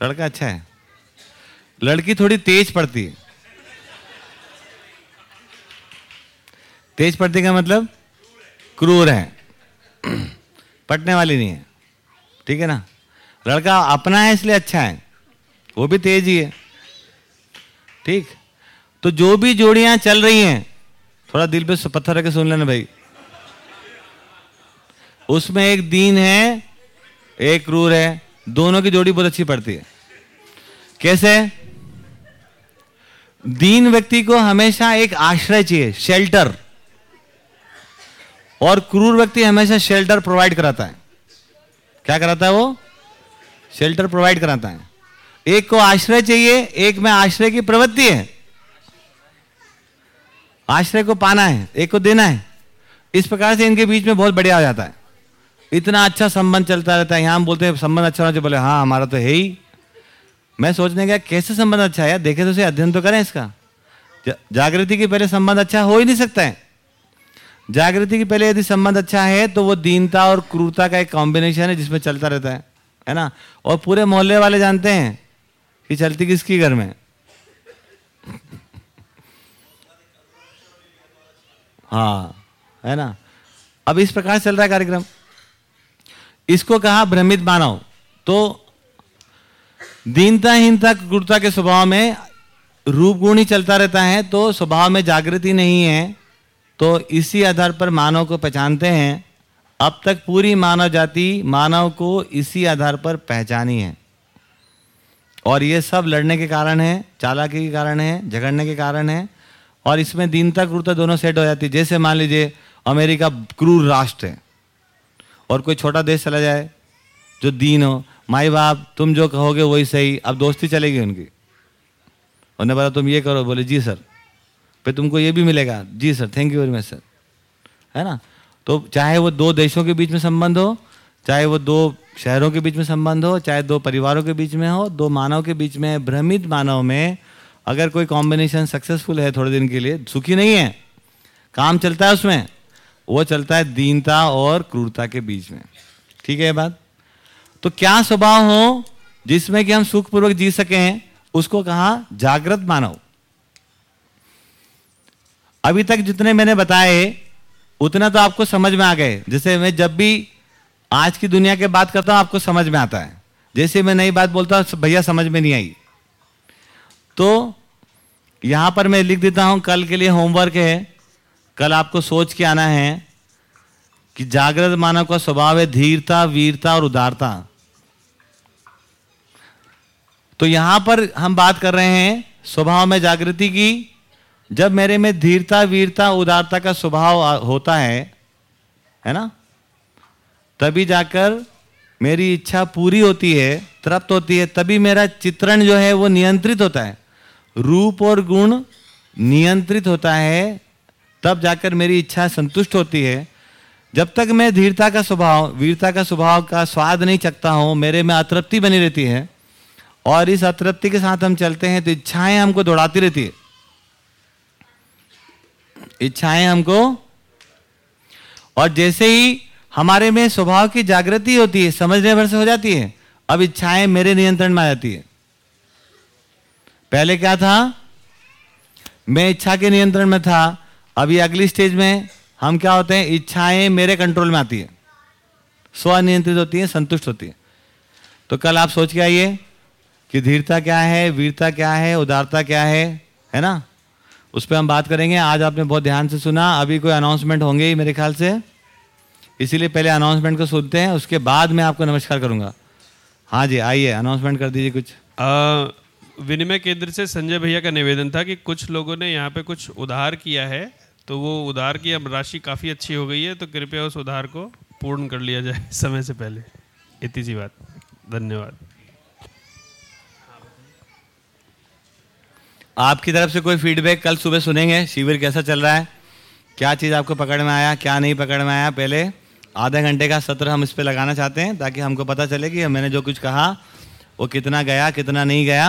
लड़का अच्छा है। लड़की थोड़ी तेज पड़ती है। तेज पड़ती का मतलब? क्रूर है। पटने वाली नहीं है। ठीक है ना? लड़का अपना है इसलिए अच्छा है। वो भी तेज ही है। ठीक? तो जो भी जोड़ियाँ चल रही हैं, थोड़ा दिल पे पत्थर रख सुन लेना भाई। उसमें एक दीन है, एक क्रूर है। दोनों की जोड़ी बहुत अच्छी पड़ती है। कैसे? दीन व्यक्ति को हमेशा एक आश्रय चाहिए शेल्टर और क्रूर व्यक्ति हमेशा शेल्टर प्रोवाइड कराता है। क्या कराता है वो? शेल्टर प्रोवाइड कराता है। एक को आश्रय चाहिए, एक में आश्रय की प्रवृत्ति है। आश्रय को पाना है, एक को देना है। इस प्रकार से इनके बीच में बहुत बढ़िया हो जाता है। इतना अच्छा संबंध चलता रहता है। यहाँ बोलते हैं, संबंध अच्छा होना चाहिए, बोले हाँ हमारा तो है ही। मैं सोचने गया, कैसे संबंध अच्छा है देखे तो उसे अध्ययन तो करें इसका। जागृति के पहले संबंध अच्छा हो ही नहीं सकता है। जागृति के पहले यदि संबंध अच्छा है तो वो दीनता और क्रूरता का एक कॉम्बिनेशन है जिसमें चलता रहता है है ना? और पूरे मोहल्ले वाले जानते हैं कि चलती किसकी घर में? हाँ है ना? अब इस प्रकार चल रहा है कार्यक्रम। इसको कहा भ्रमित मानव। तो दीनता हीनता क्रूरता के स्वभाव में रूप गुण ही चलता रहता है तो स्वभाव में जागृति नहीं है तो इसी आधार पर मानव को पहचानते हैं। अब तक पूरी मानव जाति मानव को इसी आधार पर पहचानी है। और ये सब लड़ने के कारण है, चालाकी के कारण है, झगड़ने के कारण है, और इसमें दीनता क्रूरता दोनों सेट हो जाती है। जैसे मान लीजिए, अमेरिका क्रूर राष्ट्र है, और कोई छोटा देश चला जाए जो दीन हो, माई बाप, तुम जो कहोगे वही सही। अब दोस्ती चलेगी उनकी। उन्हें बोला, तुम ये करो। बोले, जी सर। फिर तुमको ये भी मिलेगा। जी sir thank you very much sir है ना? तो चाहे वो दो देशों के बीच में संबंध हो, चाहे वो दो शहरों के बीच में संबंध हो, चाहे दो परिवारों के बीच में हो, दो मानव के बीच में, भ्रमित मानव में अगर कोई कॉम्बिनेशन सक्सेसफुल है थोड़े दिन के लिए, सुखी नहीं है, काम चलता है उसमें, वो चलता है दीनता और क्रूरता के बीच में। ठीक है बात? तो क्या स्वभाव हो जिसमें कि हम सुखपूर्वक जी सके? उसको कहा, जागृत मानव। अभी तक जितने मैंने बताए, उतना तो आपको समझ में आ गए। जैसे मैं जब भी आज की दुनिया की बात करता हूँ, आपको समझ में आता है। जैसे मैं नई बात बोलता हूँ भैया समझ में नहीं आई। तो यहाँ पर मैं लिख देता हूँ, कल के लिए होमवर्क है। कल आपको सोच के आना है कि जागृत मानव का स्वभाव है धीरता, वीरता और उदारता। तो यहाँ पर हम बात कर रहे हैं स्वभाव में जागृति की। जब मेरे में धीरता, वीरता, उदारता का स्वभाव होता है है ना? तभी जाकर मेरी इच्छा पूरी होती है, तृप्त होती है, तभी मेरा चित्रण जो है वो नियंत्रित होता है। रूप और गुण नियंत्रित होता है, तब जाकर मेरी इच्छा संतुष्ट होती है। जब तक मैं धीरता का स्वभाव, वीरता का स्वभाव का स्वाद नहीं चखता हूँ, मेरे में अतृप्ति बनी रहती है। और इस अतृप्ति के साथ हम चलते हैं तो इच्छाएँ हमको दौड़ाती रहती है। इच्छाएँ हमको, और जैसे ही हमारे में स्वभाव की जागृति होती है, समझने भर से हो जाती है, अब इच्छाएँ मेरे नियंत्रण में आ जाती है। पहले क्या था? मैं इच्छा के नियंत्रण में था, अभी अगली स्टेज में हम क्या होते हैं? इच्छाएँ मेरे कंट्रोल में आती है। स्व स्वनियंत्रित होती है, संतुष्ट होती है। तो कल आप सोच के आइए कि धीरता क्या है, वीरता क्या है, उदारता क्या है है ना? उस पर हम बात करेंगे। आज आपने बहुत ध्यान से सुना, अभी कोई अनाउंसमेंट होंगे ही मेरे ख्याल से। इसीलिए पहले अनाउंसमेंट को सुनते हैं, उसके बाद मैं आपको नमस्कार करूँगा। हाँ जी, आइए अनाउंसमेंट कर दीजिए कुछ। विनिमय केंद्र से संजय भैया का निवेदन था कि कुछ लोगों ने यहाँ पे कुछ उधार किया है तो वो उधार की अब राशि काफ़ी अच्छी हो गई है तो कृपया उस उधार को पूर्ण कर लिया जाए [LAUGHS] समय से पहले। इतनी सी बात। धन्यवाद। आपकी तरफ़ से कोई फीडबैक कल सुबह सुनेंगे? शिविर कैसा चल रहा है? क्या चीज़ आपको पकड़ में आया, क्या नहीं पकड़ में आया? पहले आधे घंटे का सत्र हम इस पर लगाना चाहते हैं ताकि हमको पता चले कि मैंने जो कुछ कहा, वो कितना गया, कितना नहीं गया।